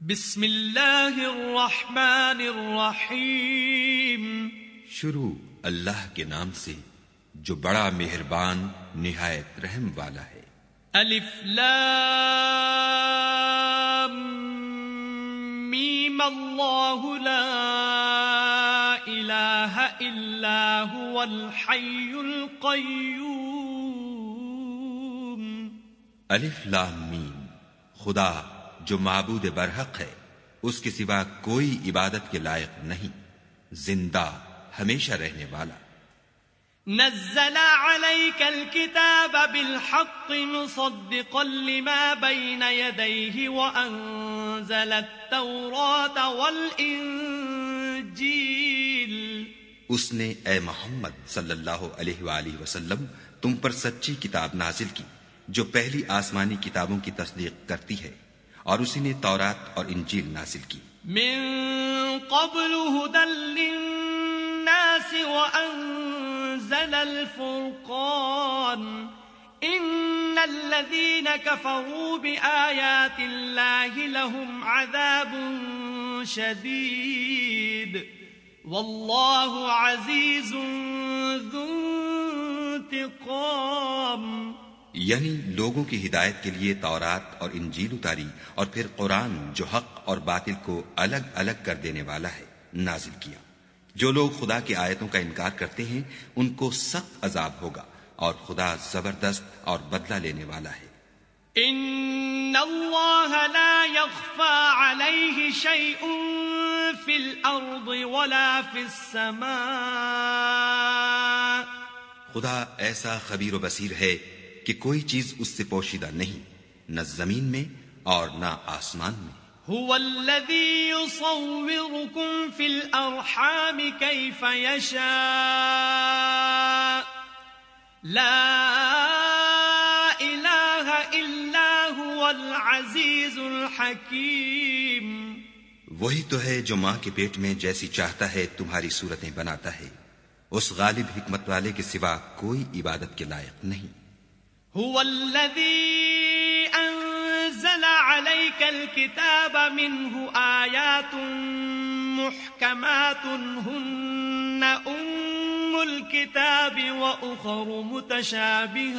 بسم اللہ الرحمن الرحیم۔ شروع اللہ کے نام سے جو بڑا مہربان نہایت رحم والا ہے۔ الف لام۔ میم اللہ لا الہ الا هو الحی القیوم۔ الف لام میم۔ خدا جو معبود برحق ہے اس کے سوا کوئی عبادت کے لائق نہیں۔ زندہ ہمیشہ رہنے والا۔ نزل عليك الكتاب بالحق مصدقا لما بين يديه وأنزل التوراة والإنجيل. اس نے اے محمد صلی اللہ علیہ وآلہ وسلم تم پر سچی کتاب نازل کی جو پہلی آسمانی کتابوں کی تصدیق کرتی ہے۔ اور اسی نے تورات اور انجیل نازل کی۔ من قبل هدى للناس وأنزل الفرقان إن الذين كفروا بآيات الله لهم عذاب شديد والله عزيز ذو انتقام یعنی لوگوں کی ہدایت کے لیے تورات اور انجیل اتاری اور پھر قرآن جو حق اور باطل کو الگ الگ کر دینے والا ہے نازل کیا۔ جو لوگ خدا کی آیتوں کا انکار کرتے ہیں ان کو سخت عذاب ہوگا اور خدا زبردست اور بدلہ لینے والا ہے۔ ان اللہ لا يخفى عليه شيء في الارض ولا في السماء۔ خدا ایسا خبیر و بصیر ہے کہ کوئی چیز اس سے پوشیدہ نہیں نہ زمین میں اور نہ آسمان میں۔ هو الذي يصوركم في الأرحام كيف يشاء. لا إله إلا هو العزيز الحكيم. وہی تو ہے جو ماں کے پیٹ میں جیسی چاہتا ہے تمہاری صورتیں بناتا ہے۔ اس غالب حکمت والے کے سوا کوئی عبادت کے لائق نہیں۔ هو الذي أنزل عليك الكتاب منه آيات محكمات هن أم الكتاب وأخر متشابهات.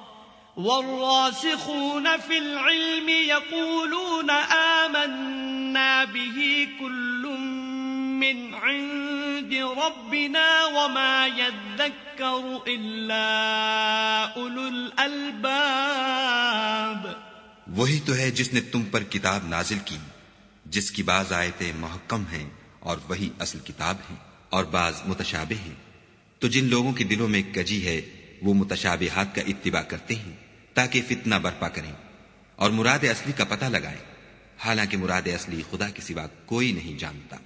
والراسخون في العلم يقولون آمنا به كل من عند ربنا وما يذكر إلا أولو الألباب. وہی تو ہے جس نے تم پر کتاب نازل کی، جس کی بعض آیتیں محکم ہیں اور وہی اصل کتاب ہیں اور بعض متشابہ ہیں۔ تو جن لوگوں کے دلوں میں کجی ہے وہ متشابہات کا اتباع کرتے ہیں تاکہ فتنہ برپا کریں اور مراد اصلی کا پتہ لگائیں۔ حالانکہ مراد اصلی خدا کے سوا کوئی نہیں جانتا۔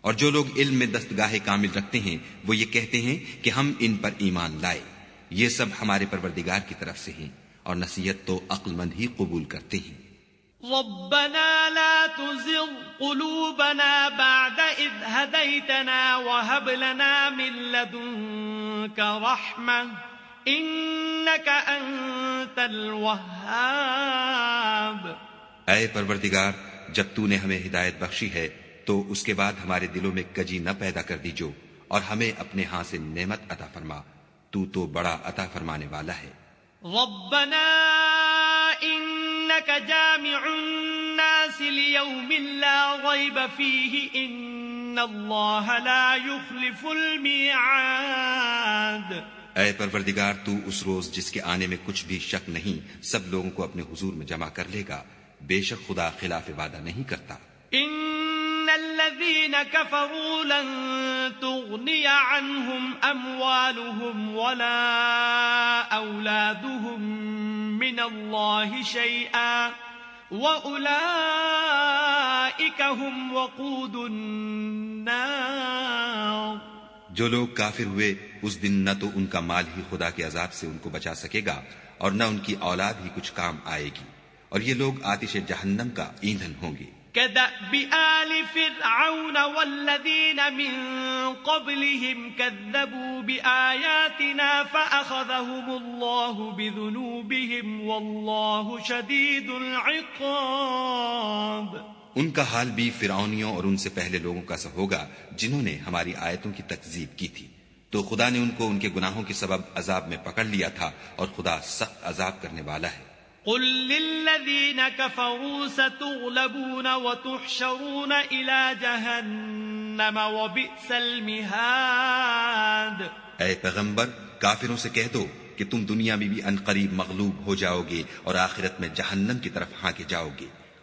اور جو لوگ علم میں دستگاہ کامل رکھتے ہیں، وہ یہ کہتے ہیں کہ ہم ان پر ایمان لائے۔ یہ سب ہمارے پروردگار کی طرف سے ہیں اور نصیحت تو عقل مند ہی قبول کرتے ہیں۔ ربنا لا تزغ قلوبنا بعد إذ هديتنا وهب لنا من لدنك رحمة۔ إنك أنت الوهاب. اے پروردگار جب تو نے ہمیں ہدایت بخشی ہے تو اس کے بعد ہمارے دلوں میں کجی نہ پیدا کر دیجو اور ہمیں اپنے ہاں سے نعمت عطا فرما۔ تو تو بڑا عطا فرمانے والا ہے۔ ربنا انك جامع الناس ليوم لا غيب فيه ان الله لا يخلف الميعاد. اے پروردگار، تو اس روز جس کے آنے میں کچھ بھی شک نہیں، سب لوگوں کو اپنے حضور میں جمع کر لے گا۔ بے شک خدا خلاف وعدہ نہیں کرتا۔ ان الذين كفروا لن تغني عنهم اموالهم ولا اولادهم من الله شيئا واولئك هم وقود النار۔ جو لوگ کافر ہوئے، اس دن نہ تو ان کا مال ہی خدا کے عذاب سے ان کو بچا سکے گا اور نہ ان کی اولاد ہی کچھ کام آئے گی۔ اور یہ لوگ آتش جہنم کا ایندھن ہوں گے۔ كدأب آل فرعون والذين من قبلهم كذبوا بآياتنا فأخذهم الله بذنوبهم والله شديد العقاب۔ ان کا حال بھی فرعونیوں اور ان سے پہلے لوگوں کا سا ہوگا جنہوں نے ہماری آیتوں کی تکذیب کی تھی۔ تو خدا نے ان کو ان کے گناہوں کے سبب عذاب میں پکڑ لیا تھا اور خدا سخت عذاب کرنے والا ہے۔ قل للذين كفروا ستغلبون وتحشرون إلى جهنم وبئس المهاد۔ اے پیغمبر کافروں سے کہہ دو کہ تم دنیا میں بھی انقریب مغلوب ہو جاؤ گے اور آخرت میں جہنم کی طرف ہاں جاؤ گے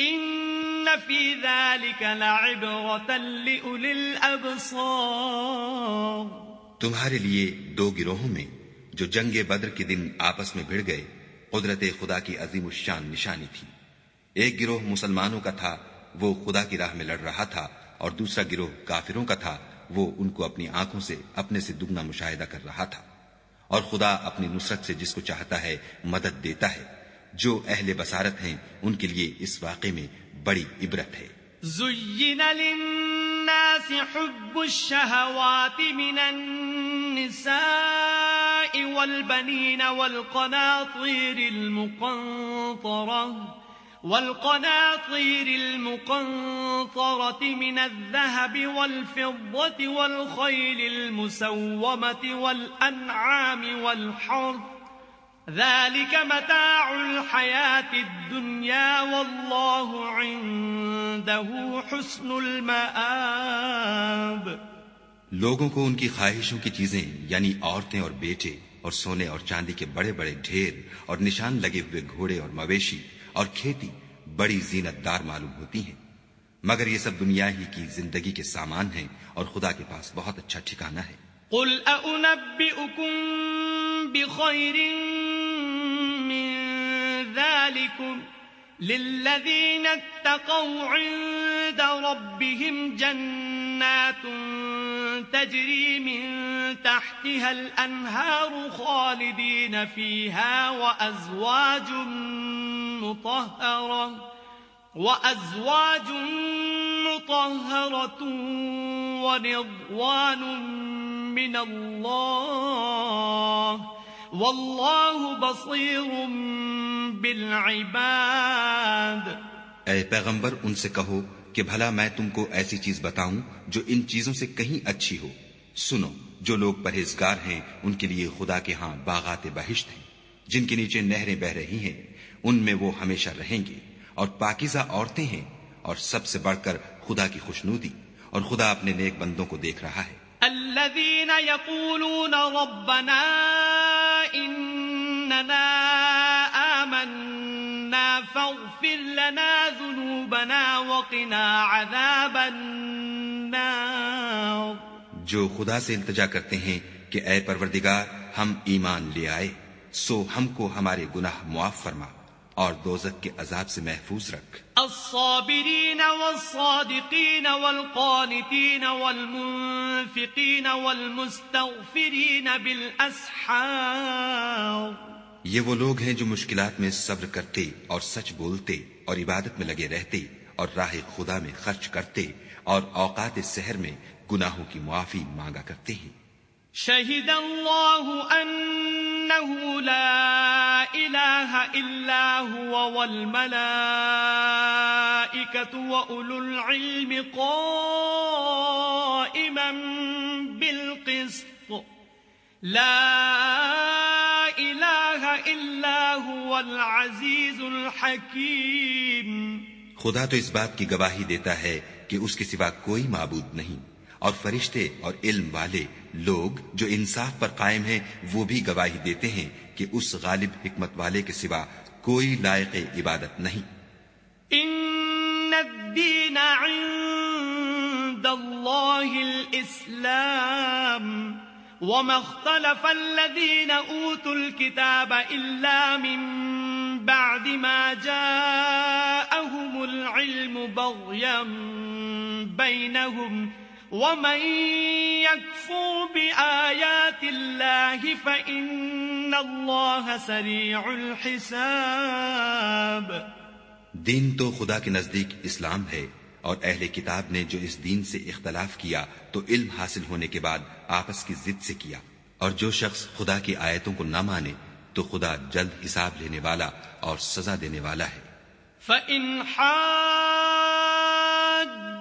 ان فی ذلك لعبرة لأولی الابصار تمہارے لیے دو گروہوں میں جو جنگ بدر کے دن آپس میں بھڑ گئے، قدرت خدا کی عظیم الشان نشانی تھی۔ ایک گروہ مسلمانوں کا تھا، وہ خدا کی راہ میں لڑ رہا تھا، اور دوسرا گروہ کافروں کا تھا، وہ ان کو اپنی آنکھوں سے، اپنے سے دگنا مشاہدہ کر رہا تھا۔ اور خدا اپنی نصرت سے جس کو چاہتا ہے، مدد دیتا ہے۔ جو اہل بصارت ہیں، ان کے لیے اس واقعے میں بڑی عبرت ہے۔ زین للناس حب الشهوات من النساء والبنين والقناطير المقنطرة والقناطير المقنطرة من الذهب والفضة والخيل المسومة والأنعام والحرث ذلك متاع الحياة الدنيا والله عنده حسن المآب. لوگوں کو ان کی خواہشوں کی چیزیں یعنی عورتیں اور بیٹے، اور سونے اور چاندی کے بڑے بڑے ڈھیر اور نشان لگے ہوئے گھوڑے اور مویشی اور کھیتی بڑی زینت دار معلوم ہوتی ہیں۔ مگر یہ سب دنیا ہی کی زندگی کے سامان ہیں اور خدا کے پاس بہت اچھا ٹھکانہ ہے۔ قل أأنبئكم بخير ذلكم للذين اتقوا عند ربهم جنات تجري من تحتها الأنهار خالدين فيها وأزواج مطهرة وأزواج مطهرة ورضوان من الله واللہ بصیر بالعباد. اے پیغمبر، ان سے کہو کہ بھلا میں تم کو ایسی چیز بتاؤں جو ان چیزوں سے کہیں اچھی ہو۔ سنو، جو لوگ پرہیزگار ہیں، ان کے لیے خدا کے ہاں باغات بہشت ہیں، جن کے نیچے نہریں بہ رہی ہیں، ان میں وہ ہمیشہ رہیں گے۔ اور پاکیزہ عورتیں ہیں، اور سب سے بڑھ کر خدا کی خوشنودی، اور خدا اپنے نیک بندوں کو دیکھ رہا ہے۔ الذين يقولون ربنا إننا آمنا فاغفر لنا ذنوبنا وقنا عذاب النار. جو خدا سے التجا کرتے ہیں کہ اے پروردگار، ہم ایمان لے آئے، سو ہم کو ہمارے گناہ معاف فرما۔ اور دوزک کے عذاب سے محفوظ رکھ۔ الصابرین والصادقین والقانتین والمنفقین والمستغفرین بالاسحار۔ یہ وہ لوگ ہیں جو مشکلات میں صبر کرتے اور سچ بولتے اور عبادت میں لگے رہتے اور راہ خدا میں خرچ کرتے اور اوقات سحر میں گناہوں کی معافی مانگا کرتے ہیں۔ شہد اللہ انہو لا الہ الا هو والملائکت وأولو العلم قائما بالقسط لا الہ الا هو العزیز الحکیم خدا تو اس بات کی گواہی دیتا ہے کہ اس کے سوا کوئی معبود نہیں۔ اور فرشتے اور علم والے لوگ جو انصاف پر قائم ہیں، وہ بھی گواہی دیتے ہیں کہ اس غالب حکمت والے کے سوا کوئی لائق عبادت نہیں۔ ان الدین عند اللہ الاسلام وما اختلف الذين اوتوا الكتاب الا من بعد ما جاءهم العلم بغيا بينهم ومن يكفر بآيات الله فإن الله سريع الحساب دین تو خدا کے نزدیک اسلام ہے اور اہل کتاب نے جو اس دین سے اختلاف کیا تو علم حاصل ہونے کے بعد آپس کی ضد سے کیا۔ اور جو شخص خدا کی آیتوں کو نہ مانے تو خدا جلد حساب لینے والا اور سزا دینے والا ہے۔ فَإِنْ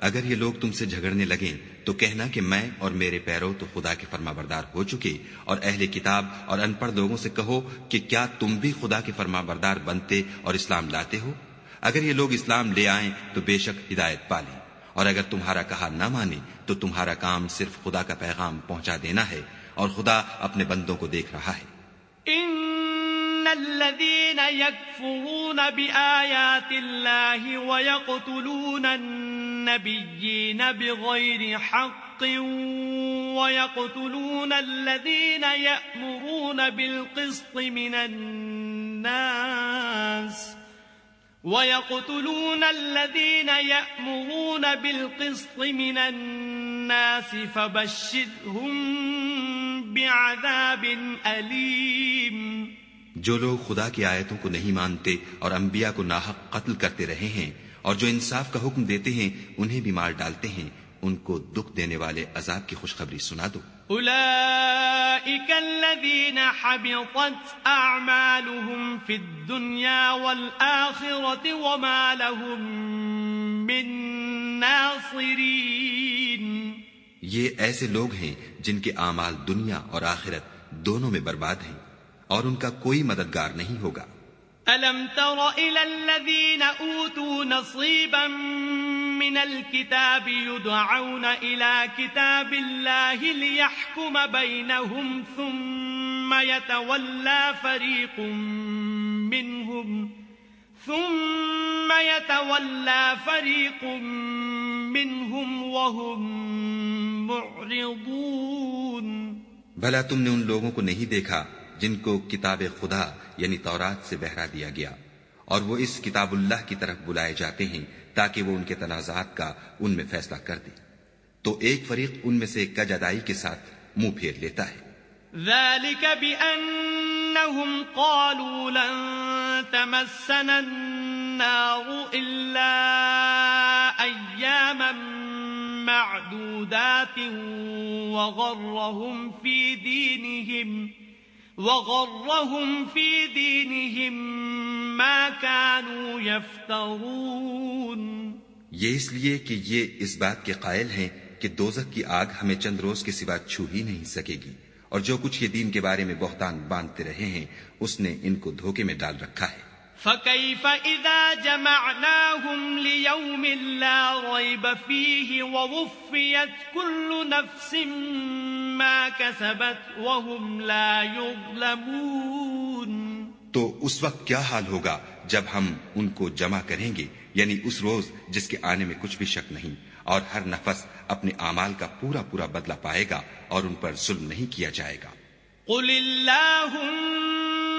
اگر یہ لوگ تم سے جھگڑنے لگیں تو کہنا کہ میں اور میرے پیرو تو خدا کے فرما بردار ہو چکے اور اہل کتاب اور ان پڑھ لوگوں سے کہو کہ کیا تم بھی خدا کے فرما بردار بنتے اور اسلام لاتے ہو؟ اگر یہ لوگ اسلام لے آئیں تو بے شک ہدایت پالیں۔ اور اگر تمہارا کہا نہ مانے تو تمہارا کام صرف خدا کا پیغام پہنچا دینا ہے اور خدا اپنے بندوں کو دیکھ رہا ہے۔ ان الذين يكفرون بآيات الله ويقتلون النبيين بغير حق ويقتلون الذين يأمرون بالقسط من الناس ويقتلون الذين يأمرون بالقسط من الناس فبشرهم بعذاب أليم جو لوگ خدا کی آیتوں کو نہیں مانتے اور انبیاء کو ناحق قتل کرتے رہے ہیں اور جو انصاف کا حکم دیتے ہیں انہیں بھی مار ڈالتے ہیں۔ ان کو دکھ دینے والے عذاب کی خوشخبری سنا دو۔ أولئك الذين حبطت أعمالهم في الدنيا والآخرة وما لهم من ناصرين یہ ایسے لوگ ہیں جن کے اعمال دنیا اور آخرت دونوں میں برباد ہیں اور ان کا کوئی مددگار نہیں ہوگا۔ ألم تر إلى الذين أوتوا نصيبا من الكتاب يدعون إلى كتاب الله ليحكم بينهم ثم يتولى فريق منهم ثم يتولى فريق منهم وهم معرضون بھلا تم نے ان لوگوں کو نہیں دیکھا جن کو کتاب خدا یعنی تورات سے بہرا دیا گیا اور وہ اس کتاب اللہ کی طرف بلائے جاتے ہیں تاکہ وہ ان کے تنازعات کا ان میں فیصلہ کر دے۔ تو ایک فریق ان میں سے کج ادائی کے ساتھ منہ پھیر لیتا ہے۔ ذلك بأنهم قالوا لن تمسنا النار إلا أياما معدودات وغرهم في دينهم وغرهم في دينهم ما كانوا يفترون. یہ اس لیے کہ یہ اس بات کے قائل ہیں کہ دوزک کی آگ ہمیں چند روز کے سوا چھو ہی نہیں سکے گی، اور جو کچھ یہ دین کے بارے میں بہتان باندھتے رہے ہیں، اس نے ان کو دھوکے میں ڈال رکھا ہے۔ فكيف إذا جمعناهم ليوم لا ريب فيه ووفيت كل نفس ما كسبت وهم لا يظلمون تو اس وقت کیا حال ہوگا جب ہم ان کو جمع کریں گے؟ یعنی اس روز جس کے آنے میں کچھ بھی شک نہیں اور ہر نفس اپنے اعمال کا پورا پورا بدلہ پائے گا اور ان پر ظلم نہیں کیا جائے گا۔ قل اللهم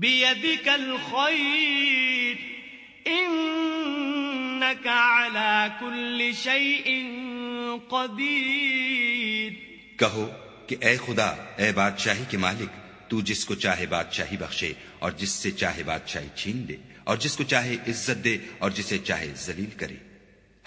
بيدك الخير. إنك على كل شيء قدير. کہو کہ اے خدا، اے بادشاہی کے مالک، تو جس کو چاہے بادشاہی بخشے اور جس سے چاہے بادشاہی چھین دے اور جس کو چاہے عزت دے اور جسے چاہے ذلیل کرے۔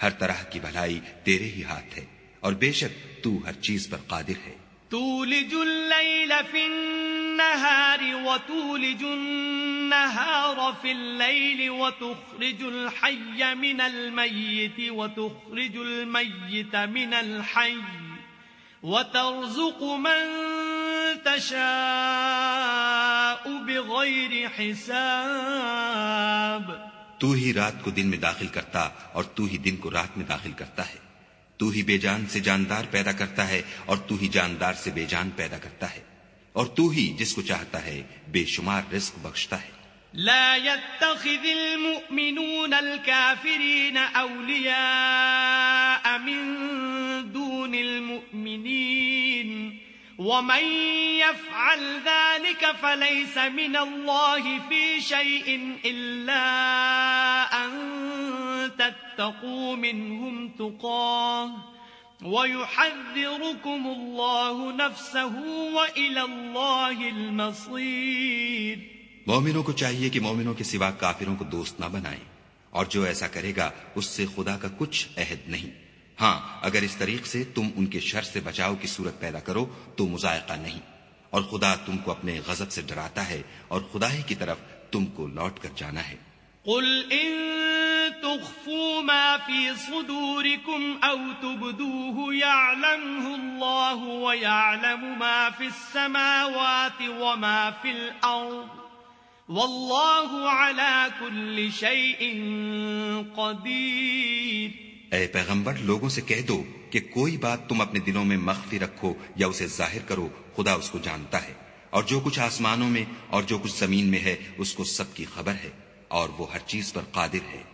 ہر طرح کی بھلائی تیرے ہی ہاتھ ہے اور بے شک تو ہر چیز پر قادر ہے۔ تولج الليل في النهار وتولج النهار في الليل وتخرج الحي من الميت وتخرج الميت من الحي وترزق من تشاء بغير حساب تو ہی رات کو دن میں داخل کرتا اور تو ہی دن کو رات میں داخل کرتا ہے۔ تو ہی بے جان سے جاندار پیدا کرتا ہے اور تو ہی جاندار سے بے جان پیدا کرتا ہے اور تو ہی جس کو چاہتا ہے بے شمار رزق بخشتا ہے۔ لا يتخذ المؤمنون الكافرين أولياء من دون المؤمنين ومن يفعل ذلك فليس من الله في شيء إلا أن تتقوا منهم تقاه ويحذركم الله نفسه وإلى الله المصير مومنوں کو چاہیے کہ مومنوں کے سوا کافروں کو دوست نہ بنائیں اور جو ایسا کرے گا اس سے خدا کا کچھ عہد نہیں۔ ہاں اگر اس طریق سے تم ان کے شر سے بچاؤ کی صورت پیدا کرو تو مذائقہ نہیں۔ اور خدا تم کو اپنے غضب سے ڈراتا ہے اور خدا ہی کی طرف تم کو لوٹ کر جانا ہے۔ قل ان تخفوا ما في صدوركم او تبدوه يعلمه الله ويعلم ما في السماوات وما في الارض والله على كل شيء قدير۔ اے پیغمبر، لوگوں سے کہہ دو کہ کوئی بات تم اپنے دلوں میں مخفی رکھو یا اسے ظاہر کرو، خدا اس کو جانتا ہے۔ اور جو کچھ آسمانوں میں اور جو کچھ زمین میں ہے، اس کو سب کی خبر ہے اور وہ ہر چیز پر قادر ہے۔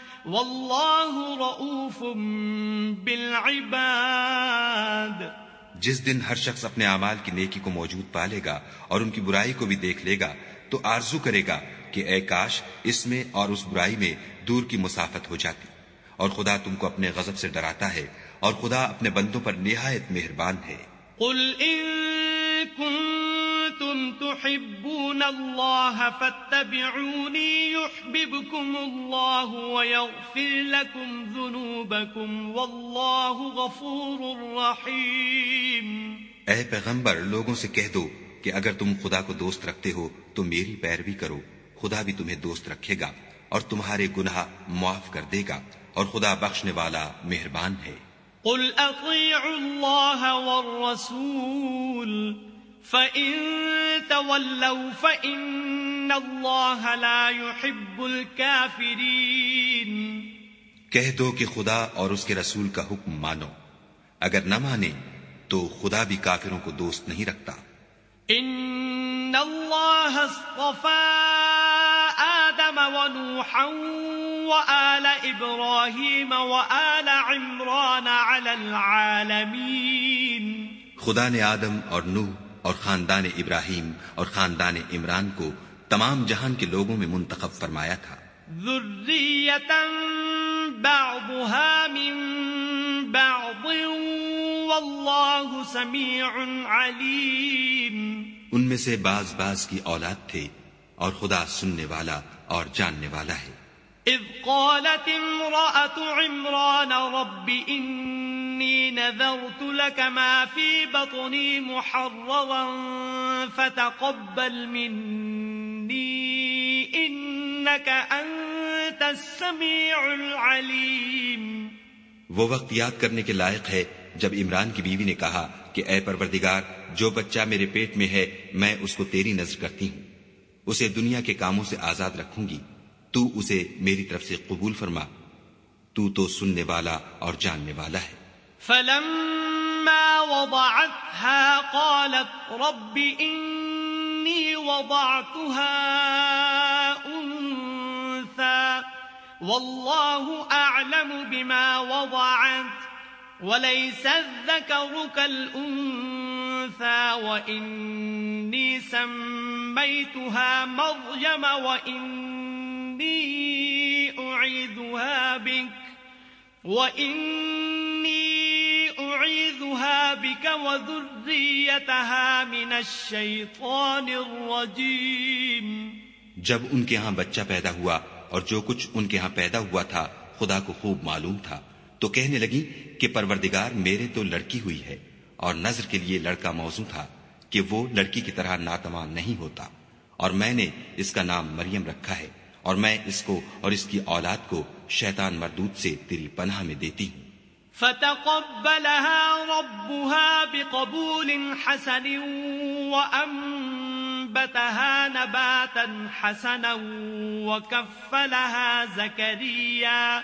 والله رؤوف بالعباد۔ جس دن ہر شخص اپنے اعمال کی نیکی کو موجود پالے گا اور ان کی برائی کو بھی دیکھ لے گا تو آرزو کرے گا کہ اے کاش اس میں اور اس برائی میں دور کی مسافت ہو جاتی۔ اور خدا تم کو اپنے غضب سے ڈراتا ہے اور خدا اپنے بندوں پر نہایت مہربان ہے۔ قل ان کنتم تحبون اللہ فاتبعونی يحببكم اللہ ويغفر لكم ذنوبكم واللہ غفور رحیم اے پیغمبر لوگوں سے کہہ دو کہ اگر تم خدا کو دوست رکھتے ہو تو میری پیروی کرو خدا بھی تمہیں دوست رکھے گا اور تمہارے گناہ معاف کر دے گا اور خدا بخشنے والا مہربان ہے۔ قل اطیعوا اللہ والرسول فإن تولوا فإن اللہ لا يحب الكافرین کہہ دو کہ خدا اور اس کے رسول کا حکم مانو۔ اگر نہ مانے تو خدا بھی کافروں کو دوست نہیں رکھتا۔ ان اللہ اصطفى آدم ونوحا وآل إبراهيم وآل عمران على العالمين خدا نے آدم اور نوح اور خاندان ابراہیم اور خاندان عمران کو تمام جہان کے لوگوں میں منتخب فرمایا تھا۔ بعضها من بعض والله سميع عليم ان میں سے بعض بعض کی اولاد تھے اور خدا سننے والا اور جاننے والا ہے۔ اذ قالت امرأة عمران رب إني نذرت لك ما في بطني محررا فتقبل مني إنك أنت السميع العليم وہ وقت یاد کرنے کے لائق ہے جب عمران کی بیوی نے کہا کہ اے پروردگار، جو بچہ میرے پیٹ میں ہے، میں اس کو تیری نظر کرتی ہوں۔ اسے دنیا کے کاموں سے آزاد رکھوں گی۔ تو اسے میری طرف سے قبول فرما۔ تو تو سننے والا اور جاننے والا ہے۔ فلما وضعتها قالت رب انی وضعتها أنثى۔ والله اعلم بما وضعت۔ وليس الذكر كالأنثى وإني سميتها مريم وإني أعيذها بك وإني أعيذها بك وذريتها من الشيطان الرجيم جب ان کے ہاں بچہ پیدا ہوا اور جو کچھ ان کے ہاں پیدا ہوا تھا، خدا کو خوب معلوم تھا۔ تو کہنے لگی کہ پروردگار میرے تو لڑکی ہوئی ہے اور نظر کے لیے لڑکا موضوع تھا کہ وہ لڑکی کی طرح ناتمان نہیں ہوتا اور میں نے اس کا نام مریم رکھا ہے اور میں اس کو اور اس کی اولاد کو شیطان مردود سے تیری پناہ میں دیتی ہوں۔ فتقبلها ربها بقبول حسن وأنبتها نباتا حسنا وكفلها زكريا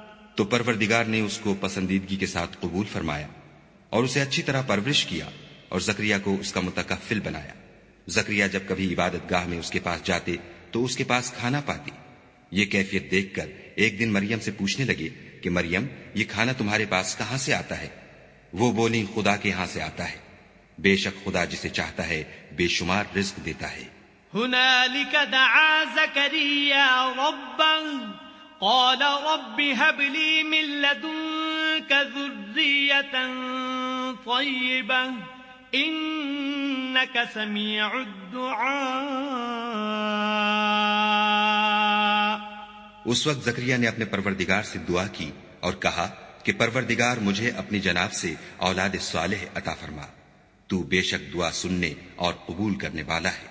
تو پروردگار نے اس کو پسندیدگی کے ساتھ قبول فرمایا اور اسے اچھی طرح پرورش کیا اور زکریہ کو اس کا متکفل بنایا۔ زکریہ جب کبھی عبادت گاہ میں اس کے پاس جاتے تو اس کے پاس کھانا پاتی یہ کیفیت دیکھ کر ایک دن مریم سے پوچھنے لگے کہ مریم، یہ کھانا تمہارے پاس کہاں سے آتا ہے؟ وہ بولی خدا کے ہاں سے آتا ہے۔ بے شک خدا جسے چاہتا ہے بے شمار رزق دیتا ہے۔ دعا قال رب هب لي من لدنك ذرية طيبة إنك سميع الدعاء. اس وقت زکریہ نے اپنے پروردگار سے دعا کی اور کہا کہ پروردگار مجھے اپنی جناب سے اولاد صالح عطا فرما۔ تو بے شک دعا سننے اور قبول کرنے والا ہے۔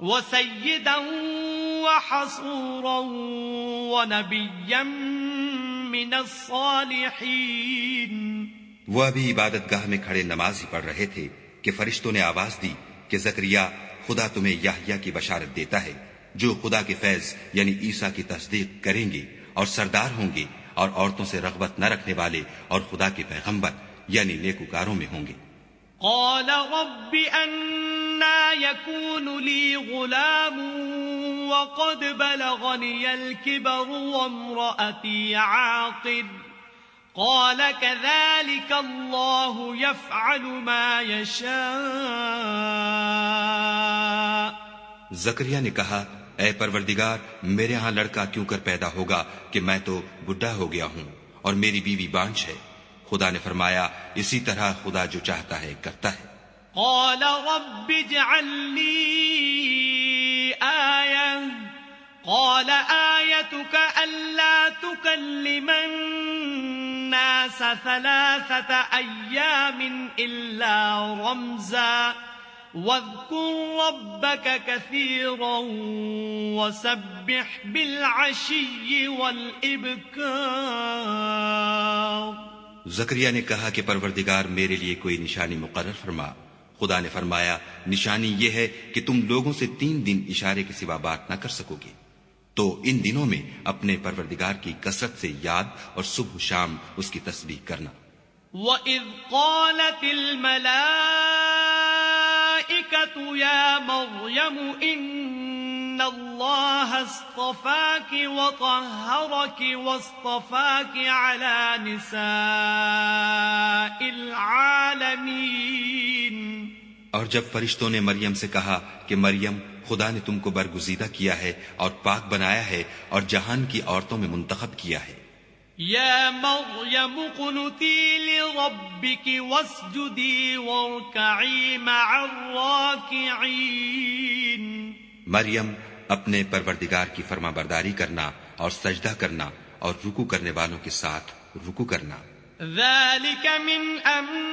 وسيدا وحصورا ونبيا من الصالحين. وہ ابھی عبادت گاہ میں کھڑے نماز ہی پڑھ رہے تھے کہ فرشتوں نے آواز دی کہ زکریہ خدا تمہیں یحییٰ کی بشارت دیتا ہے جو خدا کے فیض یعنی عیسیٰ کی تصدیق کریں گے اور سردار ہوں گے اور عورتوں سے رغبت نہ رکھنے والے اور خدا کے پیغمبر یعنی نیکوکاروں میں ہوں گے۔ قال رب أنا يكون لي غلام وقد بلغني الكبر وامرأتي عاقل قال كذلك الله يفعل ما يشاء. زکریہ نے کہا، اے پروردگار، میرے ہاں لڑکا کیوں کر پیدا ہوگا کہ میں تو بڈھا ہو گیا ہوں اور میری بیوی بانچ ہے؟ خدا نے فرمایا، اسی طرح خدا جو چاہتا ہے، کرتا ہے۔ قال رب اجعل لي آية. قال آيتك ألا تكلم الناس ثلاثة أيام إلا رمزا. واذكر ربك كثيرا وسبح بالعشي والإبكار. زکریہ نے کہا کہ پروردگار میرے لیے کوئی نشانی مقرر فرما۔ خدا نے فرمایا، نشانی یہ ہے کہ تم لوگوں سے تین دن اشارے کے سوا بات نہ کر سکو گے۔ تو ان دنوں میں اپنے پروردگار کی کثرت سے یاد اور صبح شام اس کی تسبیح کرنا۔ وَإِذْ قَالَتِ الْمَلَائِكَةُ يَا مَرْيَمُ إِنَّ الله اصطفاك وطهرك واصطفاك على نساء العالمين۔ اور جب فرشتوں نے مریم سے کہا کہ مریم خدا نے تم کو برگزیدہ کیا ہے اور پاک بنایا ہے اور جہان کی عورتوں میں منتخب کیا ہے۔ يا مريم قنتي لربك واسجدي واركعي مع الراكعين مریم اپنے پروردگار کی فرما برداری کرنا اور سجدہ کرنا اور رکو کرنے والوں کے ساتھ رکو کرنا۔ ذلك من أنباء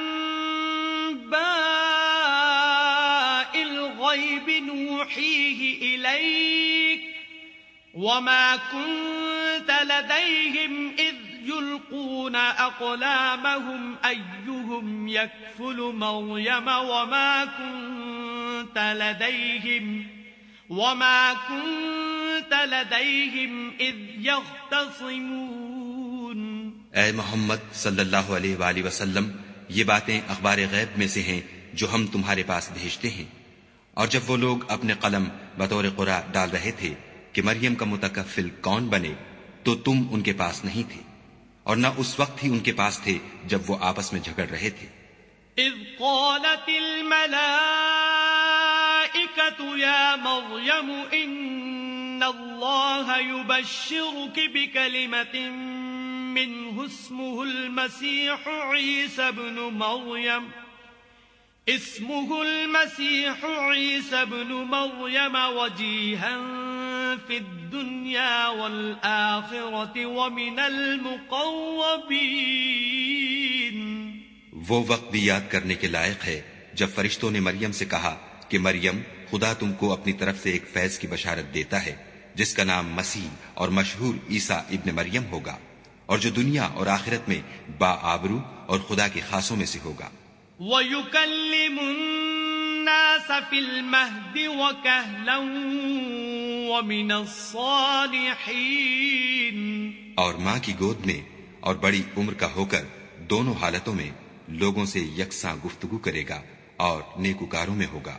الغيب نوحيه إليك وما كنت لديهم إذ يلقون أقلامهم أيهم يكفل مريم وما كنت لديهم وما كنت لديهم إذ يختصمون اے محمد صلی اللہ علیہ وآلہ وسلم یہ باتیں اخبار غیب میں سے ہیں جو ہم تمہارے پاس بھیجتے ہیں۔ اور جب وہ لوگ اپنے قلم بطور قرآ ڈال رہے تھے کہ مریم کا متکفل کون بنے تو تم ان کے پاس نہیں تھے اور نہ اس وقت ہی ان کے پاس تھے جب وہ آپس میں جھگڑ رہے تھے۔ إذ قالت يا مريم إن الله يبشرك بكلمة منه اسمه المسيح عيسى بن مريم. اسمه المسيح عيسى بن مريم وجيها في الدنيا والآخرة ومن المقربين. وہ وقت بھی یاد کرنے کے لائق ہے جب فرشتوں نے مریم سے کہا کہ مریم خدا تم کو اپنی طرف سے ایک فیض کی بشارت دیتا ہے جس کا نام مسیح اور مشہور عیسیٰ ابن مریم ہوگا اور جو دنیا اور آخرت میں با آبرو اور خدا کے خاصوں میں سے ہوگا۔ ويكلم الناس في المهد وكهلا ومن الصالحين۔ اور ماں کی گود میں اور بڑی عمر کا ہو کر دونوں حالتوں میں لوگوں سے یکساں گفتگو کرے گا اور نیکوکاروں میں ہوگا۔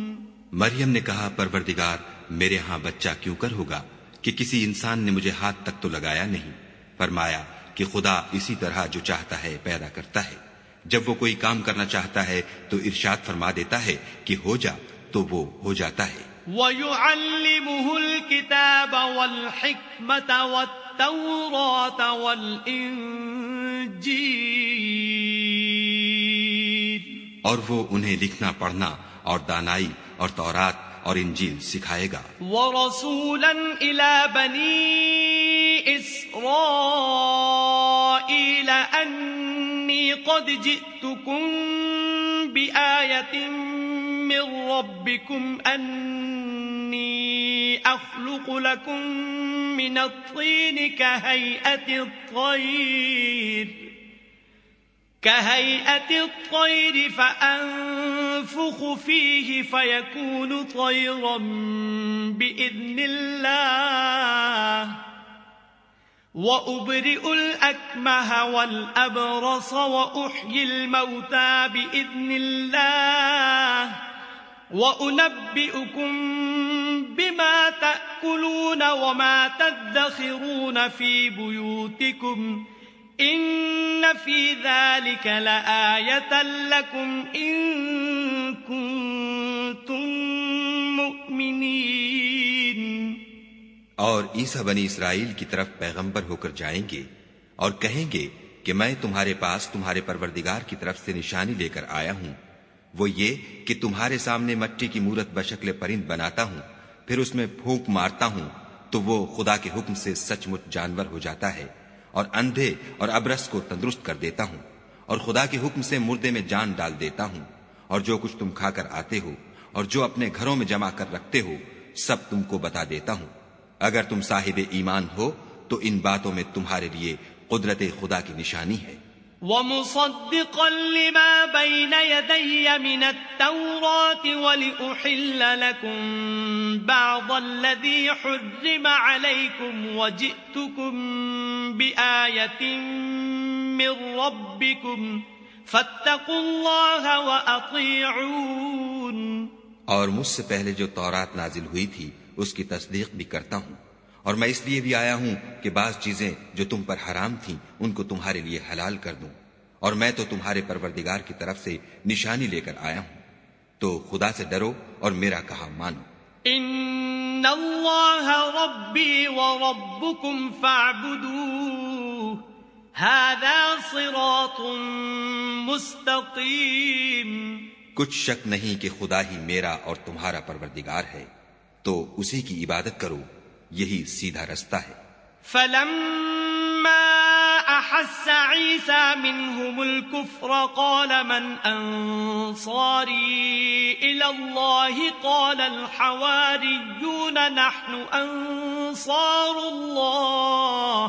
مریم نے کہا پروردگار میرے ہاں بچہ کیوں کر ہوگا کہ کسی انسان نے مجھے ہاتھ تک تو لگایا نہیں؟ فرمایا کہ خدا اسی طرح جو چاہتا ہے پیدا کرتا ہے۔ جب وہ کوئی کام کرنا چاہتا ہے تو ارشاد فرما دیتا ہے کہ ہو جا تو وہ ہو جاتا ہے۔ ويعلمه الكتاب والحكمة والتوراة والإنجيل۔ اور وہ انہیں لکھنا پڑھنا اور دانائی اور تورات اور انجیل سکھائے گا۔ ورسولا إلى بني قد جئتكم بآية من ربكم أني أخلق لكم من الطين كهيئة الطير الطير فأنفخ فيه فيكون طيرا بإذن الله. وأبرئ الأكمه والأبرص وأحيي الموتى بإذن الله. وأنبئكم بما تأكلون وما تدخرون في بيوتكم. إن في ذلك لآية لكم إن كنتم مؤمنين۔ اور عیسیٰ بنی اسرائیل کی طرف پیغمبر ہو کر جائیں گے اور کہیں گے کہ میں تمہارے پاس تمہارے پروردگار کی طرف سے نشانی لے کر آیا ہوں۔ وہ یہ کہ تمہارے سامنے مٹی کی مورت بشکل پرند بناتا ہوں، پھر اس میں پھونک مارتا ہوں تو وہ خدا کے حکم سے سچ مچ جانور ہو جاتا ہے۔ اور اندھے اور ابرس کو تندرست کر دیتا ہوں اور خدا کے حکم سے مردے میں جان ڈال دیتا ہوں اور جو کچھ تم کھا کر آتے ہو اور جو اپنے گھروں میں جمع کر رکھتے ہو، سب تم کو بتا دیتا ہوں۔ اگر تم صاحب ایمان ہو، تو ان باتوں میں تمہارے لیے قدرت خدا کی نشانی ہے۔ ومصدقا لما بين يدي من التوراة ولأحل لكم بعض الذي حرم عليكم وجئتكم بآية من ربكم فاتقوا الله وأطيعون. اور مجھ سے پہلے جو تورات نازل ہوئی تھی، اس کی تصدیق بھی کرتا ہوں۔ اور میں اس لیے بھی آیا ہوں کہ بعض چیزیں جو تم پر حرام تھیں ان کو تمہارے لیے حلال کر دوں۔ اور میں تو تمہارے پروردگار کی طرف سے نشانی لے کر آیا ہوں۔ تو خدا سے ڈرو اور میرا کہا مانو۔ ان اللہ ربی وربکم هذا صراط مستقیم۔ کچھ شک نہیں کہ خدا ہی میرا اور تمہارا پروردگار ہے۔ تو اسی کی عبادت کرو۔ یہی سیدھا رستہ ہے۔ فلما احس عيسى منهم الكفر قال من انصاري الى الله قال الحواريون نحن انصار الله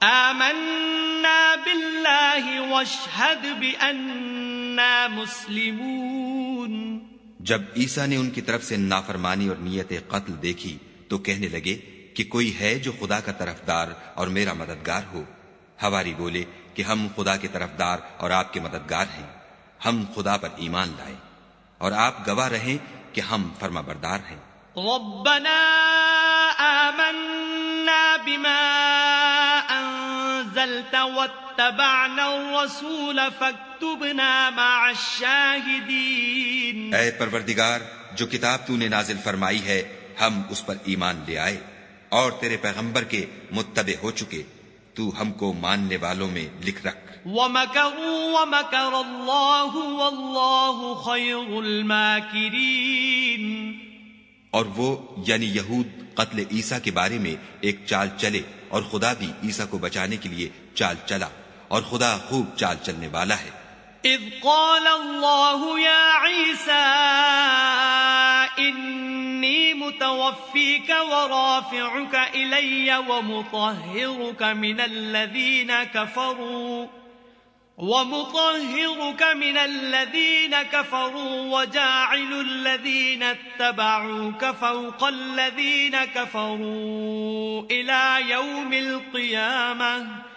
آمنا بالله واشهد بأننا مسلمون۔ جب عیسیٰ نے ان کی طرف سے نافرمانی اور نیت قتل دیکھی تو کہنے لگے کہ کوئی ہے جو خدا کا طرف دار اور میرا مددگار ہو۔ ہواری بولے کہ ہم خدا کے طرف دار اور آپ کے مددگار ہیں۔ ہم خدا پر ایمان لائے اور آپ گواہ رہیں کہ ہم فرما بردار ہیں۔ ربنا آمنا بما انزلت واتبعنا الرسول فاكتبنا مع الشاهدين اے پروردگار جو کتاب تو نے نازل فرمائی ہے ہم اس پر ایمان لے آئے اور تیرے پیغمبر کے متبع ہو چکے تو ہم کو ماننے والوں میں لکھ رکھ۔ وَمَكَرُوا وَمَكَرَ اللَّهُ وَاللَّهُ خَيْرُ الْمَاكِرِينَ۔ اور وہ یعنی یہود قتل عیسیٰ کے بارے میں ایک چال چلے اور خدا بھی عیسیٰ کو بچانے کے لیے چال چلا اور خدا خوب چال چلنے والا ہے۔ اذ قال الله يا عيسى إني متوفيك ورافعك إلي ومطهرك من الذين كفروا، ومطهرك من الذين كفروا، وجاعل الذين اتبعوك فوق الذين كفروا إلى يوم القيامة.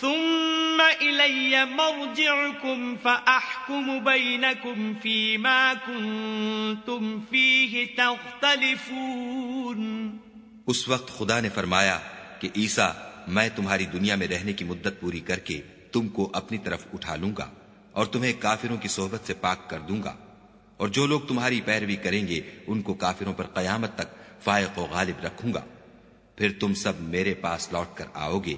ثم إلي مرجعكم فأحكم بينكم فيما كنتم فيه تختلفون اس وقت خدا نے فرمایا کہ عیسیٰ، میں تمہاری دنیا میں رہنے کی مدت پوری کر کے تم کو اپنی طرف اٹھا لوں گا اور تمہیں کافروں کی صحبت سے پاک کر دوں گا۔ اور جو لوگ تمہاری پیروی کریں گے، ان کو کافروں پر قیامت تک فائق و غالب رکھوں گا۔ پھر تم سب میرے پاس لوٹ کر آؤ گے۔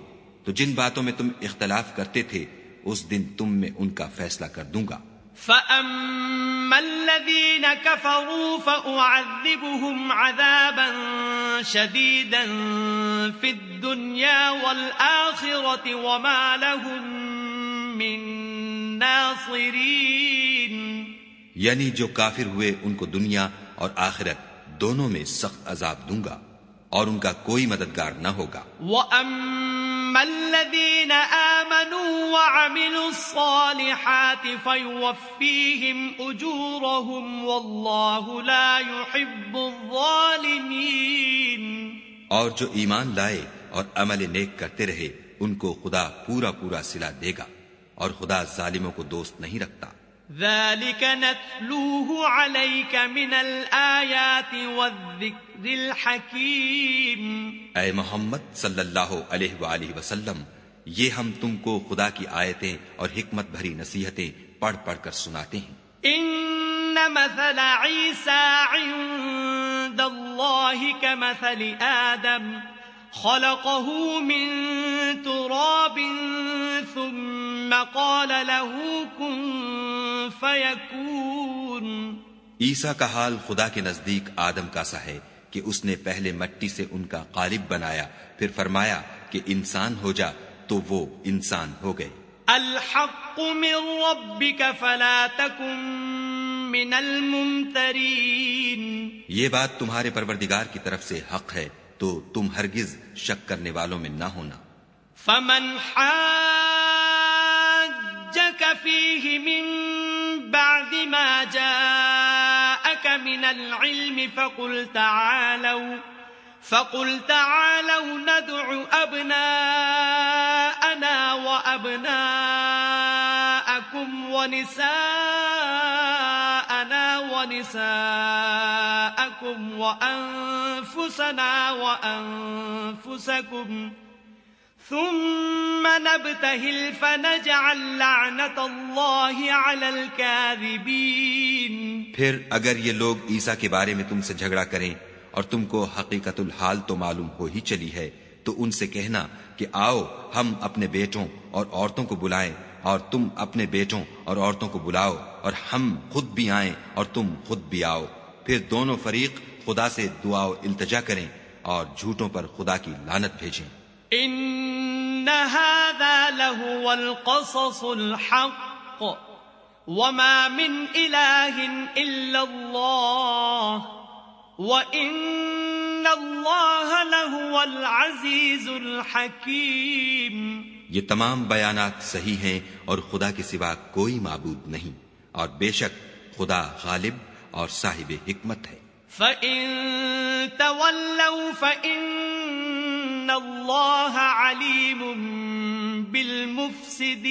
تو جن باتوں میں تم اختلاف کرتے تھے اس دن تم میں ان کا فیصلہ کر دوں گا۔ فَأَمَّا الَّذِينَ كَفَرُوا فَأُعَذِّبُهُمْ عَذَابًا شَدِيدًا فِي الدُّنْيَا وَالْآخِرَةِ وَمَا لَهُم مِّن نَاصِرِينَ۔ یعنی جو کافر ہوئے ان کو دنیا اور آخرت دونوں میں سخت عذاب دوں گا۔ اور ان کا کوئی مددگار نہ ہوگا۔ وَأَمَّا الَّذِينَ آمَنُوا وَعَمِلُوا الصَّالِحَاتِ فَيُوَفِّيهِمْ أُجُورَهُمْ وَاللَّهُ لَا يُحِبُّ الظَّالِمِينَ۔ اور جو ایمان لائے اور عمل نیک کرتے رہے ان کو خدا پورا پورا سلا دے گا اور خدا ظالموں کو دوست نہیں رکھتا۔ ذلك نتلوه عليك من الآيات والذكر الحكيم اے محمد صلی اللہ علیہ وآلہ وسلم یہ ہم تم کو خدا کی آیتیں اور حکمت بھری نصیحتیں پڑھ پڑھ کر سناتے ہیں۔ ان مثل عیسیٰ عند اللہ كمثل آدم خلقه من تراب ثم قال له كن فيكون۔ عیسیٰ کا حال خدا کے نزدیک آدم کا سا ہے کہ اس نے پہلے مٹی سے ان کا قالب بنایا پھر فرمایا کہ انسان ہو جا تو وہ انسان ہو گئے۔ الحق من ربك فلا تكن من الممترین۔ یہ بات تمہارے پروردگار کی طرف سے حق ہے۔ تو تم ہرگز شک کرنے والوں میں نہ ہونا۔ فمن حاجك فيه من بعد ما جاءك من العلم فقل تعالوا فقل تعالوا ندع أبناءنا وأبناءكم ونساءنا ونساءكم وأنفسنا وأنفسكم ثم نبتهل فنجعل لعنة الله على الكاذبين پھر اگر یہ لوگ عیسیٰ کے بارے میں تم سے جھگڑا کریں اور تم کو حقیقت الحال تو معلوم ہو ہی چلی ہے، تو ان سے کہنا کہ آؤ ہم اپنے بیٹوں اور عورتوں کو بلائیں اور تم اپنے بیٹوں اور عورتوں کو بلاؤ اور ہم خود بھی آئیں اور تم خود بھی آؤ۔ پھر دونوں فریق خدا سے دعا و التجا کریں اور جھوٹوں پر خدا کی لانت بھیجیں۔ ان هذا لهو القصص الحق وما من اله الا الله وَإِنَّ اللَّهَ لَهُوَ الْعَزِيزُ الْحَكِيمُ۔ یہ تمام بیانات صحیح ہیں اور خدا کے سوا کوئی معبود نہیں اور بے شک خدا غالب اور صاحب حکمت ہے۔ فَإِن تَوَلَّوْا فَإِنَّ اللَّهَ عَلِيمٌ بِالْمُفْسِدِينَ۔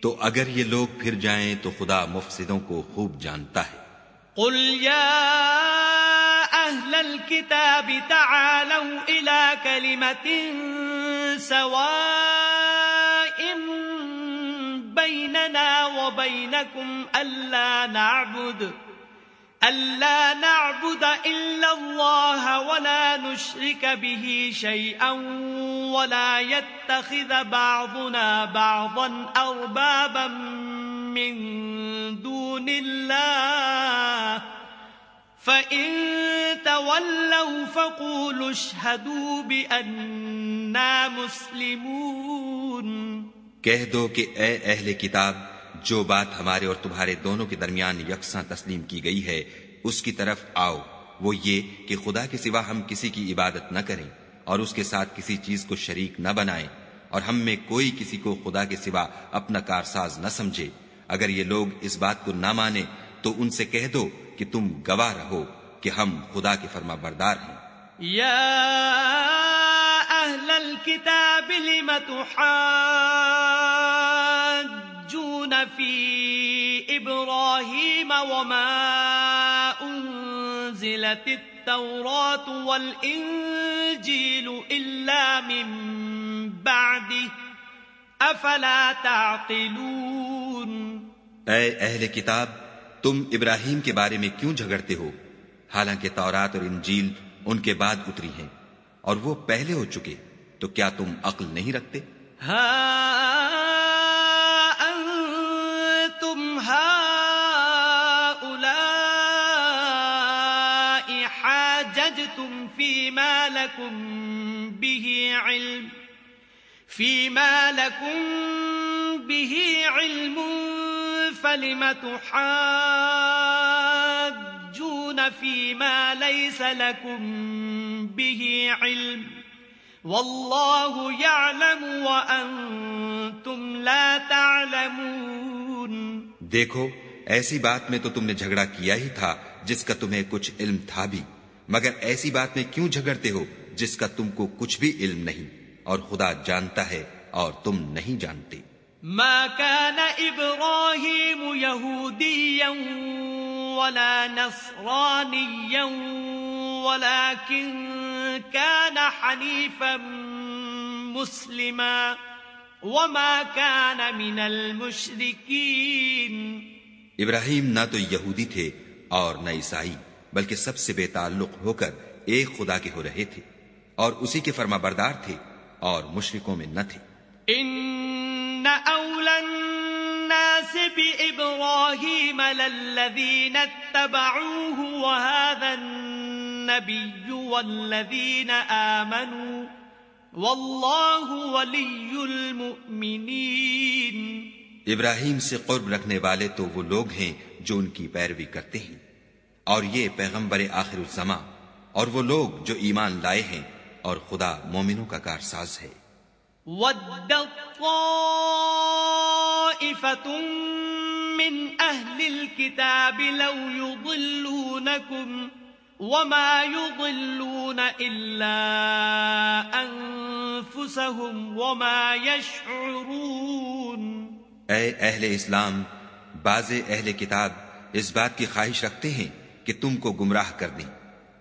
تو اگر یہ لوگ پھر جائیں تو خدا مفسدوں کو خوب جانتا ہے۔ قل يا أهل الكتاب تعالوا إلى كلمة سواء بيننا وبينكم ألا نعبد ألا نعبد إلا الله ولا نشرك به شيئا ولا يتخذ بعضنا بعضا أربابا من دون الله فإن تولوا فقولوا اشهدوا بأننا مسلمون کہہ دو کہ اے اہل کتاب جو بات ہمارے اور تمہارے دونوں کے درمیان یکساں تسلیم کی گئی ہے، اس کی طرف آؤ۔ وہ یہ کہ خدا کے سوا ہم کسی کی عبادت نہ کریں اور اس کے ساتھ کسی چیز کو شریک نہ بنائیں۔ اور ہم میں کوئی کسی کو خدا کے سوا اپنا کارساز نہ سمجھے۔ اگر یہ لوگ اس بات کو نہ مانے تو ان سے کہہ دو کہ تم گواہ رہو کہ ہم خدا کے فرما بردار ہیں۔ یا اہل الكتاب لم تحاجون فی ابراہیم وما انزلت التوراة والانجیل الا من بعده افلا تعقلون اے اہل کتاب تم ابراہیم کے بارے میں کیوں جھگڑتے ہو؟ حالانکہ تورات اور انجیل ان کے بعد اتری ہیں اور وہ پہلے ہو چکے تو کیا تم عقل نہیں رکھتے؟ تم فی مالکم بھی علم فی مالکم بھی علم فلم تحاجون فيما ليس لكم به علم والله يعلم وأنتم لا تعلمون دیکھو، ایسی بات میں تو تم نے جھگڑا کیا ہی تھا، جس کا تمہیں کچھ علم تھا بھی۔ مگر ایسی بات میں کیوں جھگڑتے ہو جس کا تم کو کچھ بھی علم نہیں اور خدا جانتا ہے اور تم نہیں جانتے؟ ما كان إبراهيم يهوديا ولا نصرانيا ولكن كان حنيفا مسلما. وما كان من المشركين. ابراہیم نہ تو یہودی تھے اور نہ عیسائی بلکہ سب سے بے تعلق ہو کر ایک خدا کے ہو رہے تھے اور اسی کے فرما بردار تھے اور مشرکوں میں نہ تھے۔ ان اولى الناس بإبراهيم للذين اتبعوه وهذا النبي والذين آمنوا والله ولي المؤمنين۔ ابراہیم سے قرب رکھنے والے تو وہ لوگ ہیں جو ان کی پیروی کرتے ہیں۔ اور یہ پیغمبر آخر الزما اور وہ لوگ جو ایمان لائے ہیں اور خدا مومنوں کا کارساز ہے۔ من أهل الكتاب لو يضلونكم وما يضلون إلا أنفسهم وما يشعرون۔ اے اہل اسلام بعض اہل کتاب اس بات کی خواہش رکھتے ہیں کہ تم کو گمراہ کر دیں۔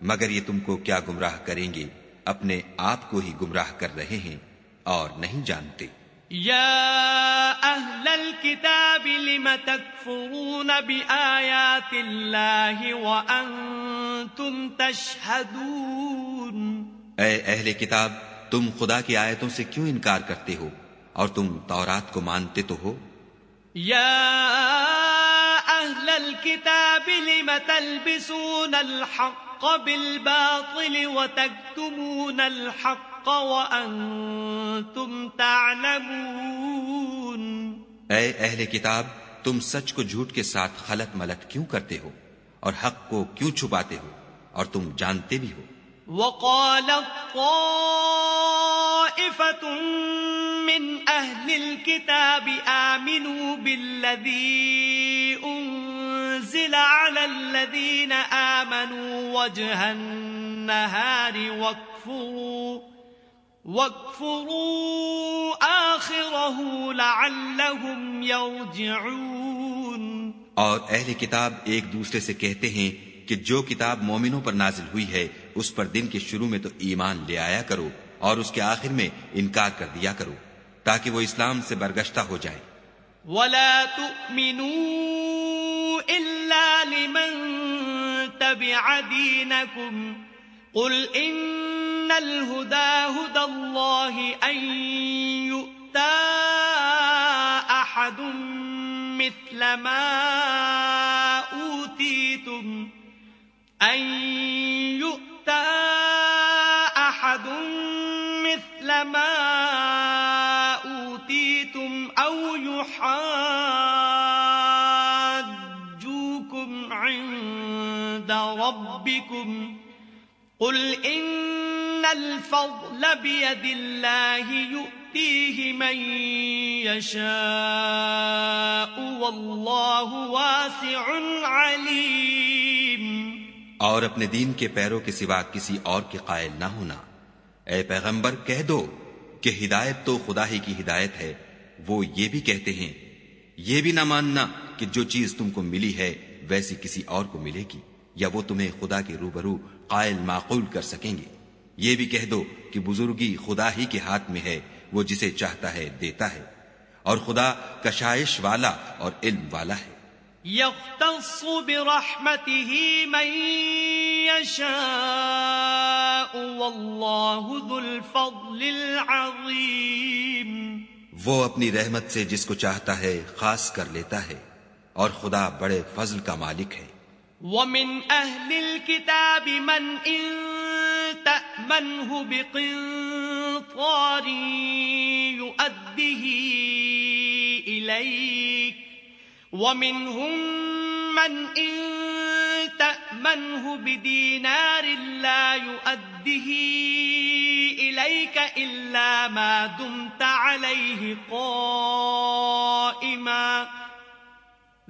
مگر یہ تم کو کیا گمراہ کریں گے؟ اپنے آپ کو ہی گمراہ کر رہے ہیں اور نہیں جانتے۔ يا أهل الكتاب لم تكفرون بآيات الله وأنتم تشهدون اے اہل کتاب تم خدا کی آیتوں سے کیوں انکار کرتے ہو؟ اور تم تورات کو مانتے تو ہو؟ یا اہل الكتاب لم تلبسون الحق بالباطل وتكتمون الحق وأنتم تعلمون اے اہل کتاب، تم سچ کو جھوٹ کے ساتھ خلط ملت کیوں کرتے ہو؟ اور حق کو کیوں چھپاتے ہو؟ اور تم جانتے بھی ہو۔ وقال طائفة من أهل الكتاب آمنوا بالذي أنزل على الذين آمنوا وجه النهار واكفروا وَاكْفُرُوا آخِرَهُ لَعَلَّهُمْ يَرْجِعُونَ اور اہل کتاب ایک دوسرے سے کہتے ہیں کہ جو کتاب مومنوں پر نازل ہوئی ہے اس پر دن کے شروع میں تو ایمان لے آیا کرو اور اس کے آخر میں انکار کر دیا کرو، تاکہ وہ اسلام سے برگشتہ ہو جائے۔ وَلَا تُؤْمِنُوا إِلَّا لِمَن تَبِعَ دِينَكُمْ قُلْ إِنَّ الهدى هدى الله أن يؤتى أحد مثل ما أوتيتم أن يؤتى أحد مثل ما أوتيتم أو يحاجوكم عند ربكم قل ان الفضل بيد الله يؤتيه من يشاء والله واسع عليم اور اپنے دین کے پیروں کے سوا کسی اور کے قائل نہ ہونا۔ اے پیغمبر، کہہ دو کہ ہدایت تو خدا ہی کی ہدایت ہے، وہ یہ بھی کہتے ہیں، یہ بھی نہ ماننا کہ جو چیز تم کو ملی ہے ویسی کسی اور کو ملے گی، یا وہ تمہیں خدا کے روبرو قائل معقول کر سکیں گے۔ یہ بھی کہہ دو کہ بزرگی خدا ہی کے ہاتھ میں ہے، وہ جسے چاہتا ہے دیتا ہے۔ اور خدا کشائش والا اور علم والا ہے۔ يختص برحمته من يشاء والله ذو الفضل العظيم وہ اپنی رحمت سے جس کو چاہتا ہے خاص کر لیتا ہے اور خدا بڑے فضل کا مالک ہے۔ ومن أهل الكتاب من إن تأمنه بقنطار يؤده إليك ومنهم من إن تأمنه بدينار لا يؤده إليك إلا ما دمت عليه قائما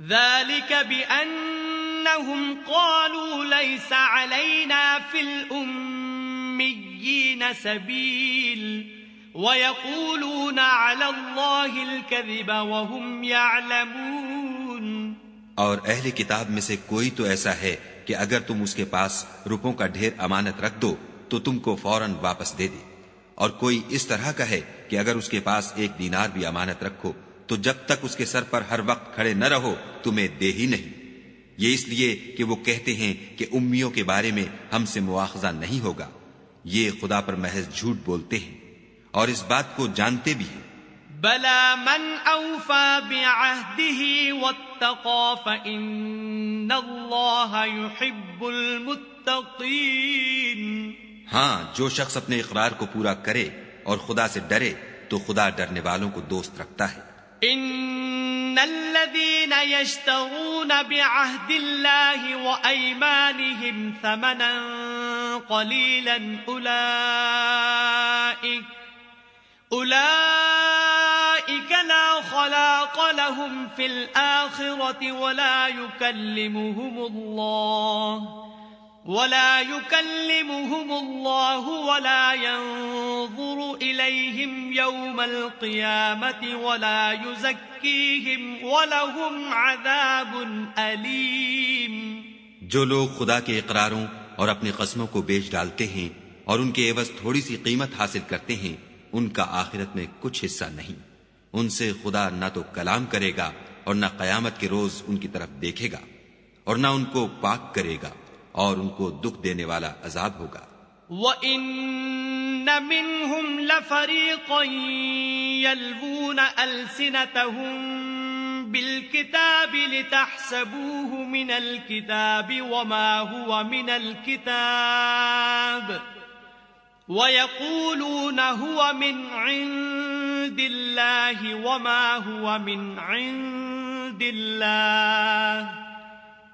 ذلك بأن انهم قالوا ليس علينا في الاميين سبيل ويقولون على الله الكذب وهم يعلمون اور اہل کتاب میں سے کوئی تو ایسا ہے کہ اگر تم اس کے پاس روپوں کا ڈھیر امانت رکھ دو، تو تم کو فوراً واپس دے دے۔ اور کوئی اس طرح کا ہے کہ اگر اس کے پاس ایک دینار بھی امانت رکھو، تو جب تک اس کے سر پر ہر وقت کھڑے نہ رہو، تمہیں دے ہی نہیں۔ یہ اس لیے کہ وہ کہتے ہیں کہ امیوں کے بارے میں ہم سے مواخذہ نہیں ہوگا۔ یہ خدا پر محض جھوٹ بولتے ہیں۔ اور اس بات کو جانتے بھی ہیں۔ بلا من اوفا بعهده واتقى فإن الله يحب المتقين۔ ہاں جو شخص اپنے اقرار کو پورا کرے اور خدا سے ڈرے تو خدا ڈرنے والوں کو دوست رکھتا ہے۔ ان الذين يشترون بعهد الله وأيمانهم ثمنا قليلا أولئك أولئك لا خلاق لهم في الآخرة ولا يكلمهم الله ولا يكلمهم الله ولا ينظر إليهم يوم القيامة ولا يزكيهم ولهم عذاب أليم جو لوگ خدا کے اقراروں اور اپنی قسموں کو بیچ ڈالتے ہیں اور ان کے عوض تھوڑی سی قیمت حاصل کرتے ہیں، ان کا آخرت میں کچھ حصہ نہیں۔ ان سے خدا نہ تو کلام کرے گا اور نہ قیامت کے روز ان کی طرف دیکھے گا اور نہ ان کو پاک کرے گا اور ان کو دکھ دینے والا عذاب ہوگا۔ وَإِنَّ مِنْهُمْ لَفَرِيقًا يَلْوُونَ أَلْسِنَتَهُمْ بِالْكِتَابِ لِتَحْسَبُوهُ مِنَ الْكِتَابِ وَمَا هُوَ مِنَ الْكِتَابِ وَيَقُولُونَ هُوَ مِنْ عِنْدِ اللَّهِ وَمَا هُوَ مِنْ عِنْدِ اللَّهِ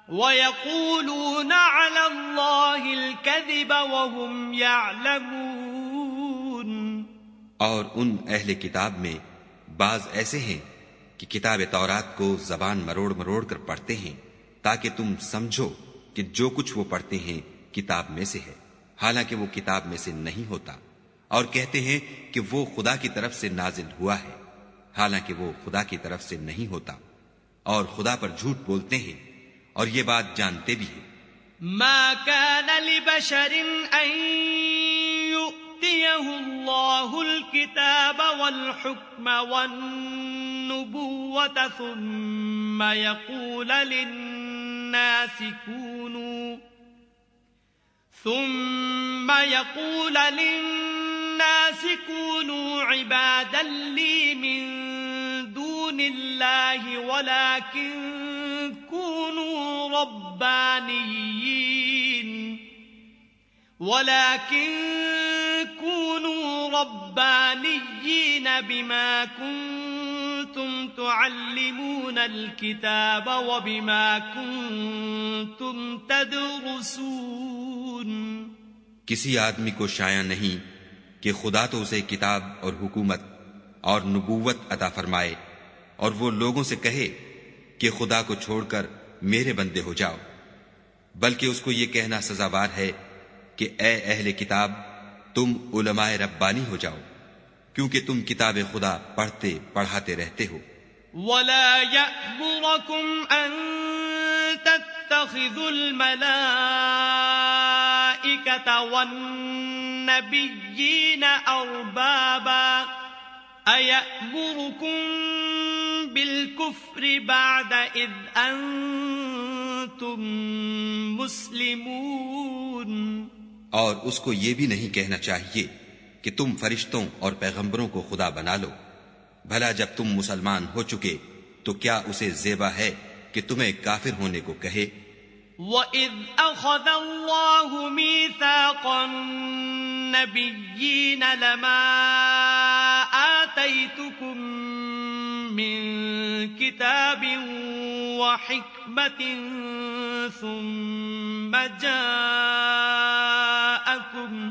وَيَقُولُونَ عَلَى اللَّهِ الْكَذِبَ وَهُمْ يَعْلَمُونَ اور ان اہل کتاب میں بعض ایسے ہیں کہ کتاب تورات کو زبان مروڑ مروڑ کر پڑھتے ہیں تاکہ تم سمجھو کہ جو کچھ وہ پڑھتے ہیں کتاب میں سے ہے۔ حالانکہ وہ کتاب میں سے نہیں ہوتا اور کہتے ہیں کہ وہ خدا کی طرف سے نازل ہوا ہے۔ حالانکہ وہ خدا کی طرف سے نہیں ہوتا اور خدا پر جھوٹ بولتے ہیں اور یہ بات جانتے بھی ہیں۔ ما كان لبشر ان يؤتيه الله الكتاب والحكم والنبوة ثم يقول للناس كونوا ثم يقول للناس كونوا عبادا لي من دون الله ولكن كونوا ربانيين. ولكن كونوا ربانيين بما كنتم تعلمون الكتاب وبما كنتم تدرسون کسی آدمی کو شایع نہیں کہ خدا تو اسے کتاب اور حکومت اور نبوت عطا فرمائے اور وہ لوگوں سے کہے کہ خدا کو چھوڑ کر میرے بندے ہو جاؤ، بلکہ اس کو یہ کہنا سزاوار ہے کہ اے اہل کتاب، تم علماء ربانی ہو جاؤ۔ کیونکہ تم کتاب خدا پڑھتے پڑھاتے رہتے ہو۔ ولا يأمركم أن تتخذوا الملائكة والنبيين أربابا أيأمركم بالكفر بعد إذ أنتم مسلمون۔ اور اس کو یہ بھی نہیں کہنا چاہیے کہ تم فرشتوں اور پیغمبروں کو خدا بنا لو۔ بھلا جب تم مسلمان ہو چکے، تو کیا اسے زیبا ہے کہ تمہیں کافر ہونے کو کہے؟ وَإِذْ أَخَذَ اللَّهُ مِيثَاقَ النَّبِيِّينَ لَمَا آتَيْتُكُم من كتاب وحكمة ثم جاءكم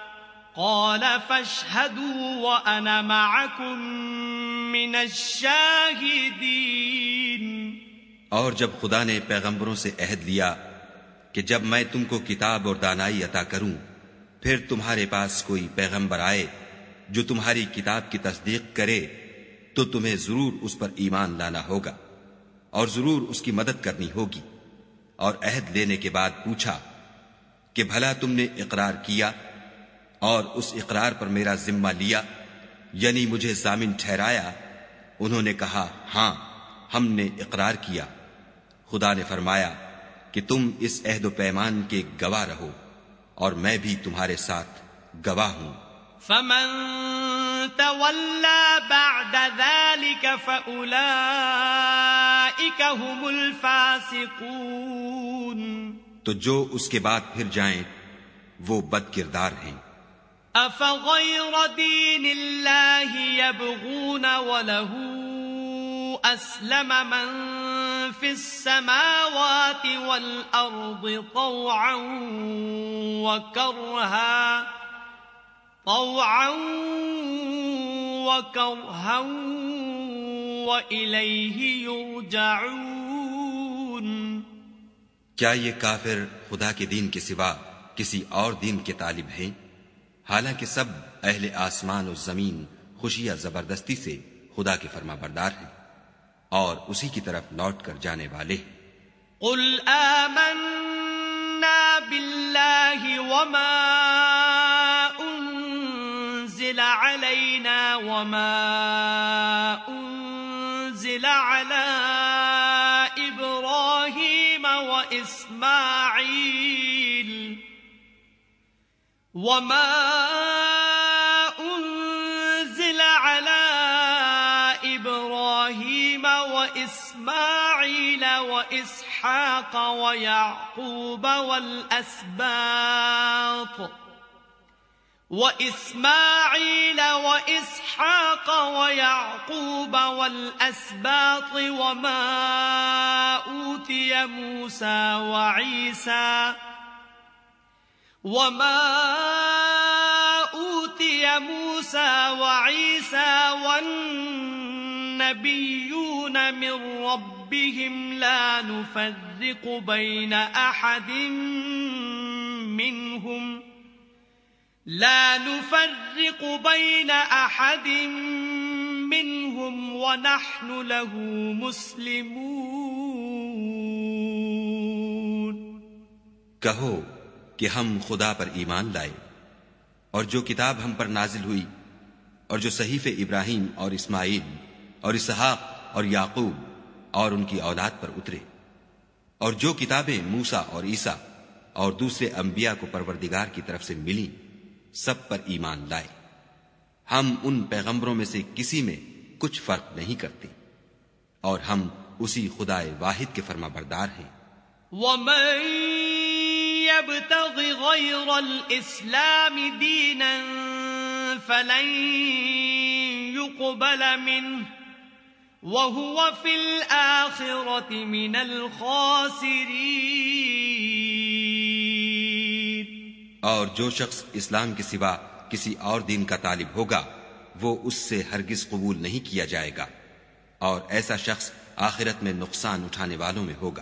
قال فاشهدوا وأنا معكم من الشاهدين. اور جب خدا نے پیغمبروں سے عہد لیا کہ جب میں تم کو کتاب اور دانائی عطا کروں، پھر تمہارے پاس کوئی پیغمبر آئے جو تمہاری کتاب کی تصدیق کرے، تو تمہیں ضرور اس پر ایمان لانا ہوگا اور ضرور اس کی مدد کرنی ہوگی۔ اور عہد لینے کے بعد پوچھا کہ بھلا تم نے اقرار کیا؟ اور اس اقرار پر میرا ذمہ لیا یعنی مجھے ضامن ٹھہرایا انہوں نے کہا ہاں ہم نے اقرار کیا۔ خدا نے فرمایا کہ تم اس عہد و پیمان کے گواہ رہو اور میں بھی تمہارے ساتھ گواہ ہوں۔ فمن تولى بعد ذلك فأولئك هم الفاسقون۔ تو جو اس کے بعد پھر جائیں وہ بد کردار ہیں۔ افغیر دین اللہ یبغون وله اسلم من في السماوات والارض طوعا وكرها طوعا وكرها وإليه يرجعون. کیا یہ کافر خدا کے دین کے سوا کسی اور دین کے طالب ہیں؟ حالانکہ سب اہل آسمان و زمین خوشیاں زبردستی سے خدا کے فرما بردار ہیں اور اسی کی طرف لوٹ کر جانے والے ہیں۔ قل آمنا بالله وما أنزل علينا وما أنزل على إبراهيم وإسماعيل وما أنزل على إبراهيم وإسماعيل وإسحاق ويعقوب والأسباط وإسماعيل وإسحاق ويعقوب والأسباط وما أوتي موسى وعيسى وما أوتي موسى وعيسى والنبيون من ربهم لا نفرق بين أحد منهم لا نفرق بين أحد منهم ونحن له مسلمون کہو کہ ہم خدا پر ایمان لائے اور جو کتاب ہم پر نازل ہوئی اور جو صحیف ابراہیم اور اسماعیل اور اسحاق اور یعقوب اور ان کی اولاد پر اترے اور جو کتابیں موسا اور عیسیٰ اور دوسرے انبیاء کو پروردگار کی طرف سے ملی، سب پر ایمان لائے۔ ہم ان پیغمبروں میں سے کسی میں کچھ فرق نہیں کرتے اور ہم اسی خدا واحد کے فرما بردار ہیں۔ ومن يبتغ غير الإسلام دينا فلن يقبل منه وهو في الآخرة من الخاسرين. اور جو شخص اسلام کے سوا کسی اور دین کا طالب ہوگا، وہ اس سے ہرگز قبول نہیں کیا جائے گا۔ اور ایسا شخص آخرت میں نقصان اٹھانے والوں میں ہوگا۔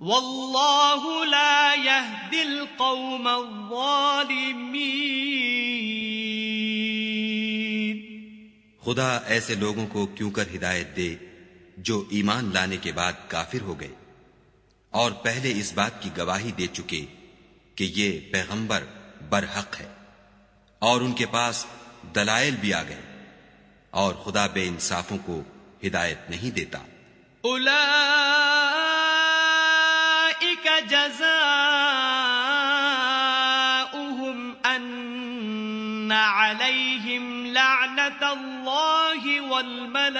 واللہ لا يهدي القوم الظالمین خدا ایسے لوگوں کو کیوں کر ہدایت دے جو ایمان لانے کے بعد کافر ہو گئے؟ اور پہلے اس بات کی گواہی دے چکے کہ یہ پیغمبر برحق ہے اور ان کے پاس دلائل بھی آ گئے اور خدا بے انصافوں کو ہدایت نہیں دیتا۔ اولئیک جزاؤہم ان علیہم لعنت اللہ والملائکہ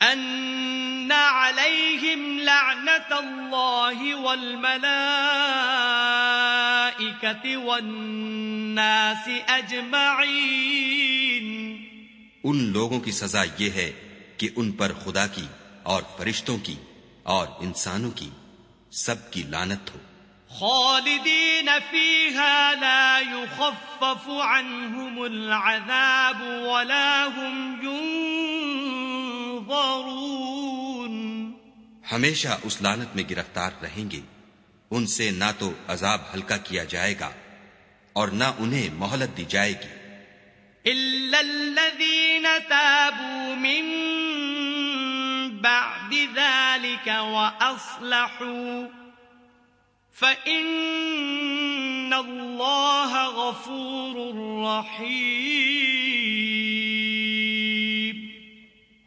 ان علیہم لعنت اللہ والملائکہ والناس اجمعین ان لوگوں کی سزا یہ ہے کہ ان پر خدا کی اور فرشتوں کی اور انسانوں کی سب کی لانت ہو۔ خالدین فیہا لا یخفف عنہم العذاب ولا هم ينظرون ہمیشہ اس لانت میں گرفتار رہیں گے۔ ان سے نہ تو عذاب ہلکا کیا جائے گا اور نہ انہیں مہلت دی جائے گی۔ إلا الذين تابوا من ذلك وأصلحوا فإن الله غفور رحيم.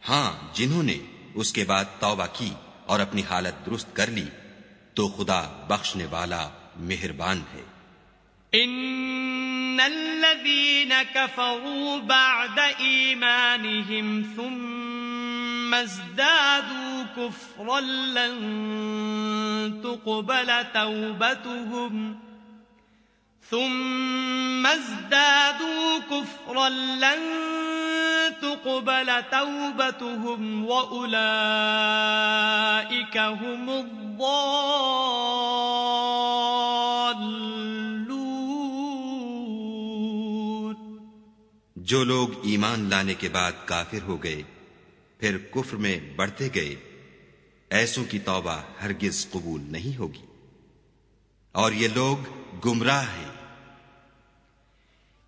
ہاں جنہوں نے اس کے بعد توبہ کی اور اپنی حالت درست کر لی تو خدا بخشنے والا مہربان ہے۔ ان الذين كفروا بعد ايمانهم ثم ازدادوا كفرا لن تقبل توبتهم. ثم ازدادوا كفرا لن تقبل توبتهم واولئك هم الضالون. جو لوگ ایمان لانے کے بعد کافر ہو گئے، پھر کفر میں بڑھتے گئے۔ ایسوں کی توبہ ہرگز قبول نہیں ہوگی۔ اور یہ لوگ گمراہ ہیں۔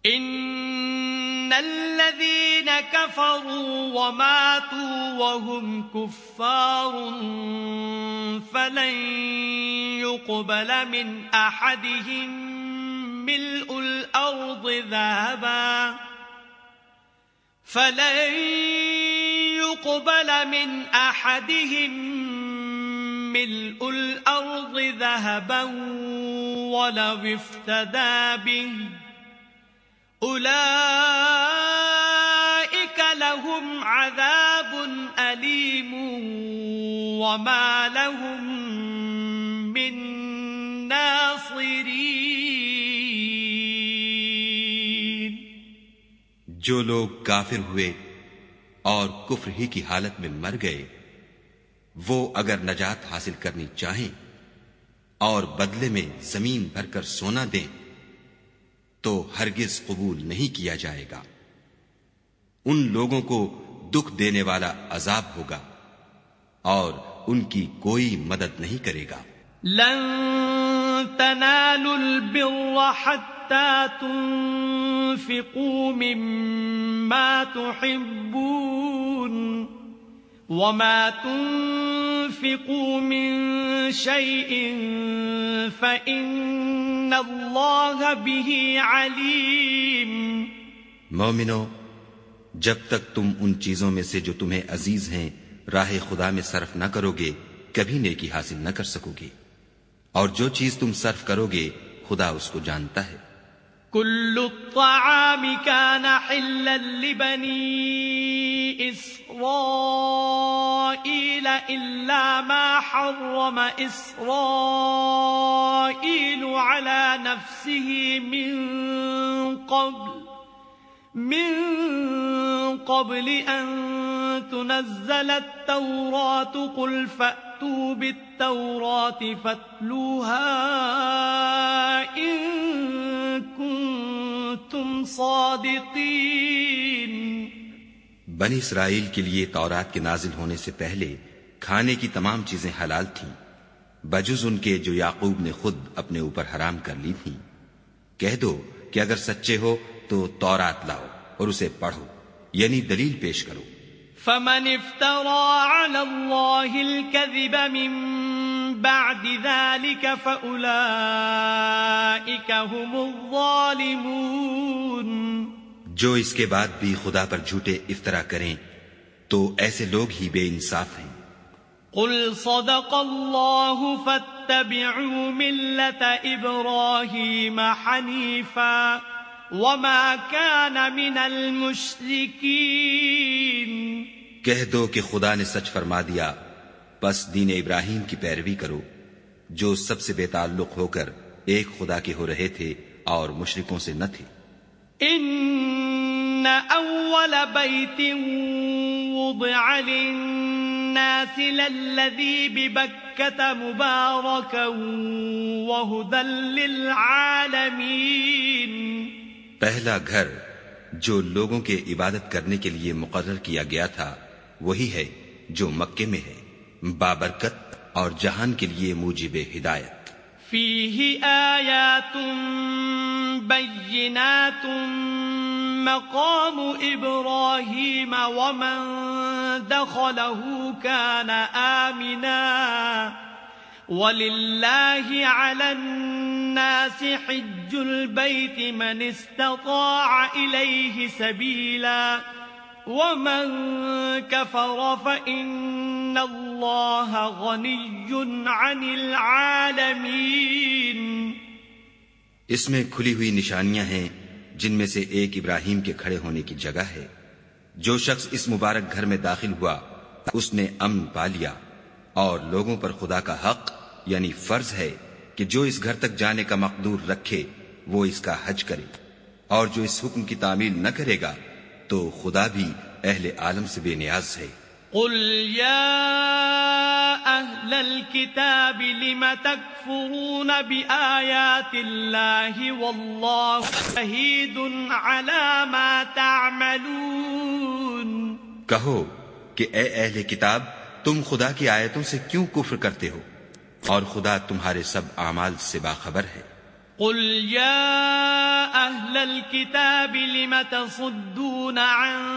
ان الذين كفروا وماتوا وهم كفار فلن يقبل من احدهم ملء الارض ذهبا فلن يقبل من احدهم ملء الارض ذهبا ولو افتدى به. أولئك لهم عذاب أليم وما لهم من ناصرين. جو لوگ کافر ہوئے اور کفر ہی کی حالت میں مر گئے۔ وہ اگر نجات حاصل کرنی چاہیں اور بدلے میں زمین بھر کر سونا دیں، تو ہرگز قبول نہیں کیا جائے گا۔ ان لوگوں کو دکھ دینے والا عذاب ہوگا اور ان کی کوئی مدد نہیں کرے گا۔ لن تنالوا البر حتى تنفقوا مما تحبون وما تنفقوا من شيء فإن الله به عليم مومنو، جب تک تم ان چیزوں میں سے جو تمہیں عزیز ہیں، راہ خدا میں صرف نہ کرو گے، کبھی نیکی حاصل نہ کر سکو گے۔ اور جو چیز تم صرف کرو گے، خدا اس کو جانتا ہے۔ كل الطعام كان حلا لبني إسرائيل إلا ما حرم إسرائيل على نفسه من قبل۔ من قبل أن تنزل التوراة، قل فأتوا بالتوراة فاتلوها إن كنتم صادقين. بنی اسرائیل کے لیے تورات کے نازل ہونے سے پہلے کھانے کی تمام چیزیں حلال تھیں، بجز ان کے جو یعقوب نے خود اپنے اوپر حرام کر لی تھیں۔ کہہ دو کہ اگر سچے ہو تو تورات لاؤ اور اسے پڑھو یعنی دلیل پیش کرو۔ فمن افترى على الله الكذب من بعد ذلك فأولئك هم الظالمون۔ جو اس کے بعد بھی خدا پر جھوٹے افطرا کریں تو ایسے لوگ ہی بے انصاف ہیں۔ قل صدق الله فاتبعوا ملة إبراهيم حنيفا۔ وما كان من المشركين کہہ دو کہ خدا نے سچ فرما دیا بس دین ابراہیم کی پیروی کرو جو سب سے بے تعلق ہو کر ایک خدا کے ہو رہے تھے اور مشرکوں سے نہ تھے۔ إن أول بيت وضع للناس للذي ببكة مباركا وهدى للعالمين پہلا گھر جو لوگوں کے عبادت کرنے کے لیے مقرر کیا گیا تھا، وہی ہے جو مکے میں ہے۔ بابرکت اور جہان کے لیے موجب ہدایت۔ فيه آيات بينات مقام إبراهيم ومن دخله كان آمنا۔ ولله على الناس حج البيت من استطاع إليه سبيلا ومن كفر فإن الله غني عن العالمين اس میں کھلی ہوئی نشانیاں ہیں جن میں سے ایک ابراہیم کے کھڑے ہونے کی جگہ ہے۔ جو شخص اس مبارک گھر میں داخل ہوا، اس نے امن پا لیا اور لوگوں پر خدا کا حق یعنی فرض ہے کہ جو اس گھر تک جانے کا مقدور رکھے وہ اس کا حج کرے۔ اور جو اس حکم کی تعمیل نہ کرے گا تو خدا بھی اہل عالم سے بے نیاز ہے۔ قل يا أهل الكتاب لم تكفرون بآيات الله والله شهيد على ما تعملون۔ کہو کہ اے اہل کتاب تم خدا کی آیتوں سے کیوں کفر کرتے ہو؟ اور خدا تمہارے سب اعمال سے باخبر ہے۔ قل يا أهل الكتاب لم تصدون عن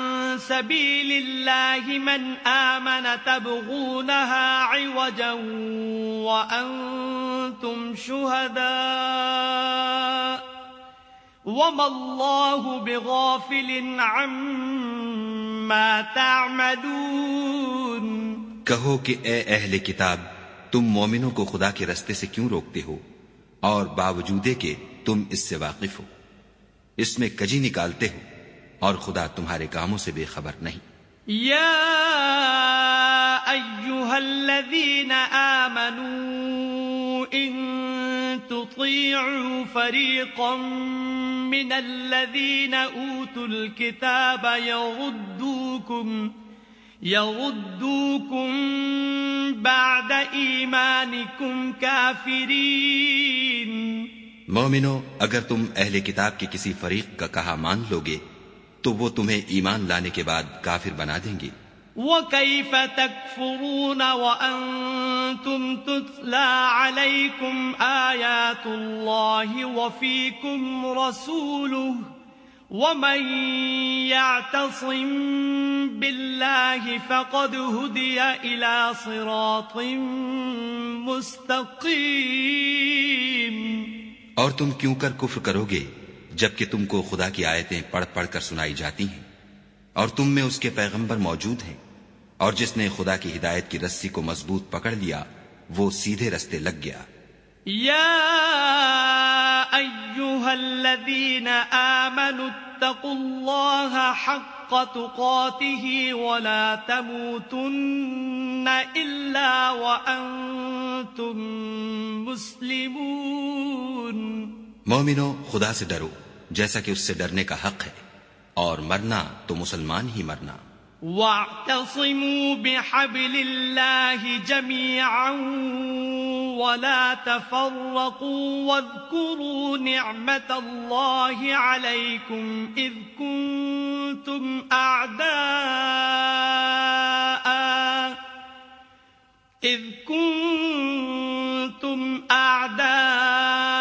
سبيل الله من آمن تبغونها عوجا وأنتم شهداء وما الله بغافل عما تعملون۔ کہو کہ اے اہل کتاب تم مومنوں کو خدا کے رستے سے کیوں روکتے ہو؟ اور باوجود کہ تم اس سے واقف ہو، اس میں کجی نکالتے ہو اور خدا تمہارے کاموں سے بے خبر نہیں۔ یا ایوہا الذین آمنوا ان تطیعوا فریقا من الذین اوتوا الكتاب یغدوکم يردوكم بعد إيمانكم كافرين مومنو اگر تم اہل کتاب کے کسی فریق کا کہا مان لو گے تو وہ تمہیں ایمان لانے کے بعد کافر بنا دیں گے۔ وَكَيْفَ تَكْفُرُونَ وَأَنتُمْ تُتْلَى عَلَيْكُمْ آيَاتُ اللَّهِ وَفِيكُمْ رَسُولُهُ ومن يعتصم بالله فقد هدي إلى صراط مستقيم اور تم کیوں کر کفر کرو گے جبکہ تم کو خدا کی آیتیں پڑھ پڑھ کر سنائی جاتی ہیں؟ اور تم میں اس کے پیغمبر موجود ہیں اور جس نے خدا کی ہدایت کی رسی کو مضبوط پکڑ لیا وہ سیدھے رستے لگ گیا۔ يا أيها الذين آمنوا اتقوا الله حق تقاته ولا تموتن إلا وأنتم مسلمون مومنو، خدا سے ڈرو، جیسا کہ اس سے ڈرنے کا حق ہے، اور مرنا تو مسلمان ہی مرنا۔ واعتصموا بحبل الله جميعا ولا تفرقوا واذكروا نعمة الله عليكم إذ كنتم أعداء إذ كنتم أعداء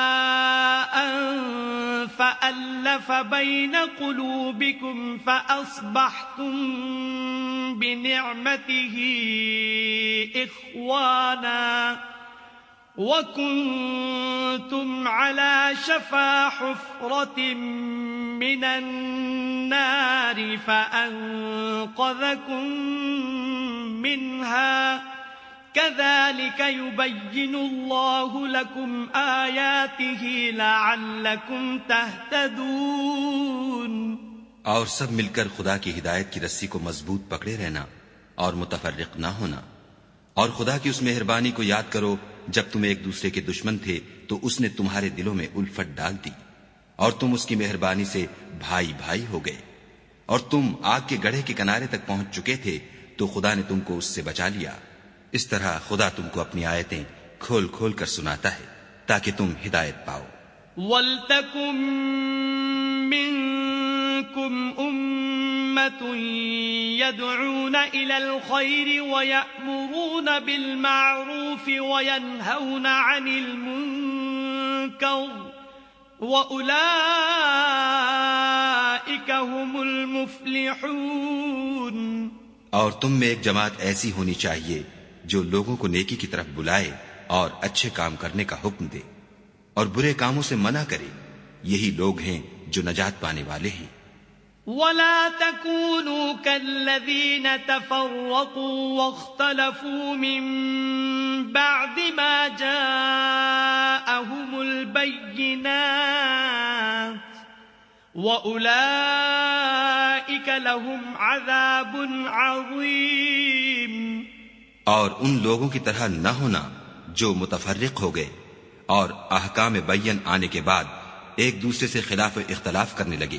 فألف بين قلوبكم فأصبحتم بنعمته إخوانا وكنتم على شفا حفرة من النار فأنقذكم منها كذلك يبين الله لكم آياته لعلكم تهتدون. اور سب مل کر خدا کی ہدایت کی رسی کو مضبوط پکڑے رہنا اور متفرق نہ ہونا۔ اور خدا کی اس مہربانی کو یاد کرو، جب تم ایک دوسرے کے دشمن تھے، تو اس نے تمہارے دلوں میں الفت ڈال دی۔ اور تم اس کی مہربانی سے بھائی بھائی ہو گئے۔ اور تم آگ کے گڑھے کے کنارے تک پہنچ چکے تھے، تو خدا نے تم کو اس سے بچا لیا۔ اس طرح خدا تم کو اپنی آیتیں کھول کھول کر سناتا ہے تاکہ تم ہدایت پاؤ۔ وَلْتَكُمْ منكم أمة يدعون إلى الخير ويأمرون بالمعروف وينهون عن المنكر وأولئك هم المفلحون۔ اور تم میں ایک جماعت ایسی ہونی چاہیے جو لوگوں کو نیکی کی طرف بلائے اور اچھے کام کرنے کا حکم دے اور برے کاموں سے منع کرے، یہی لوگ ہیں جو نجات پانے والے ہیں۔ ولا تكونوا كالذين تفرقوا واختلفوا من بعد ما جاءهم البينات وأولئك لهم عذاب عظيم اور ان لوگوں کی طرح نہ ہونا جو متفرق ہو گئے اور احکام بین آنے کے بعد ایک دوسرے سے خلاف اختلاف کرنے لگے۔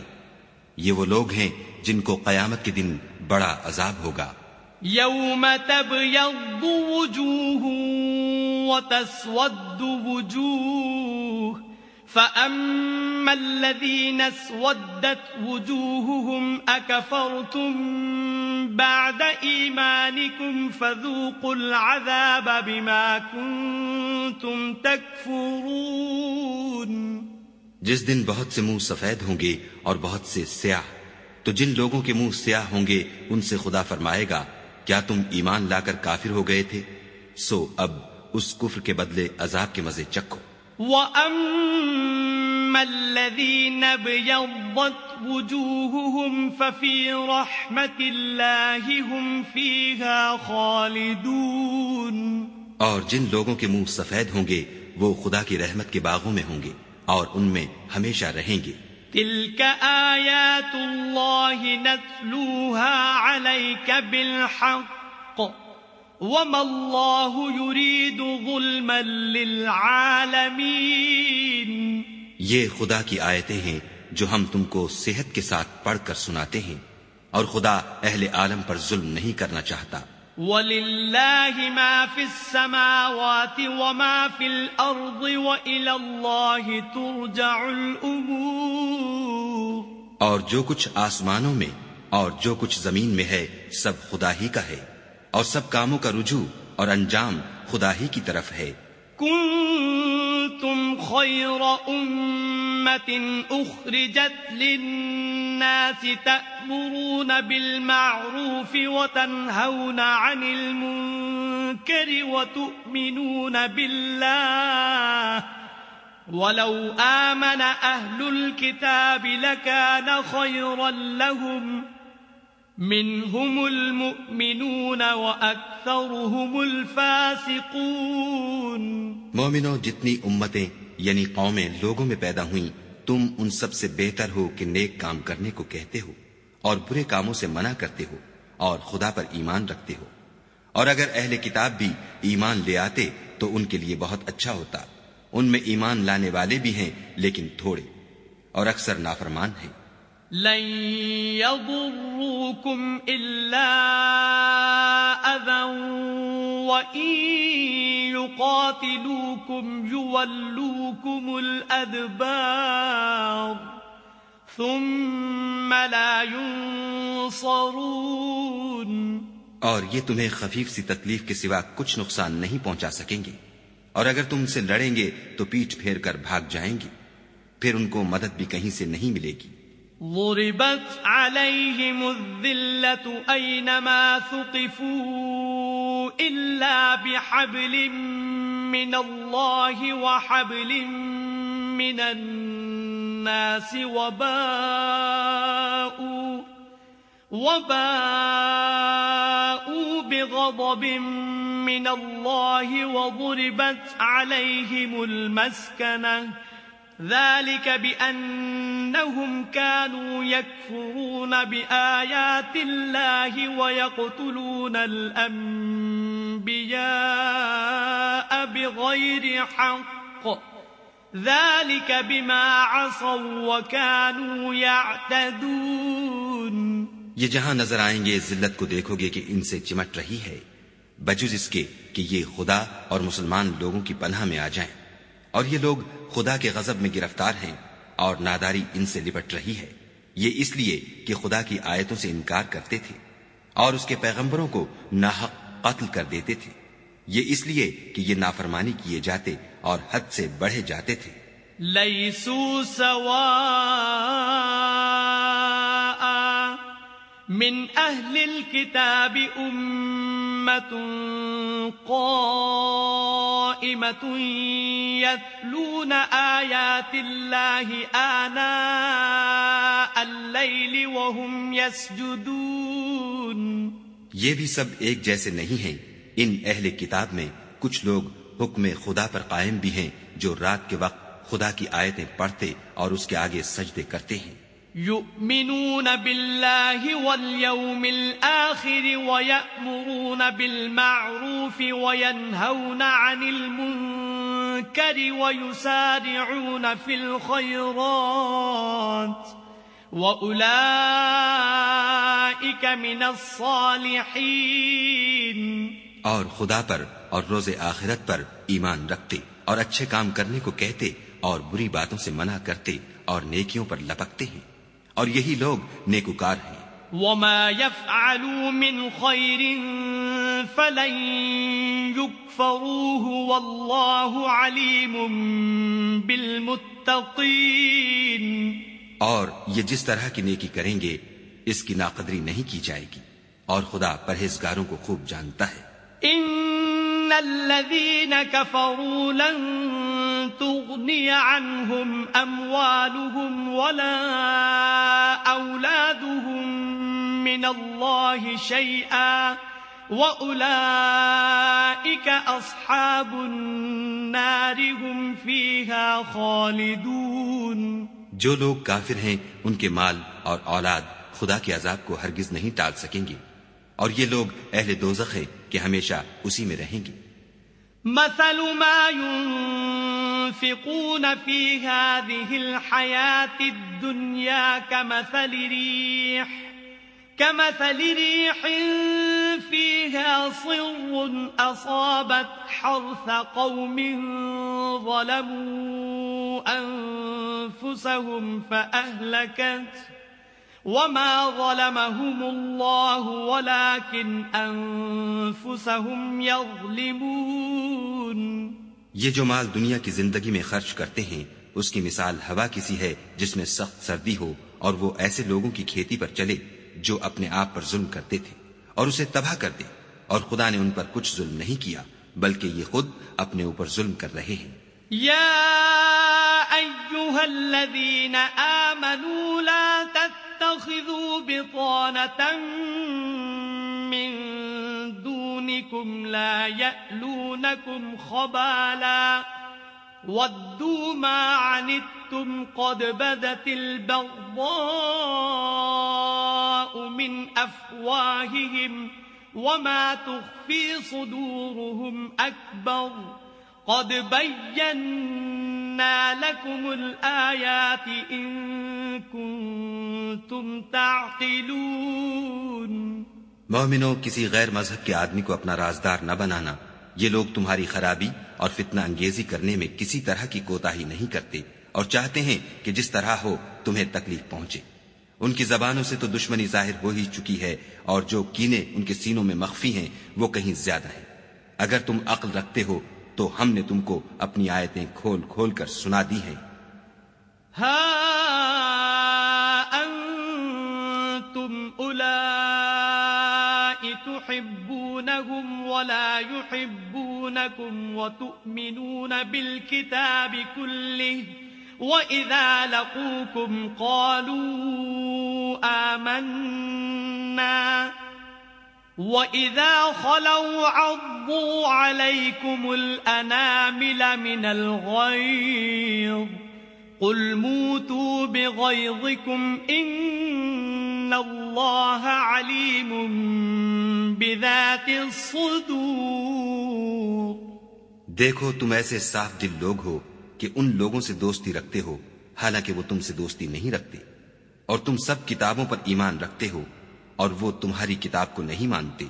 یہ وہ لوگ ہیں جن کو قیامت کے دن بڑا عذاب ہوگا۔ یوم تبیض وجوہ وتسود وجوہ۔ فأما الذين اسودت وجوههم أكفرتم بعد إيمانكم فذوقوا العذاب بما كنتم تكفرون جس دن بہت سے منہ سفید ہوں گے اور بہت سے سیاہ، تو جن لوگوں کے منہ سیاہ ہوں گے، ان سے خدا فرمائے گا، کیا تم ایمان لا کر کافر ہو گئے تھے؟ سو اب اس کفر کے بدلے عذاب کے مزے چکھو۔ وَأَمَّا الَّذِينَ بْيَضَّتْ وُجُوهُهُمْ فَفِي رَحْمَةِ اللَّهِ هُمْ فِيهَا خَالِدُونَ اور جن لوگوں کے منہ سفید ہوں گے وہ خدا کی رحمت کے باغوں میں ہوں گے اور ان میں ہمیشہ رہیں گے۔ تلك آیات اللہ نتلوها عليك بالحق وما اللہ يريد ظلما للعالمین یہ خدا کی آیتیں ہیں جو ہم تم کو صحت کے ساتھ پڑھ کر سناتے ہیں اور خدا اہل عالم پر ظلم نہیں کرنا چاہتا۔ وَلِلَّهِ مَا فِي السَّمَاوَاتِ وَمَا فِي الْأَرْضِ وَإِلَى اللَّهِ تُرْجَعُ الْأُمُورِ اور جو کچھ آسمانوں میں اور جو کچھ زمین میں ہے سب خدا ہی کا ہے۔ اور سب کاموں کا رجوع اور انجام خدا ہی کی طرف ہے۔ كنتم خير أمة أخرجت للناس تأمرون بالمعروف وتنهون عن المنكر وتؤمنون بالله ولو آمن أهل الكتاب لكان خيرا لهم منهم المؤمنون وأكثرهم الفاسقون. مومنو، جتنی امتیں یعنی قومیں لوگوں میں پیدا ہوئیں، تم ان سب سے بہتر ہو کہ نیک کام کرنے کو کہتے ہو اور برے کاموں سے منع کرتے ہو اور خدا پر ایمان رکھتے ہو۔ اور اگر اہل کتاب بھی ایمان لے آتے، تو ان کے لیے بہت اچھا ہوتا۔ ان میں ایمان لانے والے بھی ہیں، لیکن تھوڑے اور اکثر نافرمان ہیں۔ لن يضروكم إلا أذى وإن يقاتلوكم يولوكم الأدبار ثم لا ينصرون اور یہ تمہیں خفیف سی تکلیف کے سوا کچھ نقصان نہیں پہنچا سکیں گے۔ اور اگر تم سے لڑیں گے تو پیٹ پھیر کر بھاگ جائیں گے۔ پھر ان کو مدد بھی کہیں سے نہیں ملے گی۔ ضربت عليهم الذلة أينما ثقفوا إلا بحبل من الله وحبل من الناس وباءوا وباءوا بغضب من الله وضربت عليهم المسكنة ذلك بأنهم كانوا يكفرون بآيات الله ويقتلون الأنبياء بغير حق. ذلك بما عصوا وكانوا يعتدون. یہ جہاں نظر آئیں گے، ذلت کو دیکھو گے کہ ان سے چمٹ رہی ہے، بجز اس کے کہ یہ خدا اور مسلمان لوگوں کی پناہ میں آ جائیں۔ اور یہ لوگ خدا کے غضب میں گرفتار ہیں اور ناداری ان سے لپٹ رہی ہے۔ یہ اس لیے کہ خدا کی آیتوں سے انکار کرتے تھے اور اس کے پیغمبروں کو ناحق قتل کر دیتے تھے۔ یہ اس لیے کہ یہ نافرمانی کیے جاتے اور حد سے بڑھے جاتے تھے۔ لیسو سوا من اہل الكتاب امت يتلون آیات اللہ آناء اللیل وهم يسجدون. یہ بھی سب ایک جیسے نہیں ہیں۔ ان اہل کتاب میں کچھ لوگ حکم خدا پر قائم بھی ہیں جو رات کے وقت خدا کی آیتیں پڑھتے اور اس کے آگے سجدے کرتے ہیں۔ يؤمنون بالله واليوم الآخر ويأمرون بالمعروف وينهون عن المنكر ويسارعون في الخيرات وأولئك من الصالحين اور خدا پر اور روز آخرت پر ایمان رکھتے اور اچھے کام کرنے کو کہتے اور بری باتوں سے منع کرتے اور نیکیوں پر لپکتے ہیں۔ اور یہی لوگ نیکوکار ہیں۔ وما يفعلوا من خير فلن يكفروه والله عليم بالمتقين۔ اور یہ جس طرح کی نیکی کریں گے اس کی ناقدری نہیں کی جائے گی۔ اور خدا پرہیزگاروں کو خوب جانتا ہے۔ ان ان الذين كفروا لن تغني عنهم اموالهم ولا اولادهم من الله شيئا واولئك اصحاب النار هم فيها خالدون جو لوگ کافر ہیں، ان کے مال اور اولاد خدا کے عذاب کو ہرگز نہیں ٹال سکیں گے۔ اور یہ لوگ اہل دوزخ ہیں کہ ہمیشہ اسی میں رہیں گے۔ مثل ما ينفقون في هذه الحياة الدنيا كمثل ريح كمثل ريح فيها صر أصابت حرث قوم ظلموا أنفسهم فأهلكت وما ظلمهم الله ولكن انفسهم يظلمون۔ یہ جو مال دنیا کی زندگی میں خرچ کرتے ہیں اس کی مثال ہوا کسی ہے جس میں سخت سردی ہو اور وہ ایسے لوگوں کی کھیتی پر چلے جو اپنے آپ پر ظلم کرتے تھے اور اسے تباہ کر دے اور خدا نے ان پر کچھ ظلم نہیں کیا بلکہ یہ خود اپنے اوپر ظلم کر رہے ہیں۔ یا ایوہا الذین آمنوا لا تتبعوا تتخذوا بطانة من دونكم لا يألونكم خبالا ودوا ما عنتم قد بدت البغضاء من أفواههم وما تخفي صدورهم أكبر قد بينا لكم الآيات إن كنتم تعقلون مومنو کسی غیر مذہب کے آدمی کو اپنا رازدار نہ بنانا، یہ لوگ تمہاری خرابی اور فتنہ انگیزی کرنے میں کسی طرح کی کوتاہی نہیں کرتے اور چاہتے ہیں کہ جس طرح ہو تمہیں تکلیف پہنچے۔ ان کی زبانوں سے تو دشمنی ظاہر ہو ہی چکی ہے اور جو کینے ان کے سینوں میں مخفی ہیں، وہ کہیں زیادہ ہیں۔ اگر تم عقل رکھتے ہو تو ہم نے تم کو اپنی آیتیں کھول کھول کر سنا دی ہیں۔ ہا انتم اولائی تحبونهم ولا يحبونكم وتؤمنون بالكتاب كله وإذا لقوكم قالوا آمنا وَإِذَا خَلَوْا عَضُّوا عَلَيْكُمُ الْأَنَامِلَ مِنَ الْغَيْظِ قُلْ مُوتُوا بِغَيْظِكُمْ إِنَّ اللَّهَ عَلِيمٌ بِذَاتِ الصُّدُورِ دیکھو تم ایسے صاف دل لوگ ہو کہ ان لوگوں سے دوستی رکھتے ہو، حالانکہ وہ تم سے دوستی نہیں رکھتے، اور تم سب کتابوں پر ایمان رکھتے ہو۔ اور وہ تمہاری کتاب کو نہیں مانتے۔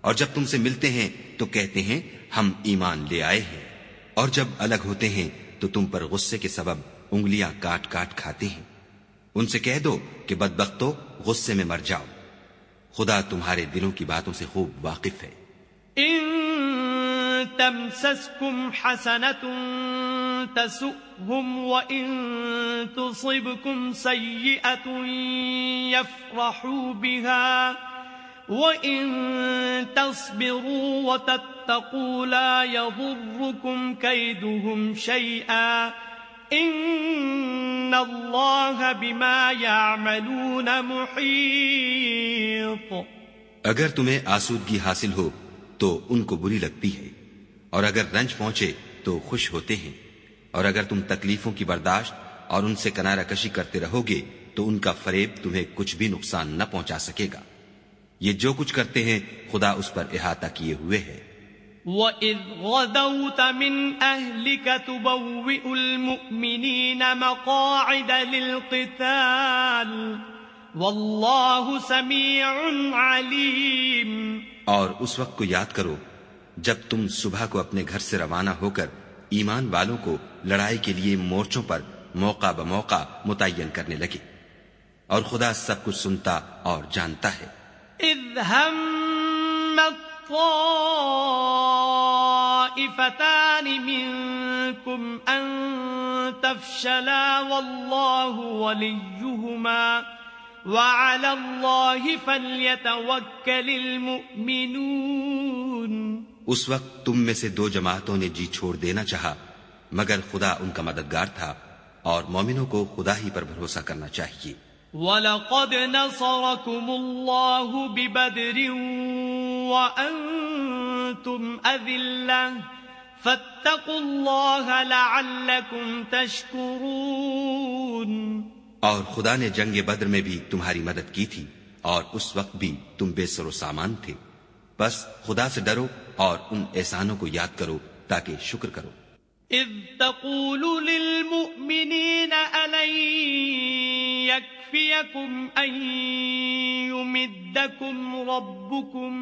اور جب تم سے ملتے ہیں تو کہتے ہیں، ہم ایمان لے آئے ہیں۔ اور جب الگ ہوتے ہیں تو تم پر غصے کے سبب انگلیاں کاٹ کاٹ کھاتے ہیں۔ ان سے کہہ دو کہ بدبختو غصے میں مر جاؤ۔ خدا تمہارے دلوں کی باتوں سے خوب واقف ہے۔ ان تمسسكم حسنة تسؤهم وإن تصبكم سيئة يفرحوا بها وإن تصبروا وتتقوا لا يضركم كيدهم شيئا ان اللہ بما يعملون محیط اگر تمہیں آسودگی حاصل ہو تو ان کو بری لگتی ہے اور اگر رنج پہنچے تو خوش ہوتے ہیں۔ اور اگر تم تکلیفوں کی برداشت اور ان سے کنارہ کشی کرتے رہو گے تو ان کا فریب تمہیں کچھ بھی نقصان نہ پہنچا سکے گا۔ یہ جو کچھ کرتے ہیں خدا اس پر احاطہ کیے ہوئے ہے۔ وَإِذْ غَدَوْتَ مِنْ أَهْلِكَ تُبَوِّئُ الْمُؤْمِنِينَ مَقَاعِدَ لِلْقِتَالِ وَاللَّهُ سَمِيعٌ عَلِيمٌ۔ اور اس وقت کو یاد کرو جب تم صبح کو اپنے گھر سے روانہ ہو کر ایمان والوں کو لڑائی کے لیے مورچوں پر موقع بموقع متعین کرنے لگے اور خدا سب کچھ سنتا اور جانتا ہے۔ اذ ہمت طائفتان منكم أن تفشلا والله وليهما وعلى الله فليتوكل المؤمنون۔ اس وقت تم میں سے دو جماعتوں نے جی چھوڑ دینا چاہا مگر خدا ان کا مددگار تھا اور مومنوں کو خدا ہی پر بھروسہ کرنا چاہیے۔ وَلَقَدْ نَصَرَكُمُ اللَّهُ بِبَدْرٍ وَأَنْتُمْ أَذِلَّةٌ فَاتَّقُوا اللَّهَ لَعَلَّكُمْ تَشْكُرُونَ۔ اور خدا نے جنگ بدر میں بھی تمہاری مدد کی تھی اور اس وقت بھی تم بے سر و سامان تھے۔ بس خدا سے ڈرو اور ان احسانوں کو یاد کرو تاکہ شکر کرو۔ اذ تقول للمؤمنين ألن يكفيكم أن يمدكم ربكم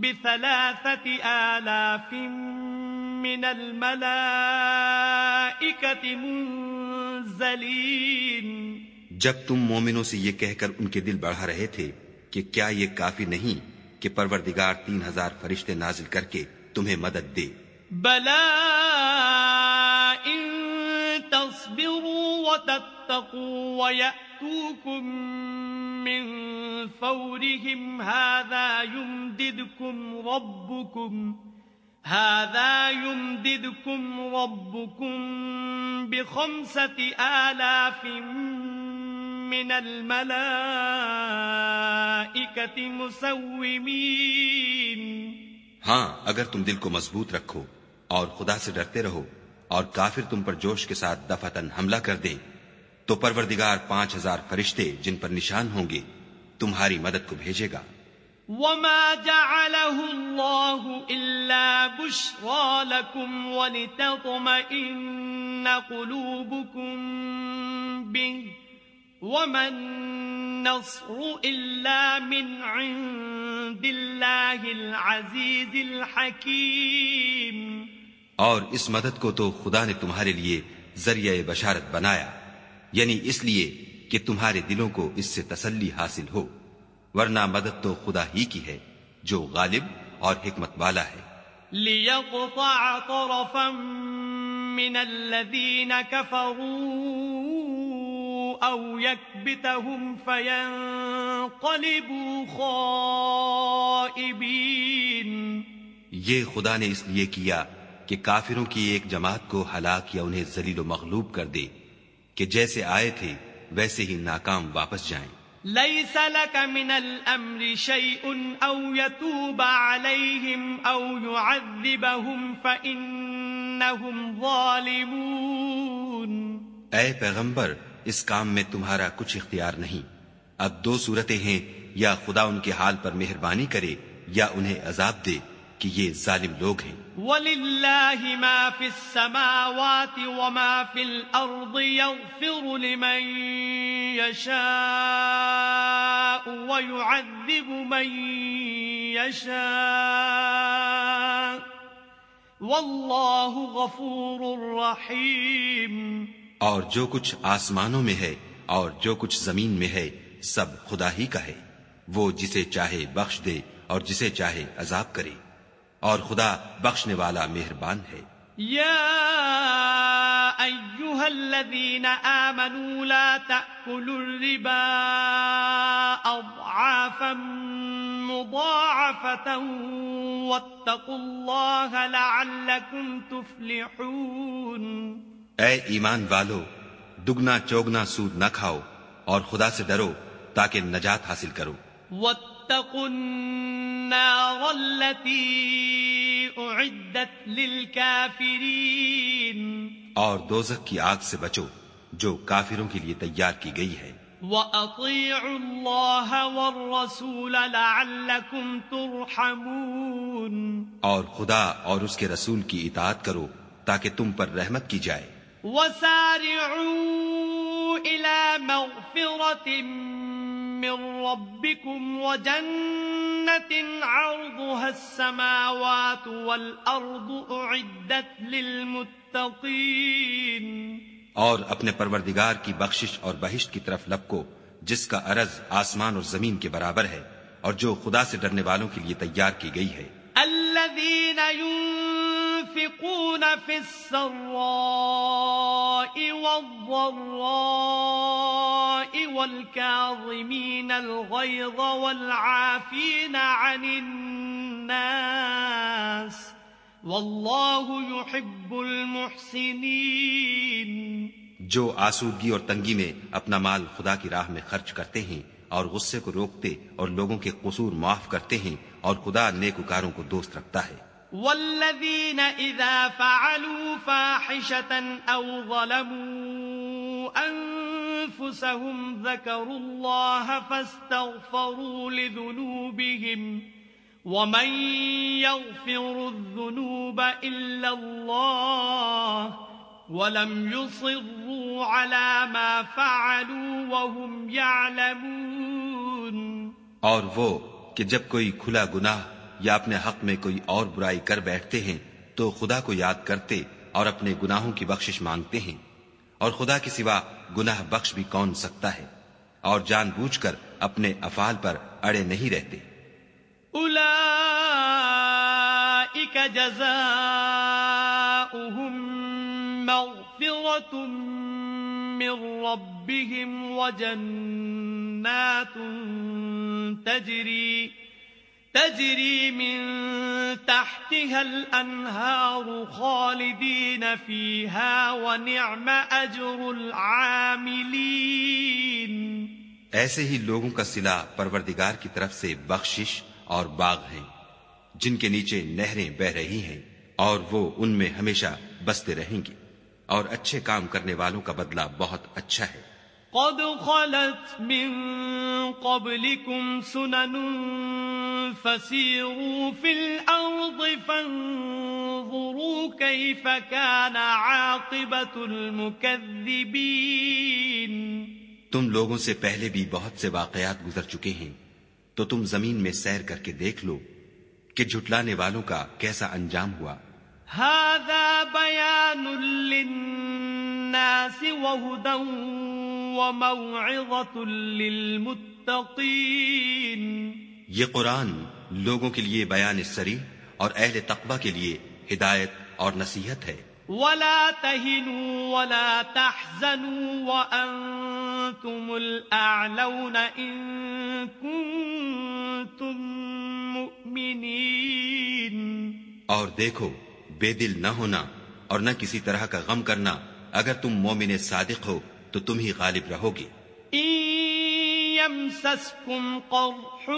بثلاثة آلاف من الملائكة منزلين جب تم مومنوں سے یہ کہہ کر ان کے دل بڑھا رہے تھے کہ کیا یہ کافی نہیں کہ پروردگار تین ہزار فرشتے نازل کر کے تمہیں مدد دے۔ بلا ان تصبروا وتتقوا ويأتوكم من فورهم هذا يمددكم ربكم، هذا يمددكم ربكم بخمسة آلاف من الملائكة مسومين ہاں اگر تم دل کو مضبوط رکھو اور خدا سے ڈرتے رہو اور کافر تم پر جوش کے ساتھ دفتن حملہ کر دے تو پروردگار پانچ ہزار فرشتے جن پر نشان ہوں گے تمہاری مدد کو بھیجے گا۔ وما جعله الله إلا بشرى لكم ولتطمئن قلوبكم به۔ وما النصر إلا من عند الله العزيز الحكيم اور اس مدد کو تو خدا نے تمہارے لیے ذریعہ بشارت بنایا یعنی اس لیے کہ تمہارے دلوں کو اس سے تسلی حاصل ہو ورنہ مدد تو خدا ہی کی ہے جو غالب اور حکمت والا ہے۔ لِيَقْطَعَ طَرَفًا مِّنَ الَّذِينَ كَفَرُوا أَوْ يَكْبِتَهُمْ فَيَنْقَلِبُوا خَائِبِينَ. یہ خدا نے اس لیے کیا کہ کافروں کی ایک جماعت کو ہلاک یا انہیں ذلیل و مغلوب کر دے کہ جیسے آئے تھے ویسے ہی ناکام واپس جائیں۔ ليس لك من الأمر شيء أو يتوب عليهم أو يعذبهم فإنهم ظالمون۔ اے پیغمبر اس کام میں تمہارا کچھ اختیار نہیں۔ اب دو صورتیں ہیں، یا خدا ان کے حال پر مہربانی کرے، یا انہیں عذاب دے کہ یہ ظالم لوگ ہیں۔ وَلِلَّهِ مَا فِي السَّمَاوَاتِ وَمَا فِي الْأَرْضِ يَغْفِرُ لِمَن يَشَاءُ وَيُعَذِّبُ مَن يَشَاءُ وَاللَّهُ غَفُورٌ رَحِيمٌ اور جو کچھ آسمانوں میں ہے اور جو کچھ زمین میں ہے، سب خدا ہی کا ہے۔ وہ جسے چاہے بخش دے اور جسے چاہے عذاب کرے۔ اور خدا بخشنے والا مہربان ہے۔ الذين آمنوا لا تأكلوا الربا أضعافا مضاعفة واتقوا الله لعلكم تفلحون۔ اے ایمان والو دگنا چوگنا سود نہ کھاؤ اور خدا سے ڈرو تاکہ نجات حاصل کرو۔ واتقوا النار التي اعدت للكافرين۔ اور دوزخ کی آگ سے بچو جو کافروں کے لیے تیار کی گئی ہے۔ وَأَطِيعُوا اللَّهَ وَالرَّسُولَ لَعَلَّكُمْ تُرْحَمُونَ۔ اور خدا اور اس کے رسول کی اطاعت کرو تاکہ تم پر رحمت کی جائے۔ وَسَارِعُوا إِلَى مَغْفِرَةٍ مِّن رَّبِّكُمْ وَجَنَّةٍ عَرْضُهَا السَّمَاوَاتُ وَالْأَرْضُ أُعِدَّتْ لِلْمُتَّقِينَ. اور اپنے پروردگار کی بخشش اور بہشت کی طرف لب کو، جس کا عرض آسمان اور زمین کے برابر ہے، اور جو خدا سے ڈرنے والوں کے لیے تیار کی گئی ہے۔ الذين ينفقون في السراء والضراء والكاظمين الغيظ والعافين عن الناس والله يحب المحسنين جو آسودگی اور تنگی میں اپنا مال خدا کی راہ میں خرچ کرتے ہیں اور غصے کو روکتے اور لوگوں کے قصور معاف کرتے ہیں اور خدا نیکوکاروں کو دوست رکھتا ہے۔ والذین اذا فعلوا فاحشة او ظلموا انفسهم ذکروا اللہ فاستغفروا لذنوبهم ومن يغفر الذنوب الا اللہ ولم يصروا على ما فعلوا وهم يعلمون اور وہ کہ جب کوئی کھلا گناہ یا اپنے حق میں کوئی اور برائی کر بیٹھتے ہیں تو خدا کو یاد کرتے اور اپنے گناہوں کی بخشش مانگتے ہیں۔ اور خدا کے سوا گناہ بخش بھی کون سکتا ہے؟ اور جان بوجھ کر اپنے افعال پر اڑے نہیں رہتے۔ مغفرة من ربهم وجنات تجري تجري من تحتها الأنهار خالدين فيها ونعم أجر العاملين۔ ایسے ہی لوگوں کا صلہ پروردگار کی طرف سے بخشش اور باغ ہیں، جن کے نیچے نہریں بہ رہی ہیں اور وہ ان میں ہمیشہ بستے رہیں گے۔ اور اچھے کام کرنے والوں کا بدلہ بہت اچھا ہے۔ قد خلت من قبلكم سنن فسيروا في الأرض فانظروا كيف كان عاقبة المكذبين۔ تم لوگوں سے پہلے بھی بہت سے واقعات گزر چکے ہیں۔ تو تم زمین میں سیر کر کے دیکھ لو کہ جھٹلانے والوں کا کیسا انجام ہوا۔ هذا بيان للناس وهدى وموعظة للمتقين. یہ قرآن لوگوں کے لیے بیان سری اور اہل تقوی کے لیے ہدایت اور نصیحت ہے۔ ولا تهنوا ولا تحزنوا وأنتم الأعلون إن كنتم مؤمنين. اور دیکھو بے دل نہ ہونا اور نہ کسی طرح کا غم کرنا۔ اگر تم مومن صادق ہو، تو تم ہی غالب رہو گے يمسسكم قرح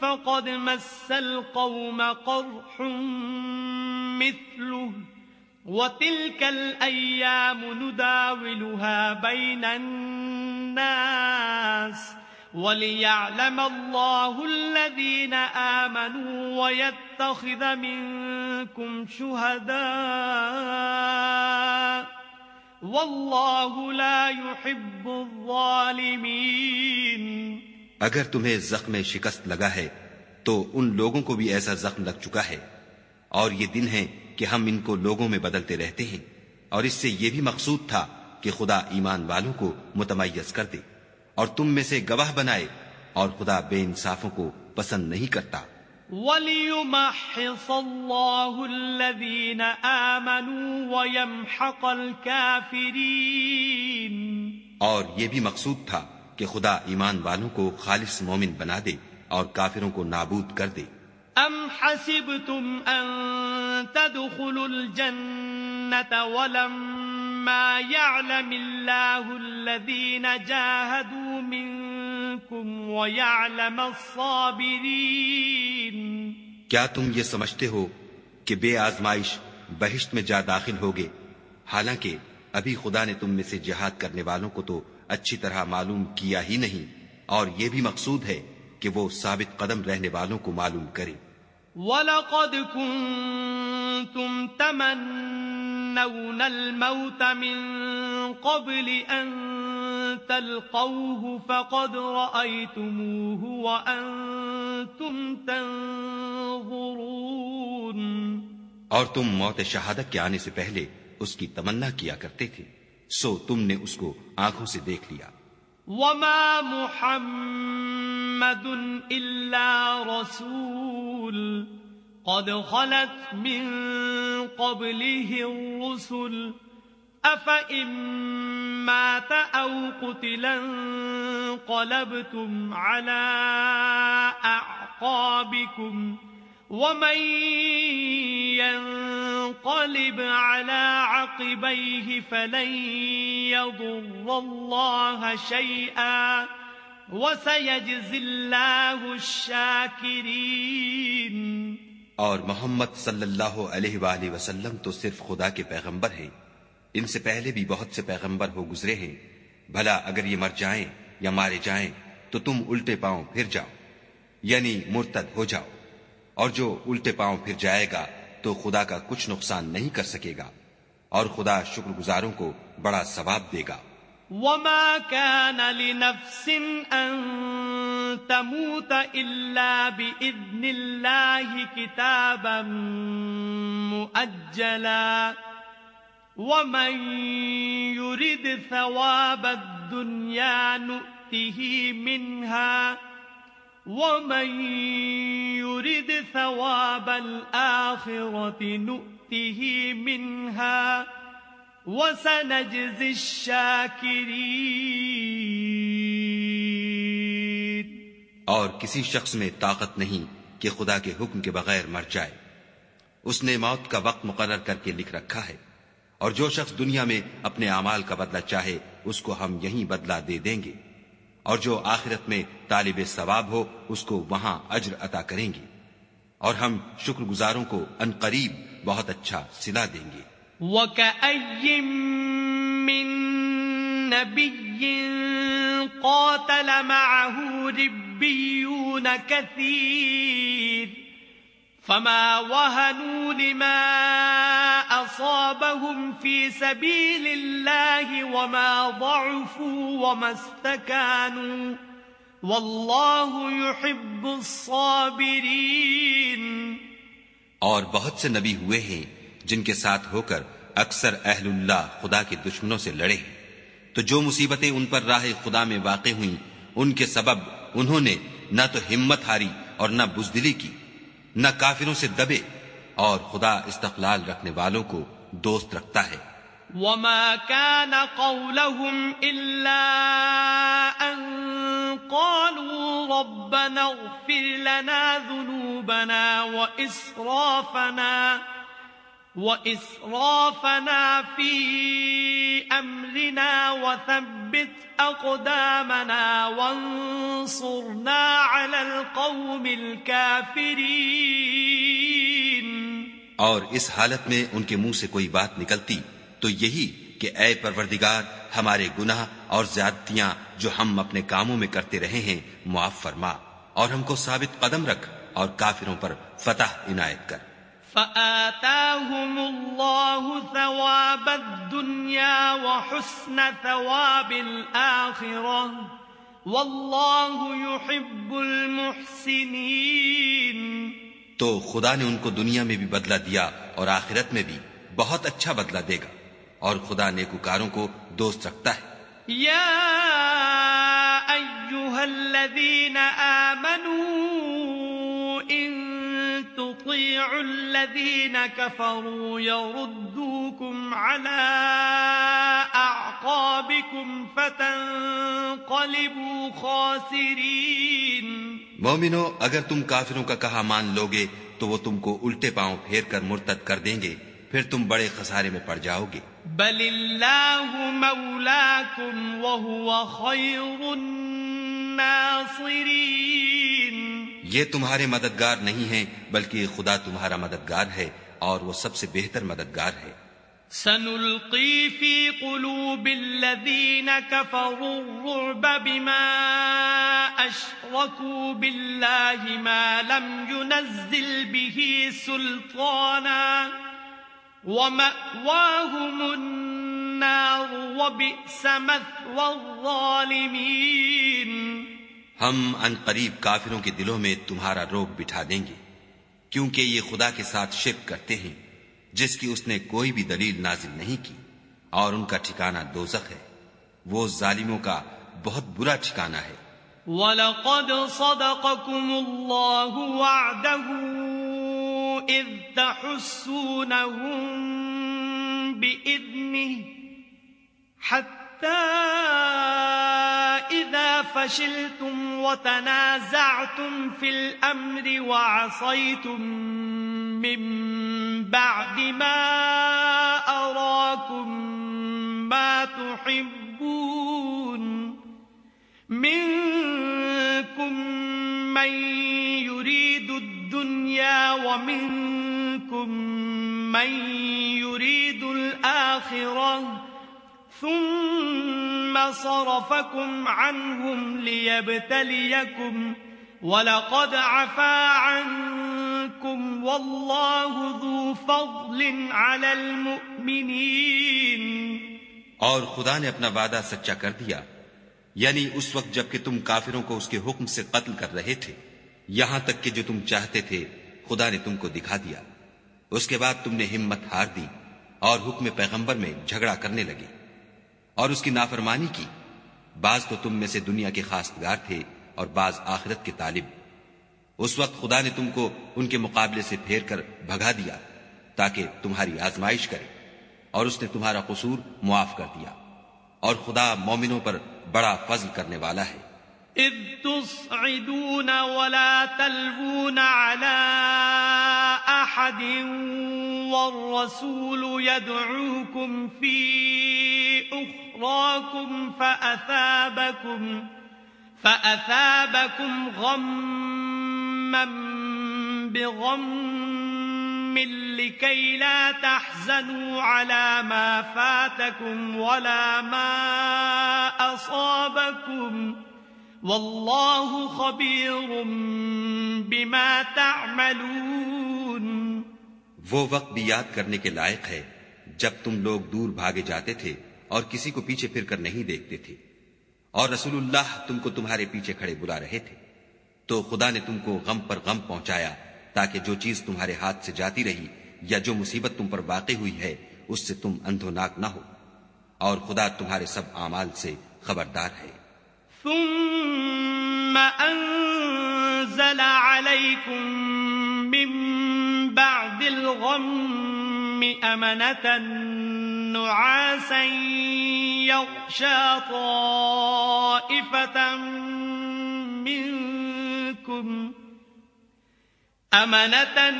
فقد مس القوم قرح مثله وتلك الأيام نداولها بين الناس وَلِيَعْلَمَ اللَّهُ الَّذِينَ آمَنُوا وَيَتَّخِذَ مِنكُمْ شُهَدَاءَ وَاللَّهُ لَا يُحِبُّ الظَّالِمِينَ اگر تمہیں زخم شکست لگا ہے، تو ان لوگوں کو بھی ایسا زخم لگ چکا ہے۔ اور یہ دن ہے کہ ہم ان کو لوگوں میں بدلتے رہتے ہیں۔ اور اس سے یہ بھی مقصود تھا کہ خدا ایمان والوں کو متمیز کر دے۔ اور تم میں سے گواہ بنائے اور خدا بے انصافوں کو پسند نہیں کرتا۔ وَلِيُمَحِّصَ اللَّهُ الَّذِينَ آمَنُوا وَيَمْحَقَ الْكَافِرِينَ۔ اور یہ بھی مقصود تھا کہ خدا ایمان والوں کو خالص مومن بنا دے اور کافروں کو نابود کر دے۔ ام حسبتم ان تدخلوا الجنة ولما يعلم الله الذين جاهدوا منكم ويعلم الصابرين کیا تم یہ سمجھتے ہو کہ بے آزمائش بہشت میں جا داخل ہوگے؟ حالانکہ ابھی خدا نے تم میں سے جہاد کرنے والوں کو تو اچھی طرح معلوم کیا ہی نہیں، اور یہ بھی مقصود ہے کہ وہ ثابت قدم رہنے والوں کو معلوم کرے وَلَقَدْ كُنْتُمْ تَمَنَّوْنَ الْمَوْتَ مِنْ قَبْلِ أَنْ تَلْقَوْهُ فَقَدْ رَأَيْتُمُوهُ وَأَنْتُمْ تَنْظُرُونَ اور تم موت شہادت کے آنے سے پہلے اس کی تمنا کیا کرتے تھے، سو تم نے اس کو آنکھوں سے دیکھ لیا۔ وما محمد إلا رسول. قد خلت من قبله الرسل. أفإن مات أو قتلا قلبتم على أعقابكم. ومن ينقلب على عقبيه فلن يضر الله شيئا وسيجزي الله الشاكرين اور محمد صلی اللہ علیہ وآلہ وسلم تو صرف خدا کے پیغمبر ہیں۔ ان سے پہلے بھی بہت سے پیغمبر ہو گزرے ہیں۔ بھلا اگر یہ مر جائیں یا مارے جائیں تو تم الٹے پاؤں پھر جاؤ یعنی مرتد ہو جاؤ۔ اور جو الٹے پاؤں پھر جائے گا تو خدا کا کچھ نقصان نہیں کر سکے گا اور خدا شکر گزاروں کو بڑا ثواب دے گا۔ وما كان لنفس أن تموت إلا بإذن الله كتابا مؤجلا ومن يرد ثواب الدنيا نؤته منها ومن يرد ثواب الآخرة نؤته منها وَسَنَجْزِ الشَّاكِرِينَ اور کسی شخص میں طاقت نہیں کہ خدا کے حکم کے بغیر مر جائے۔ اس نے موت کا وقت مقرر کر کے لکھ رکھا ہے۔ اور جو شخص دنیا میں اپنے اعمال کا بدلہ چاہے، اس کو ہم یہیں بدلہ دے دیں گے۔ اور جو آخرت میں طالب ثواب ہو، اس کو وہاں اجر عطا کریں گے۔ اور ہم شکر گزاروں کو ان قریب بہت اچھا سلا دیں گے۔ وَكَأَيٍّ مِّن نَبِيٍّ قَاتَلَ مَعَهُ رِبِّيُّونَ كَثِيرٌ فَمَا وَهَنُوا لِمَا أَصَابَهُمْ فِي سَبِيلِ اللَّهِ وَمَا ضَعُفُوا وَمَا اسْتَكَانُوا وَاللَّهُ يُحِبُّ الصَّابِرِينَ اور بہت سے نبی ہوئے ہیں جن کے ساتھ ہو کر اکثر اہل اللہ خدا کے دشمنوں سے لڑے ہیں۔ تو جو مصیبتیں ان پر راہ خدا میں واقع ہوئیں، ان کے سبب انہوں نے نہ تو ہمت ہاری اور نہ بزدلی کی۔ نہ کافروں سے دبے اور خدا استقلال رکھنے والوں کو دوست رکھتا ہے۔ وما كان قولهم إلا أن قالوا ربنا اغفر لنا ذنوبنا وإسرافنا وإسرافنا في أمرنا وثبت أقدامنا وانصرنا على القوم الكافرين. اور اس حالت میں ان کے منہ سے کوئی بات نکلتی تو یہی کہ اے پروردگار، ہمارے گناہ اور زیادتیاں جو ہم اپنے کاموں میں کرتے رہے ہیں، معاف فرما اور ہم کو ثابت قدم رکھ اور کافروں پر فتح عنایت کر۔ فآتاهم الله ثواب الدنيا وحسن ثواب الآخرة. والله يحب المحسنين. تو خدا نے ان کو دنیا میں بھی بدلہ دیا اور آخرت میں بھی بہت اچھا بدلہ دے گا اور خدا نیکوکاروں کو دوست رکھتا ہے۔ يا أيها الذين آمنوا إن تطيعوا الذين كفروا يردوكم على أعقابكم فتنقلبوا خاسرين مومنو اگر تم کافروں کا کہا مان لوگے تو وہ تم کو الٹے پاؤں پھیر کر مرتد کر دیں گے پھر تم بڑے خسارے میں پڑ جاؤ گے۔ بل اللہ مولاکم وهو خیر الناصرین یہ تمہارے مددگار نہیں ہیں، بلکہ خدا تمہارا مددگار ہے اور وہ سب سے بہتر مددگار ہے۔ سنلقي في قلوب الذين كفروا الرعب بما أشركوا بالله ما لم ينزل به سلطانا ومأواهم النار وبئس مثوى الظالمين ہم ان قریب کافروں کے دلوں میں تمہارا روگ بٹھا دیں گے، کیونکہ یہ خدا کے ساتھ شرک کرتے ہیں، جس کی اس نے کوئی بھی دلیل نازل نہیں کی۔ اور ان کا ٹھکانہ دوزخ ہے۔ وہ ظالموں کا بہت برا ٹھکانہ ہے۔ وَلَقَدْ صَدَقَكُمُ اللَّهُ وَعْدَهُ إِذْ تَحُسُّونَهُمْ بِإِذْنِهِ حَتَّى إِذَا فَشِلْتُمْ وَتَنَازَعْتُمْ فِي الْأَمْرِ وَعَصَيْتُمْ من بعد ما أراكم ما تحبون منكم من يريد الدنيا ومنكم من يريد الآخرة ثم صرفكم عنهم ليبتليكم وَلَقَدْ عَفَا عَنْكُمْ وَاللَّهُ ذُو فَضْلٍ عَلَى الْمُؤْمِنِينَ۔ اور خدا نے اپنا وعدہ سچا کر دیا۔ یعنی اس وقت جبکہ تم کافروں کو اس کے حکم سے قتل کر رہے تھے، یہاں تک کہ جو تم چاہتے تھے، خدا نے تم کو دکھا دیا۔ اس کے بعد تم نے ہمت ہار دی اور حکم پیغمبر میں جھگڑا کرنے لگے۔ اور اس کی نافرمانی کی۔ بعض تو تم میں سے دنیا کے خاصگار تھے اور بعض آخرت کے طالب۔ اس وقت خدا نے تم کو ان کے مقابلے سے پھیر کر بھگا دیا تاکہ تمہاری آزمائش کرے۔ اور اس نے تمہارا قصور معاف کر دیا۔ اور خدا مومنوں پر بڑا فضل کرنے والا ہے۔ اذ تصعدون ولا تلوون على احد والرسول يدعوكم في اخراكم فاثابكم فأثابكم غما بغم لكي لا تحزنوا على ما فاتكم ولا ما أصابكم والله خبير بما تعملون. وہ وقت بھی یاد کرنے کے لائق ہے جب تم لوگ دور بھاگے جاتے تھے اور کسی کو پیچھے پھر کر نہیں دیکھتے تھے۔ اور رسول اللہ تم کو تمہارے پیچھے کھڑے بلا رہے تھے۔ تو خدا نے تم کو غم پر غم پہنچایا تاکہ جو چیز تمہارے ہاتھ سے جاتی رہی یا جو مصیبت تم پر واقع ہوئی ہے، اس سے تم اندھوناک نہ ہو۔ اور خدا تمہارے سب اعمال سے خبردار ہے۔ ثم انزل عليكم من بعد الغم امنة نعاسا يغشى طائفة منكم أمنة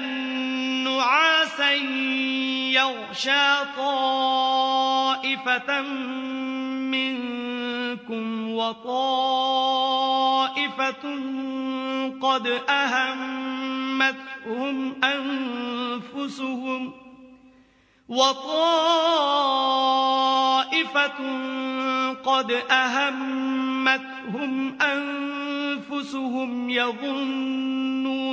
نعاسا يغشى طائفة منكم وطائفة قد أهمتهم أنفسهم وطائفة قد أهمتهم أنفسهم يظنون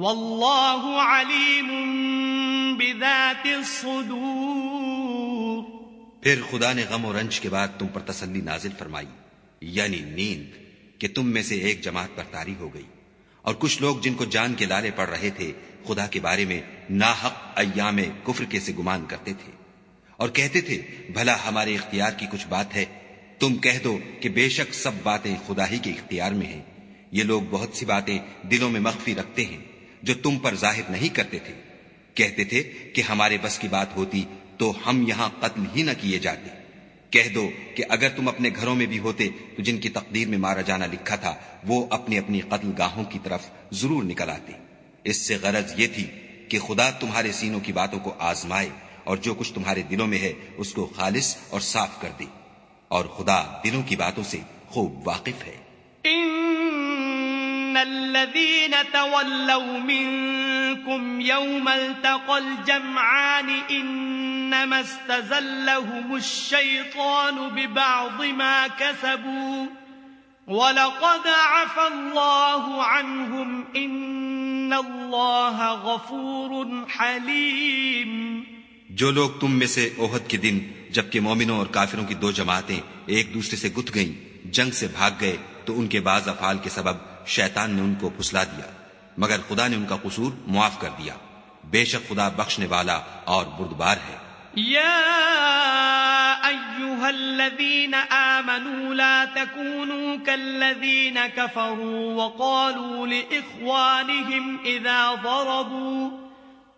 والله عليم بذات الصدور. پھر خدا نے غم و رنج کے بعد تم پر تسلی نازل فرمائی یعنی نیند، کہ تم میں سے ایک جماعت پر تاری ہو گئی۔ اور کچھ لوگ جن کو جان کے لالے پڑ رہے تھے، خدا کے بارے میں ناحق ایام کفر کے سے گمان کرتے تھے۔ اور کہتے تھے، بھلا ہمارے اختیار کی کچھ بات ہے، تم کہہ دو کہ بے شک سب باتیں خدا ہی کے اختیار میں ہیں۔ یہ لوگ بہت سی باتیں دلوں میں مخفی رکھتے ہیں۔ جو تم پر ظاہر نہیں کرتے تھے۔ کہتے تھے کہ ہمارے بس کی بات ہوتی تو ہم یہاں قتل ہی نہ کیے جاتے۔ کہہ دو کہ اگر تم اپنے گھروں میں بھی ہوتے تو جن کی تقدیر میں مارا جانا لکھا تھا، وہ اپنی اپنی قتل گاہوں کی طرف ضرور نکل آتے۔ اس سے غرض یہ تھی کہ خدا تمہارے سینوں کی باتوں کو آزمائے اور جو کچھ تمہارے دلوں میں ہے اس کو خالص اور صاف کر دے۔ اور خدا دلوں کی باتوں سے خوب واقف ہے۔ الذين تولوا منكم يوم التقى الجمعان انما استزلهم الشيطان ببعض ما كسبوا ولقد عفى الله عنهم ان الله غفور حليم جو لوگ تم میں سے اوہد کے دن جبکہ مومنوں اور کافروں کی دو جماعتیں ایک دوسرے سے گت گئیں، جنگ سے بھاگ گئے، تو ان کے بعض افعال کے سبب شیطان نے ان کو پھسلا دیا، مگر خدا نے ان کا قصور معاف کر دیا۔ بے شک خدا بخشنے والا اور بردبار ہے۔ يا أيها الذين آمنوا لا تكونوا كالذين كفروا وقالوا لإخوانهم إذا ضربوا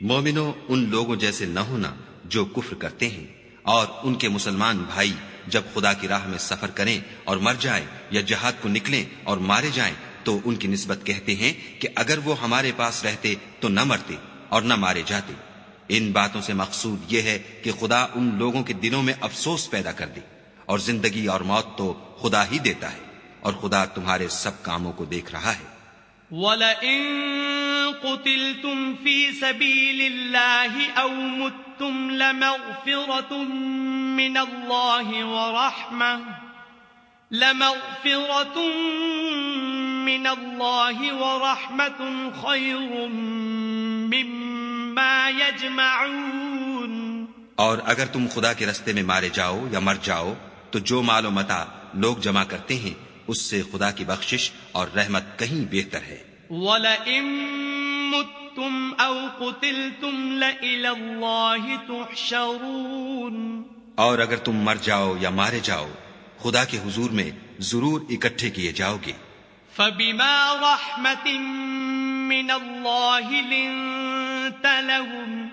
مومنو ان لوگوں جیسے نہ ہونا جو کفر کرتے ہیں، اور ان کے مسلمان بھائی جب خدا کی راہ میں سفر کریں اور مر جائیں یا جہاد کو نکلیں اور مارے جائیں، تو ان کی نسبت کہتے ہیں کہ اگر وہ ہمارے پاس رہتے تو نہ مرتے اور نہ مارے جاتے۔ ان باتوں سے مقصود یہ ہے کہ خدا ان لوگوں کے دلوں میں افسوس پیدا کر دے، اور زندگی اور موت تو خدا ہی دیتا ہے، اور خدا تمہارے سب کاموں کو دیکھ رہا ہے۔ وَلَئِن قُتِلْتُمْ فِي سَبِيلِ اللَّهِ أَوْ مُتْتُمْ لَمَغْفِرَةٌ مِّنَ اللَّهِ وَرَحْمَةٌ لَمَغْفِرَةٌ مِّنَ اللَّهِ وَرَحْمَةٌ خَيْرٌ مِّمَّا يَجْمَعُونَ۔ اور اگر تم خدا کے رستے میں مارے جاؤ یا مر جاؤ تو جو مال و متا لوگ جمع کرتے ہیں اس سے خدا کی بخشش اور رحمت کہیں بہتر ہے۔ وَلَئِن مُتُّمْ أَوْ قُتِلْتُمْ لَإِلَى اللَّهِ تُحْشَرُونَ۔ اور اگر تم مر جاؤ یا مارے جاؤ خدا کے حضور میں ضرور اکٹھے کیے جاؤ گے۔ فَبِمَا رَحْمَةٍ مِّنَ اللَّهِ لِنْتَ لَهُمْ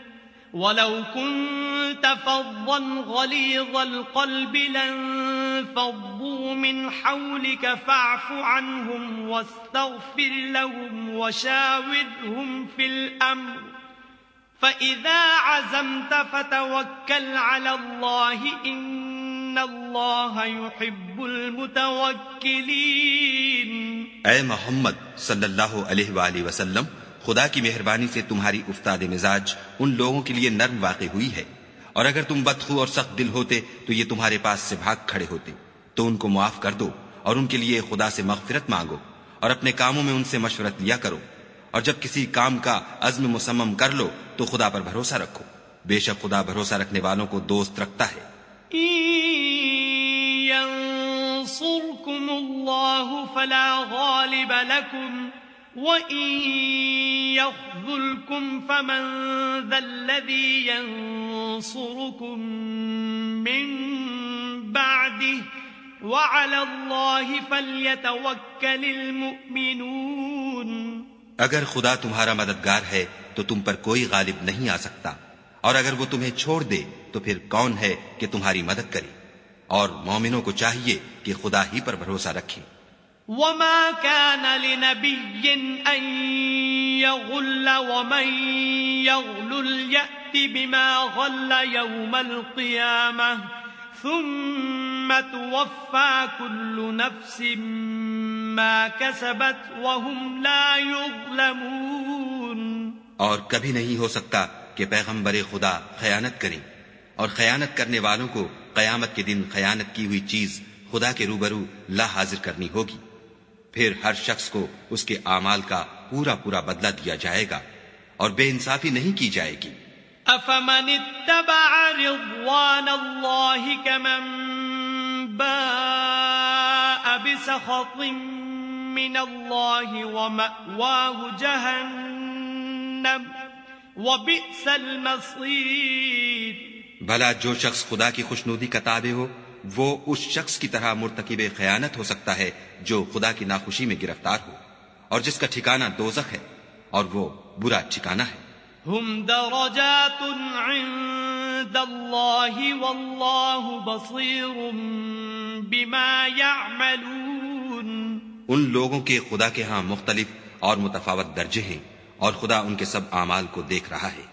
ولو كنت كنت فظا غليظ القلب لانفضوا من حولك فاعف عنهم واستغفر لهم وشاورهم في الأمر. فإذا عزمت فتوكل على الله إن الله يحب المتوكلين. اے محمد صلی اللہ علیہ وآلہ وسلم، خدا کی مہربانی سے تمہاری افتاد مزاج ان لوگوں کے لیے نرم واقع ہوئی ہے۔ اور اگر تم بدخو اور سخت دل ہوتے تو یہ تمہارے پاس سے بھاگ کھڑے ہوتے۔ تو ان کو معاف کر دو اور ان کے لیے خدا سے مغفرت مانگو اور اپنے کاموں میں ان سے مشورت لیا کرو۔ اور جب کسی کام کا عزم مسمم کر لو تو خدا پر بھروسہ رکھو۔ بے شک خدا بھروسہ رکھنے والوں کو دوست رکھتا ہے۔ ينصركم الله فلا غالب لكم وإن يخذلكم فمن ذا الذي ينصركم من بعده وعلى الله فليتوكل اگر خدا تمہارا مددگار ہے تو تم پر کوئی غالب نہیں آ سکتا۔ اور اگر وہ تمہیں چھوڑ دے تو پھر کون ہے کہ تمہاری مدد کرے۔ اور مومنوں کو چاہیے کہ خدا ہی پر بھروسہ رکھے۔ وما كان لنبي أن يغل ومن يغل يأتي بما غل يوم القيامة ثم توفى كل نفس ما كسبت وهم لا يظلمون اور کبھی نہیں ہو سکتا کہ پیغمبر خدا خیانت کریں اور خیانت کرنے والوں کو قیامت کے دن خیانت کی ہوئی چیز خدا کے روبرو لا حاضر کرنی ہوگی۔ پھر ہر شخص کو اس کے اعمال کا پورا پورا بدلہ دیا جائے گا اور بے انصافی نہیں کی جائے گی۔ افمن اتبع رضوان اللہ کمن باء بسخط من اللہ ومأواہ جہنم وبئس المصیر۔ بھلا جو شخص خدا کی خوشنودی کا تابع ہو وہ اس شخص کی طرح مرتکب خیانت ہو سکتا ہے جو خدا کی ناخوشی میں گرفتار ہو اور جس کا ٹھکانہ دوزخ ہے اور وہ برا ٹھکانہ ہے۔ ہم درجات عند اللہ واللہ بصیر بما يعملون ان لوگوں کے خدا کے ہاں مختلف اور متفاوت درجے ہیں اور خدا ان کے سب اعمال کو دیکھ رہا ہے۔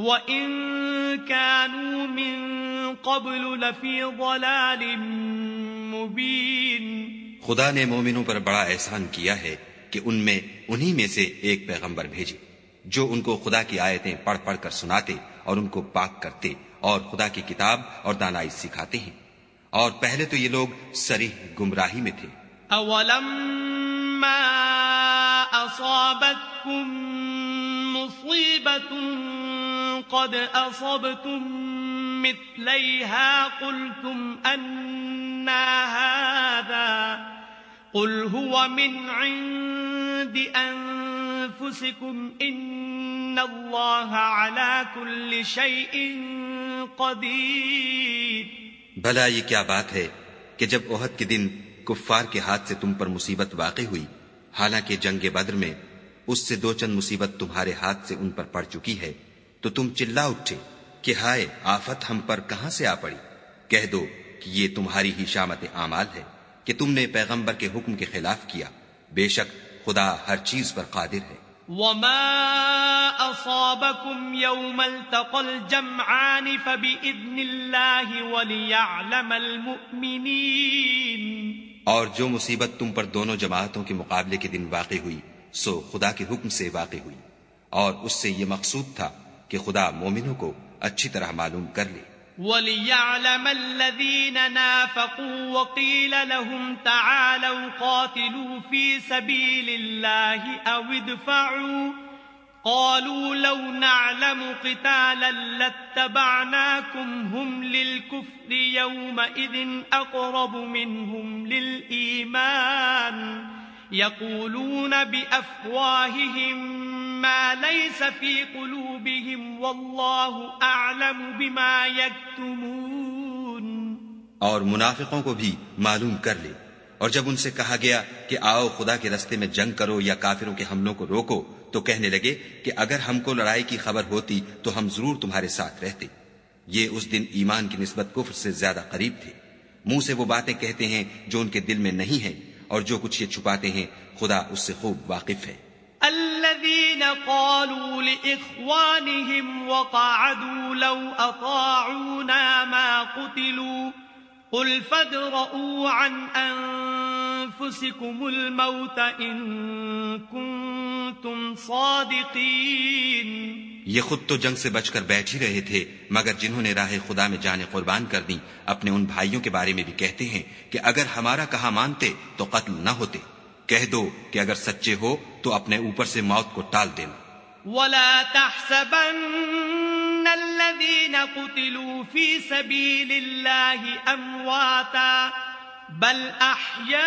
وَإِن كَانُوا مِن قَبْلُ لَفِي ضَلَالٍ مُبِينٍ خدا نے مومنوں پر بڑا احسان کیا ہے کہ ان میں انہی میں سے ایک پیغمبر بھیجے جو ان کو خدا کی آیتیں پڑھ پڑھ کر سناتے اور ان کو پاک کرتے اور خدا کی کتاب اور دانائی سکھاتے ہیں۔ اور پہلے تو یہ لوگ سریح گمراہی میں تھے۔ اولم ما اصابتكم مصیبت قد اصبتم مثليها قلتم ان هذا قل هو من عند انفسكم ان الله على كل شيء قدير بھلا یہ کیا بات ہے کہ جب احد کے دن کفار کے ہاتھ سے تم پر مصیبت واقع ہوئی، حالانکہ جنگ بدر میں اس سے دو چند مصیبت تمہارے ہاتھ سے ان پر پڑ چکی ہے تو تم چلا اٹھے کہ ہائے آفت ہم پر کہاں سے آ پڑی؟ کہہ دو کہ یہ تمہاری ہی شامت اعمال ہے کہ تم نے پیغمبر کے حکم کے خلاف کیا۔ بے شک خدا ہر چیز پر قادر ہے۔ وما اصابكم يوم التقى الجمعان فبإذن الله وليعلم المؤمنين۔ اور جو مصیبت تم پر دونوں جماعتوں کے مقابلے کے دن واقع ہوئی سو خدا کے حکم سے واقع ہوئی۔ اور اس سے یہ مقصود تھا کہ خدا مومنوں کو اچھی طرح معلوم کر لے۔ وَلِيَعْلَمَ الَّذِينَ نَافَقُوا وَقِيلَ لَهُمْ تَعَالَوْا قَاتِلُوا فِي سَبِيلِ اللَّهِ أَوْ ادْفَعُوا قالوا لو نعلم قتالا لاتبعناكم هم للكفر يومئذ أقرب منهم للإيمان يقولون بأفواههم ما ليس في قلوبهم والله أعلم بما يكتمون. اور منافقوں کو بھی معلوم کر لے۔ اور جب ان سے کہا گیا کہ آؤ خدا کے رستے میں جنگ کرو یا کافروں کے حملوں کو روکو، تو کہنے لگے کہ اگر ہم کو لڑائی کی خبر ہوتی تو ہم ضرور تمہارے ساتھ رہتے۔ یہ اس دن ایمان کی نسبت کفر سے زیادہ قریب تھے۔ منہ سے وہ باتیں کہتے ہیں جو ان کے دل میں نہیں ہیں۔ اور جو کچھ یہ چھپاتے ہیں، خدا اس سے خوب واقف ہے۔ الذين قالوا لإخوانهم وقعدوا لو أطاعونا ما قتلوا قل فادرؤوا عن أنفسكم الموت إن كنتم صادقين یہ خود تو جنگ سے بچ کر بیٹھ ہی رہے تھے، مگر جنہوں نے راہ خدا میں جانے قربان کر دی، اپنے ان بھائیوں کے بارے میں بھی کہتے ہیں کہ اگر ہمارا کہا مانتے تو قتل نہ ہوتے۔ کہہ دو کہ اگر سچے ہو تو اپنے اوپر سے موت کو ٹال دینا۔ ولا تحسبن الذين قتلوا في سبيل الله أمواتا، بل أحياء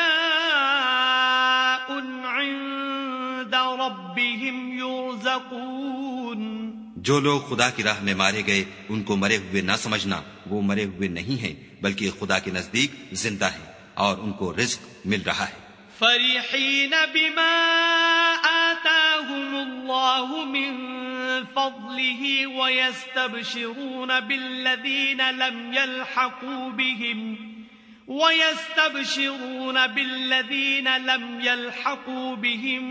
عند ربهم يرزقون. جو لوگ خدا کی راہ میں مارے گئے، ان کو مرے ہوئے نہ سمجھنا، وہ مرے ہوئے نہیں ہیں، بلکہ خدا کے نزدیک زندہ ہیں اور ان کو رزق مل رہا ہے۔ فرحين بما آتاهم الله من فضله ويستبشرون بالذين لم يلحقوا بهم ويستبشرون بالذين لم يلحقوا بهم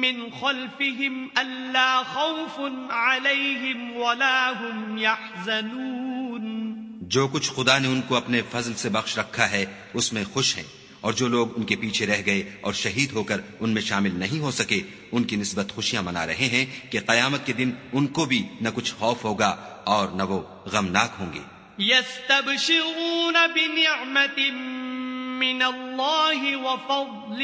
من خلفهم ألا خوف عليهم ولا هم يحزنون جو کچھ خدا نے ان کو اپنے فضل سے بخش رکھا ہے، اس میں خوش ہیں۔ اور جو لوگ ان کے پیچھے رہ گئے اور شہید ہو کر ان میں شامل نہیں ہو سکے ان کی نسبت خوشیاں منا رہے ہیں کہ قیامت کے دن ان کو بھی نہ کچھ خوف ہوگا اور نہ وہ غمناک ہوں گے۔ يستبشرون بنعمة من الله وفضل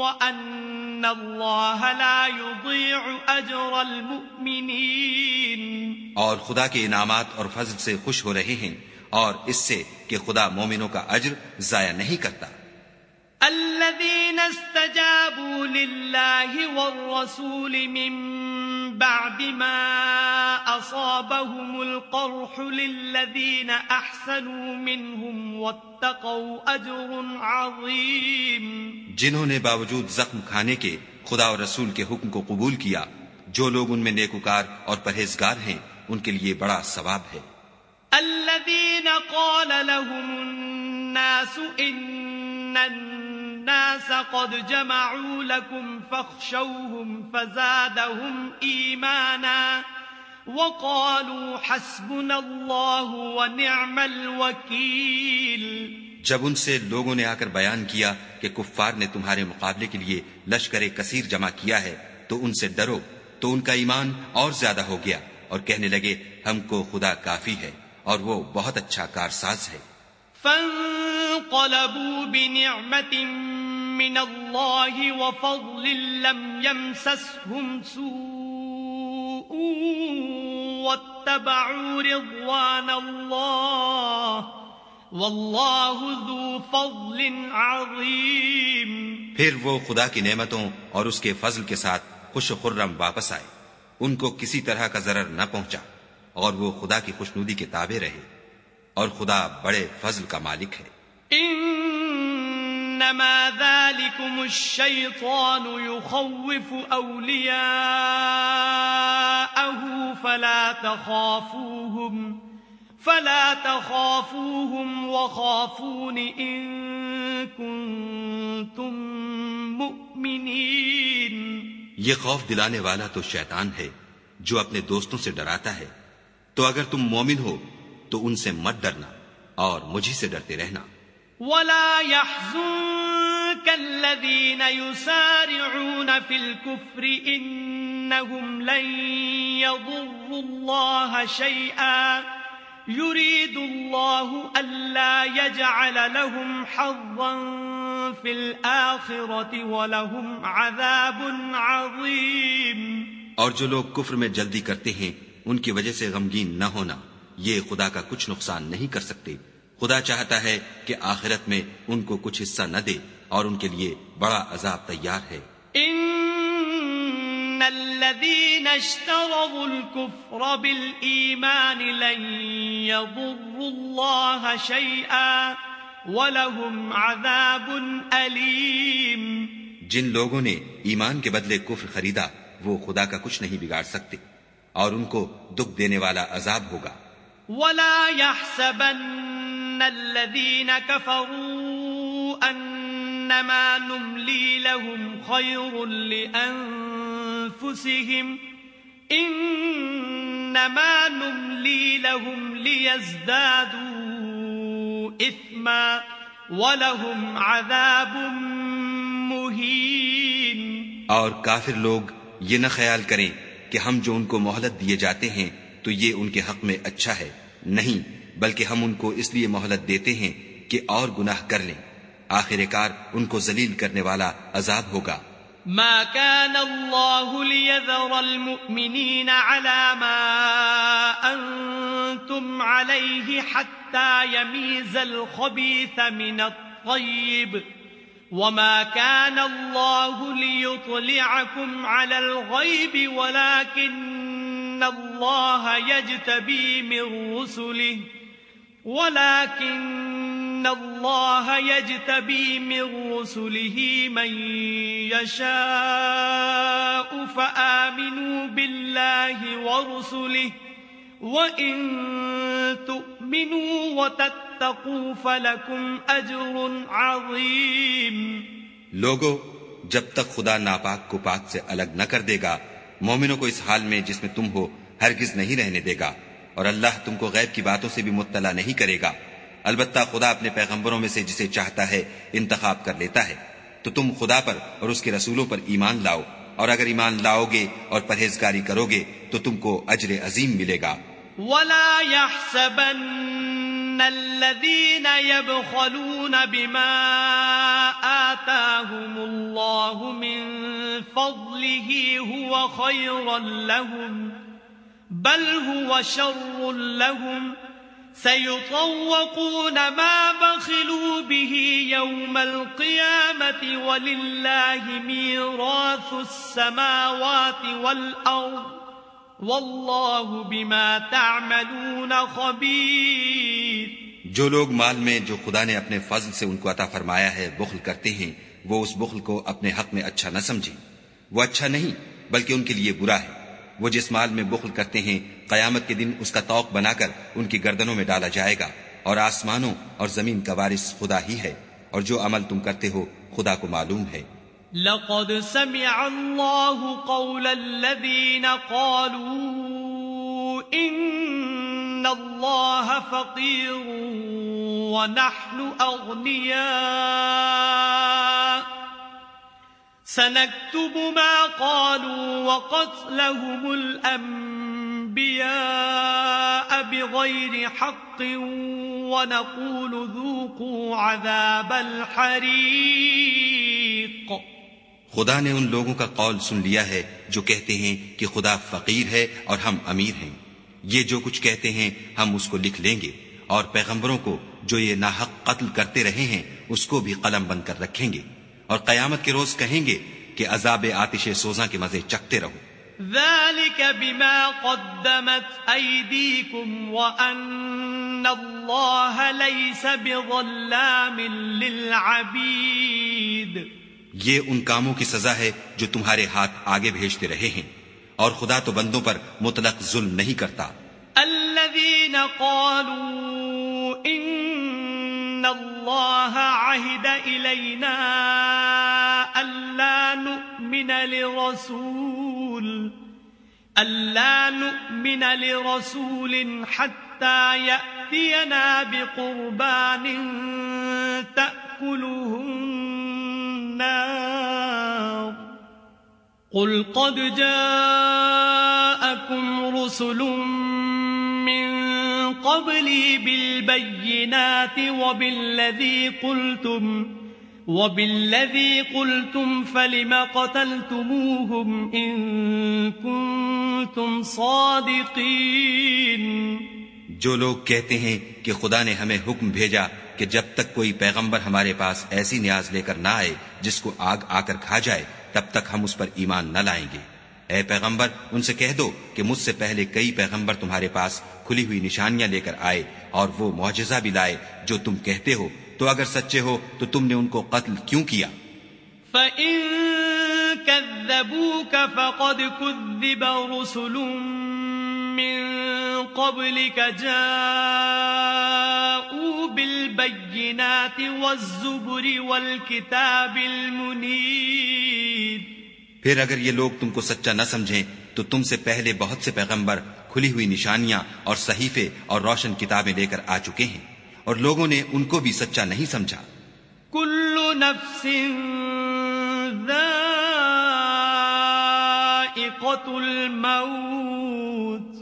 وأن الله لا يضيع أجر المؤمنين اور خدا کے انعامات اور فضل سے خوش ہو رہے ہیں اور اس سے کہ خدا مومنوں کا اجر ضائع نہیں کرتا۔ الذين استجابوا لله والرسول من بعد ما أصابهم القرح للذين أحسنوا منهم واتقوا أجر عظيم. جنہوں نے باوجود زخم کھانے کے خدا اور رسول کے حکم کو قبول کیا جو لوگ ان میں نیکوکار اور پرہیزگار ہیں ان کے لیے بڑا ثواب ہے۔ الذين قال لهم الناس إن الناس قد جمعوا لكم فاخشوهم فزادهم إيمانا وقالوا حسبنا الله ونعم الوكيل. جب ان سے لوگوں نے آ کر بیان کیا کہ کفار نے تمہارے مقابلے کے لیے لشکر کثیر جمع کیا ہے تو ان سے ڈرو تو ان کا ایمان اور زیادہ ہو گیا اور کہنے لگے ہم کو خدا کافی ہے اور وہ بہت اچھا کارساز ہے۔ فانقلبوا بنعمة من الله وفضل لم يمسسهم سوء واتبعوا رضوان الله والله ذو فضل عظيم پھر وہ خدا کی نعمتوں اور اس کے فضل کے ساتھ خوش و خرم واپس آئے۔ ان کو کسی طرح کا ضرر نہ پہنچا اور وہ خدا کی خوشنودی کے تابع رہے اور خدا بڑے فضل کا مالک ہے۔ انما ذلكم الشيطان يخوف اولياءه فلا تخافوهم فلا تخافوهم وخافون ان كنتم مؤمنين. یہ خوف دلانے والا تو شیطان ہے جو اپنے دوستوں سے ڈراتا ہے۔ تو اگر تم مومن ہو تو ان سے مت ڈرنا اور مجھے سے ڈرتے رہنا۔ ولا يحزنك الذين يسارعون في الكفر إنهم لن يضروا الله شيئا يريد الله ألا يجعل لهم حظا في الآخرة ولهم عذاب عظيم اور جو لوگ کفر میں جلدی کرتے ہیں، ان کی وجہ سے غمگین نہ ہونا، یہ خدا کا کچھ نقصان نہیں کر سکتے۔ خدا چاہتا ہے کہ آخرت میں ان کو کچھ حصہ نہ دے اور ان کے لیے بڑا عذاب تیار ہے۔ ان الذين اشتروا الكفر بالإيمان لن يضروا الله شيئا ولهم عذاب جن لوگوں نے ایمان کے بدلے کفر خریدا وہ خدا کا کچھ نہیں بگاڑ سکتے اور ان کو دکھ دینے والا عذاب ہوگا۔ ولا يحسبن ان الذين كفروا أنما نملي لهم خير لأنفسهم إنما نملي لهم ليزدادوا إثما وَلَهُمْ عَذَابٌ مُهِينٌ اور کافر لوگ یہ نہ خیال کریں کہ ہم جو ان کو مہلت دیے جاتے ہیں تو یہ ان کے حق میں اچھا ہے، نہیں۔ بلکہ ہم ان کو اس لیے مہلت دیتے ہیں کہ اور گناہ کر لیں۔ آخر کار ان کو ذلیل کرنے والا عذاب ہوگا۔ ما كان الله ليذر المؤمنين على ما أنتم عليه حتى يميز الخبيث من الطيب وما كان الله ليطلعكم على الغيب ولكن الله يجتبي من رسله ولكن الله يجتبي من رسله من يشاء فآمنوا بالله ورسله وإن تؤمنوا وتتقوا فلكم أجر عظيم لوگو، جب تک خدا ناپاک کو پاک سے الگ نہ کر دے گا، مومنوں کو اس حال میں جس میں تم ہو، ہرگز نہیں رہنے دے گا۔ اور اللہ تم کو غیب کی باتوں سے بھی مطلع نہیں کرے گا۔ البتہ خدا اپنے پیغمبروں میں سے جسے چاہتا ہے انتخاب کر لیتا ہے۔ تو تم خدا پر اور اس کے رسولوں پر ایمان لاؤ۔ اور اگر ایمان لاؤ گے اور پرہیزگاری کرو گے تو تم کو اجر عظیم ملے گا۔ ولا يحسبن الذين يبخلون بما آتاهم الله من فضله هو خيرا لهم بل هو شر لهم سيطوقون ما بخلوا به يوم القيامة ولله ميراث السماوات والأرض والله بما تعملون خبير جو لوگ مال میں جو خدا نے اپنے فضل سے ان کو عطا فرمایا ہے، بخل کرتے ہیں، وہ اس بخل کو اپنے حق میں اچھا نہ سمجھیں۔ وہ اچھا نہیں، بلکہ ان کے لیے برا ہے۔ وہ جس مال میں بخل کرتے ہیں، قیامت کے دن اس کا توق بنا کر ان کی گردنوں میں ڈالا جائے گا۔ اور آسمانوں اور زمین کا وارث خدا ہی ہے۔ اور جو عمل تم کرتے ہو، خدا کو معلوم ہے۔ لقد سمع الله قول الذين قالوا إن الله فقير ونحن أغنياء. سنكتب ما قالوا وقتلهم الأنبياء بغير حق ونقول ذوقوا عذاب الحريق خدا نے ان لوگوں کا قول سن لیا ہے جو کہتے ہیں کہ خدا فقیر ہے اور ہم امیر ہیں۔ یہ جو کچھ کہتے ہیں ہم اس کو لکھ لیں گے اور پیغمبروں کو جو یہ ناحق قتل کرتے رہے ہیں اس کو بھی قلم بند کر رکھیں گے۔ اور قیامت کے روز کہیں گے کہ عذاب آتش سوزاں کے مزے چکتے رہو۔ ذلك بما قدمت أيديكم وأن الله ليس بظلام للعبيد۔ یہ ان کاموں کی سزا ہے جو تمہارے ہاتھ آگے بھیجتے رہے ہیں اور خدا تو بندوں پر مطلق ظلم نہیں کرتا۔ الذين قالوا إن الله عهد إلينا ألا نؤمن لرسول، ألا نؤمن لرسول حتى يأتينا بقربان تأكله النار. قل قد جاءكم رسل من قبلي بالبينات وبالذي قلتم وبالذي قلتم فلم قتلتموهم إن كنتم صادقين جو لوگ کہتے ہیں کہ خدا نے ہمیں حکم بھیجا کہ جب تک کوئی پیغمبر ہمارے پاس ایسی نیاز لے کر نہ آئے جس کو آگ آ کر کھا جائے تب تک ہم اس پر ایمان نہ لائیں گے۔ اے پیغمبر، ان سے کہہ دو کہ مجھ سے پہلے کئی پیغمبر تمہارے پاس کھلی ہوئی نشانیاں لے کر آئے اور وہ معجزہ بھی لائے جو تم کہتے ہو۔ تو اگر سچے ہو تو تم نے ان کو قتل کیوں کیا؟ فَإِن كَذَّبُوكَ فَقَدْ كُذِّبَ رُسُلٌ مِّن قَبْلِكَ جَاءُوا بِالْبَيِّنَاتِ وَالزُّبُرِ وَالْكِتَابِ الْمُنِيرِ. پھر اگر یہ لوگ تم کو سچا نہ سمجھیں تو تم سے پہلے بہت سے پیغمبر کھلی ہوئی نشانیاں اور صحیفے اور روشن کتابیں لے کر آ چکے ہیں اور لوگوں نے ان کو بھی سچا نہیں سمجھا۔ كل نفس ذائقة الموت۔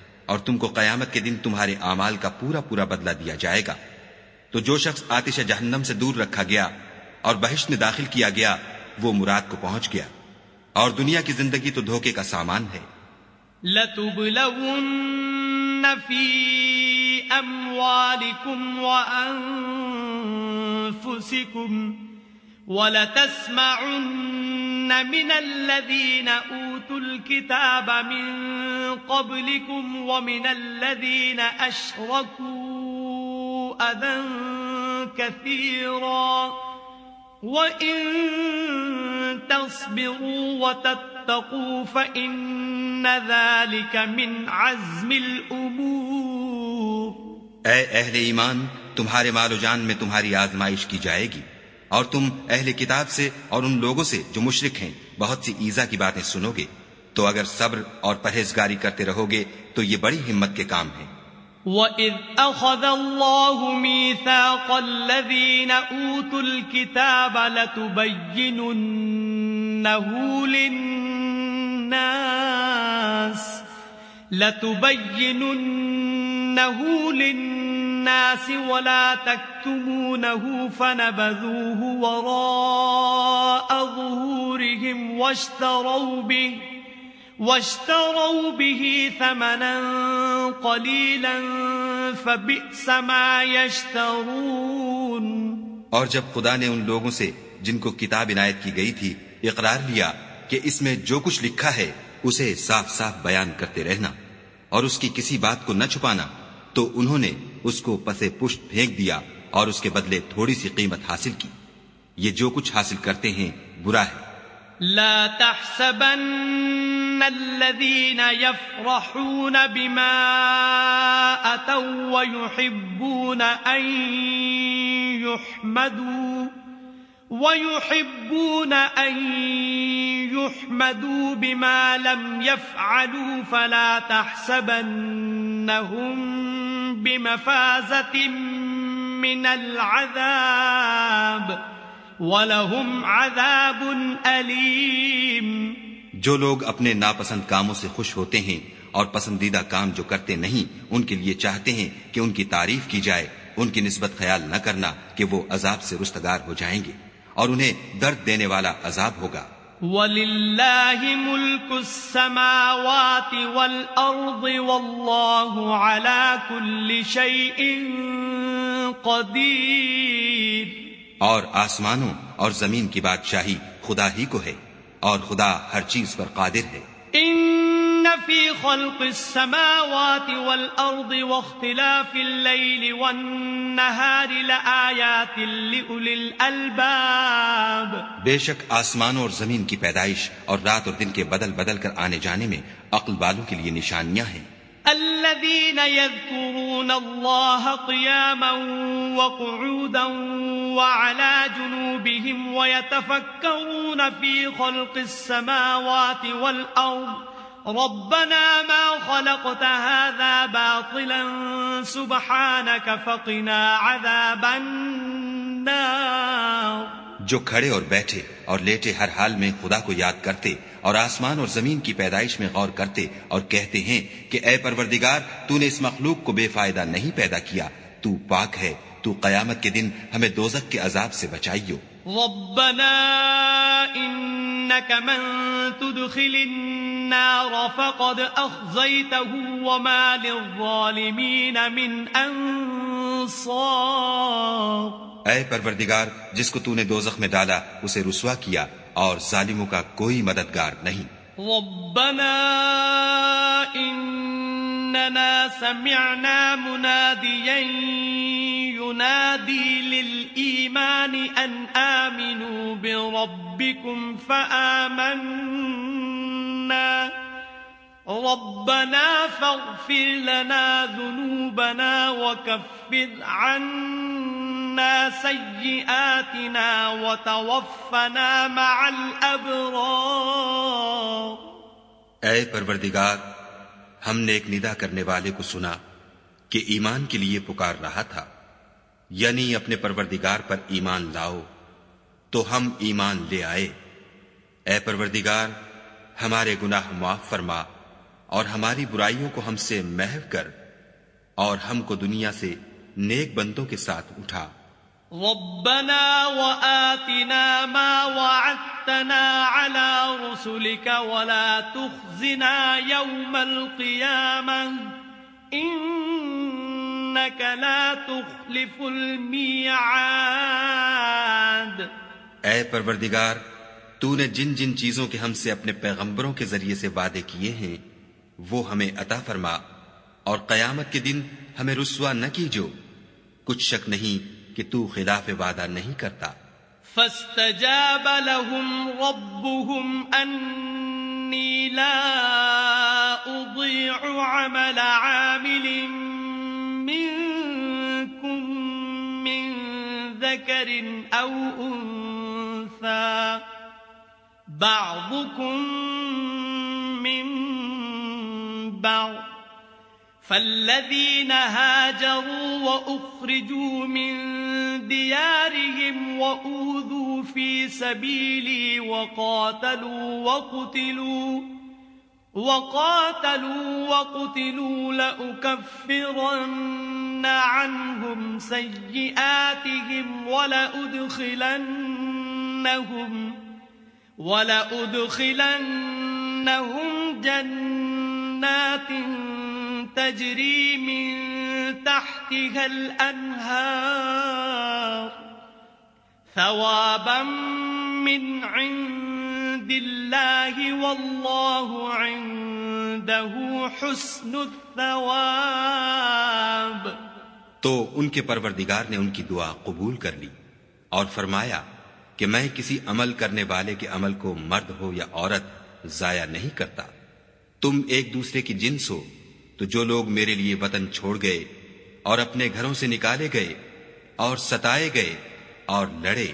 اور تم کو قیامت کے دن تمہارے اعمال کا پورا پورا بدلہ دیا جائے گا۔ تو جو شخص آتش جہنم سے دور رکھا گیا اور بہشت میں داخل کیا گیا، وہ مراد کو پہنچ گیا۔ اور دنیا کی زندگی تو دھوکے کا سامان ہے۔ لَتُبْلَوُنَّ فِي أَمْوَالِكُمْ وَأَنفُسِكُمْ وَلَتَسْمَعُنَّ مِنَ الَّذِينَ أُوتُوا الْكِتَابَ مِنْ قَبْلِكُمْ وَمِنَ الَّذِينَ أَشْرَكُوا أَذًى كَثِيرًا وَإِن تَصْبِرُوا وَتَتَّقُوا فَإِنَّ ذَلِكَ مِنْ عَزْمِ الْأُمُورِ اے اہل ایمان، تمہارے مال و جان میں تمہاری آزمائش کی جائے گی۔ اور تم اہل کتاب سے اور ان لوگوں سے جو مشرک ہیں، بہت سی ایزا کی باتیں سنو گے۔ تو اگر صبر اور پرہیزگاری کرتے رہو گے، تو یہ بڑی ہمت کے کام ہیں۔ وَإِذْ أَخَذَ اللَّهُ مِيثَاقَ الَّذِينَ أُوتُوا الْكِتَابَ لَتُبَيِّنُنَّهُ لِلنَّاسِ لَتُبَيِّنُنَّهُ لِلنَّاسِ وَلَا تَكْتُمُونَهُ فَنَبَذُوهُ وَرَاءَ ظُهُورِهِمْ وَاشْتَرَوْا بِهِ واشتروا به ثمنا قليلا فبئس ما يشترون اور جب خدا نے ان لوگوں سے جن کو کتاب عنایت کی گئی تھی اقرار لیا کہ اس میں جو کچھ لکھا ہے، اسے صاف صاف بیان کرتے رہنا۔ اور اس کی کسی بات کو نہ چھپانا، تو انہوں نے اس کو پسے پشت پھینک دیا اور اس کے بدلے تھوڑی سی قیمت حاصل کی۔ یہ جو کچھ حاصل کرتے ہیں، برا ہے۔ لا تحسبن الذين يفرحون بما أتوا ويحبون أن يحمدوا ويحبون أن يحمدوا بما لم يفعلوا فلا تحسبنهم بمفازة من العذاب وَلَهُمْ عَذَابٌ أَلِيمٌ جو لوگ اپنے ناپسند کاموں سے خوش ہوتے ہیں اور پسندیدہ کام جو کرتے نہیں، ان کے لیے چاہتے ہیں کہ ان کی تعریف کی جائے، ان کی نسبت خیال نہ کرنا کہ وہ عذاب سے رستگار ہو جائیں گے۔ اور انہیں درد دینے والا عذاب ہوگا۔ وَلِلَّهِ مُلْكُ السَّمَاوَاتِ وَالْأَرْضِ وَاللَّهُ عَلَى كُلِّ شَيْءٍ قَدِيرٌ۔ اور آسمانوں اور زمین کی بادشاہی خدا ہی کو ہے اور خدا ہر چیز پر قادر ہے۔ ان فی خلق السماوات والارض واختلاف الليل والنهار لآیات لأولی الالباب بے شک آسمانوں اور زمین کی پیدائش اور رات اور دن کے بدل بدل کر آنے جانے میں عقل والوں کے لیے نشانیاں ہیں۔ الذين يذكرون الله قياما وقعودا وعلى جنوبهم ويتفكرون في خلق السماوات والأرض ربنا ما خلقت هذا باطلا، سبحانك فقنا عذاب النار. جو کھڑے اور بیٹھے اور لیٹے ہر حال میں خدا کو یاد کرتے اور آسمان اور زمین کی پیدائش میں غور کرتے اور کہتے ہیں کہ اے پروردگار، تو نے اس مخلوق کو بے فائدہ نہیں پیدا کیا، تو پاک ہے، تو قیامت کے دن ہمیں دوزک کے عذاب سے بچائیو۔ ربنا انك من تدخل النار فقد اخزيته وما للظالمين من انصار اے پروردگار جس کو تو نے دوزخ میں ڈالا اسے رسوا کیا اور ظالموں کا کوئی مددگار نہیں۔ ربنا اننا سمعنا مناديا ينادي للإيمان أن آمنوا بربكم فآمنا. ربنا فاغفر لنا ذنوبنا وكفر عنا سيئاتنا وتوفنا مع الأبرار. اے پروردگار ہم نے ایک ندا کرنے والے کو سنا کہ ایمان کے لیے پکار رہا تھا یعنی اپنے پروردگار پر ایمان لاؤ، تو ہم ایمان لے آئے۔ اے پروردگار، ہمارے گناہ معاف فرما اور ہماری برائیوں کو ہم سے محو کر اور ہم کو دنیا سے نیک بندوں کے ساتھ اٹھا۔ ربنا وآتنا ما وعدتنا على رسلك ولا تخزنا يوم القيامة إنك لا تخلف الميعاد اے پروردگار، تو نے جن جن چیزوں کے ہم سے اپنے پیغمبروں کے ذریعے سے وعدے کیے ہیں، وہ ہمیں عطا فرما اور قیامت کے دن ہمیں رسوا نہ کیجو۔ کچھ شک نہیں کہ تو خلاف وعدہ نہیں کرتا۔ فاستجاب لهم ربهم أني لا أضيع عمل عامل منكم من ذكر أو أنثى، بعضكم من بعض. فالذين هاجروا وأخرجوا من ديارهم وأوذوا في سبيلي وقاتلوا وقتلوا وقاتلوا وقتلوا لأكفرن عنهم سيئاتهم ولأدخلنهم ولأدخلنهم جنات جنات تجري من تحتها الأنهار ثوابا من عند الله والله عنده حسن الثواب تو ان کے پروردگار نے ان کی دعا قبول کر لی اور فرمایا کہ میں کسی عمل کرنے والے کے عمل کو مرد ہو یا عورت، ضائع نہیں کرتا۔ تم ایک دوسرے کی جنس ہو تو جو لوگ میرے لیے وطن چھوڑ گئے اور اپنے گھروں سے نکالے گئے اور ستائے گئے اور لڑے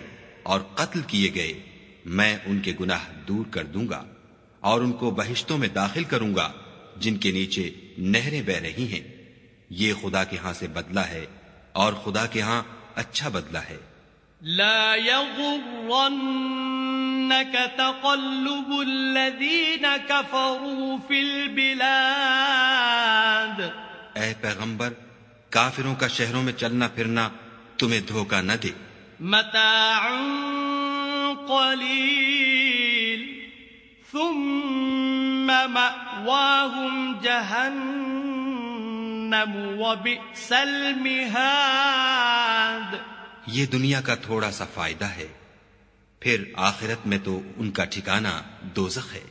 اور قتل کیے گئے، میں ان کے گناہ دور کر دوں گا اور ان کو بہشتوں میں داخل کروں گا جن کے نیچے نہریں بہ رہی ہیں۔ یہ خدا کے ہاں سے بدلہ ہے اور خدا کے ہاں اچھا بدلہ ہے۔ لا يغرنك تقلب الذين كفروا في البلاد. اے پیغمبر کافروں کا شہروں میں چلنا پھرنا تمہیں دھوکہ نہ دے۔ متاع قلیل ثم مأواهم جہنم وبئس المہاد یہ دنیا کا تھوڑا سا فائدہ ہے۔ پھر آخرت میں تو ان کا ٹھکانہ دوزخ ہے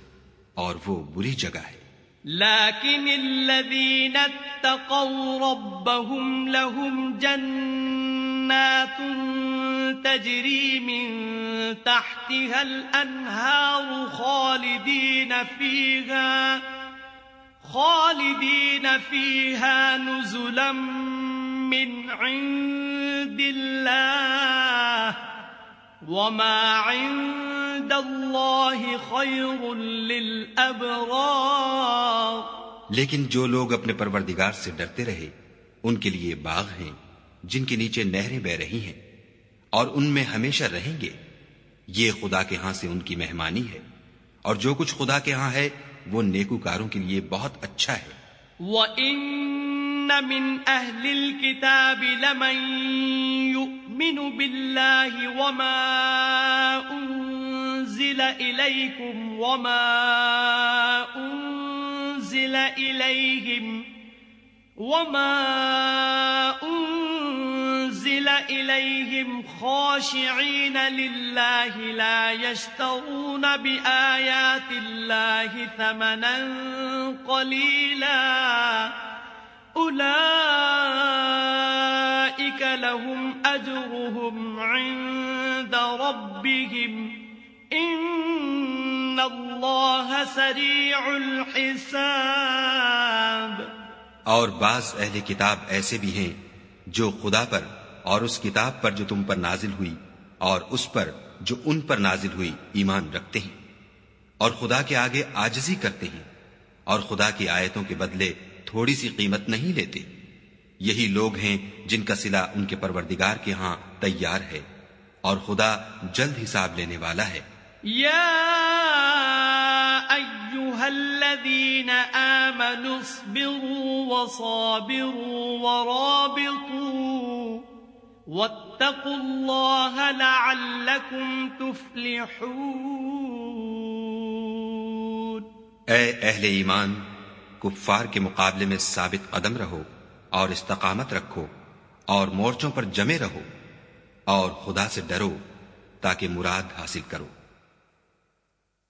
اور وہ بری جگہ ہے۔ لیکن الذین اتقوا ربهم لهم جنات تجری من تحتها الانہار خالدین فیها خالدین فیها نزلا من عند الله وما عند الله خير للأبرار لیکن جو لوگ اپنے پروردگار سے ڈرتے رہے ان کے لیے باغ ہیں جن کے نیچے نہریں بہ رہی ہیں اور ان میں ہمیشہ رہیں گے۔ یہ خدا کے ہاں سے ان کی مہمانی ہے اور جو کچھ خدا کے ہاں ہے وہ نیکوکاروں کے لیے بہت اچھا ہے۔ وَإِنَّ مِنْ أَهْلِ الْكِتَابِ لَمَنْ يؤمن بالله وما أنزل إليكم وما أنزل إليهم وما أنزل إليهم خاشعين لله لا يشترون بآيات الله ثمنا قليلا أولئك لهم أجرهم عند ربهم. إن الله سريع الحساب. اور بعض اہل کتاب ایسے بھی ہیں جو خدا پر اور اس کتاب پر جو تم پر نازل ہوئی اور اس پر جو ان پر نازل ہوئی ایمان رکھتے ہیں اور خدا کے آگے آجزی کرتے ہیں اور خدا کی آیتوں کے بدلے تھوڑی سی قیمت نہیں لیتے۔ یہی لوگ ہیں جن کا سلا ان کے پروردگار کے ہاں تیار ہے اور خدا جلد حساب لینے والا ہے۔ یا ایوہا الذین آمنوا اصبروا وصابروا ورابطوا واتقوا اللہ لعلکم تفلحون۔ اے اہل ایمان کفار کے مقابلے میں ثابت قدم رہو اور استقامت رکھو اور مورچوں پر جمے رہو اور خدا سے ڈرو تاکہ مراد حاصل کرو۔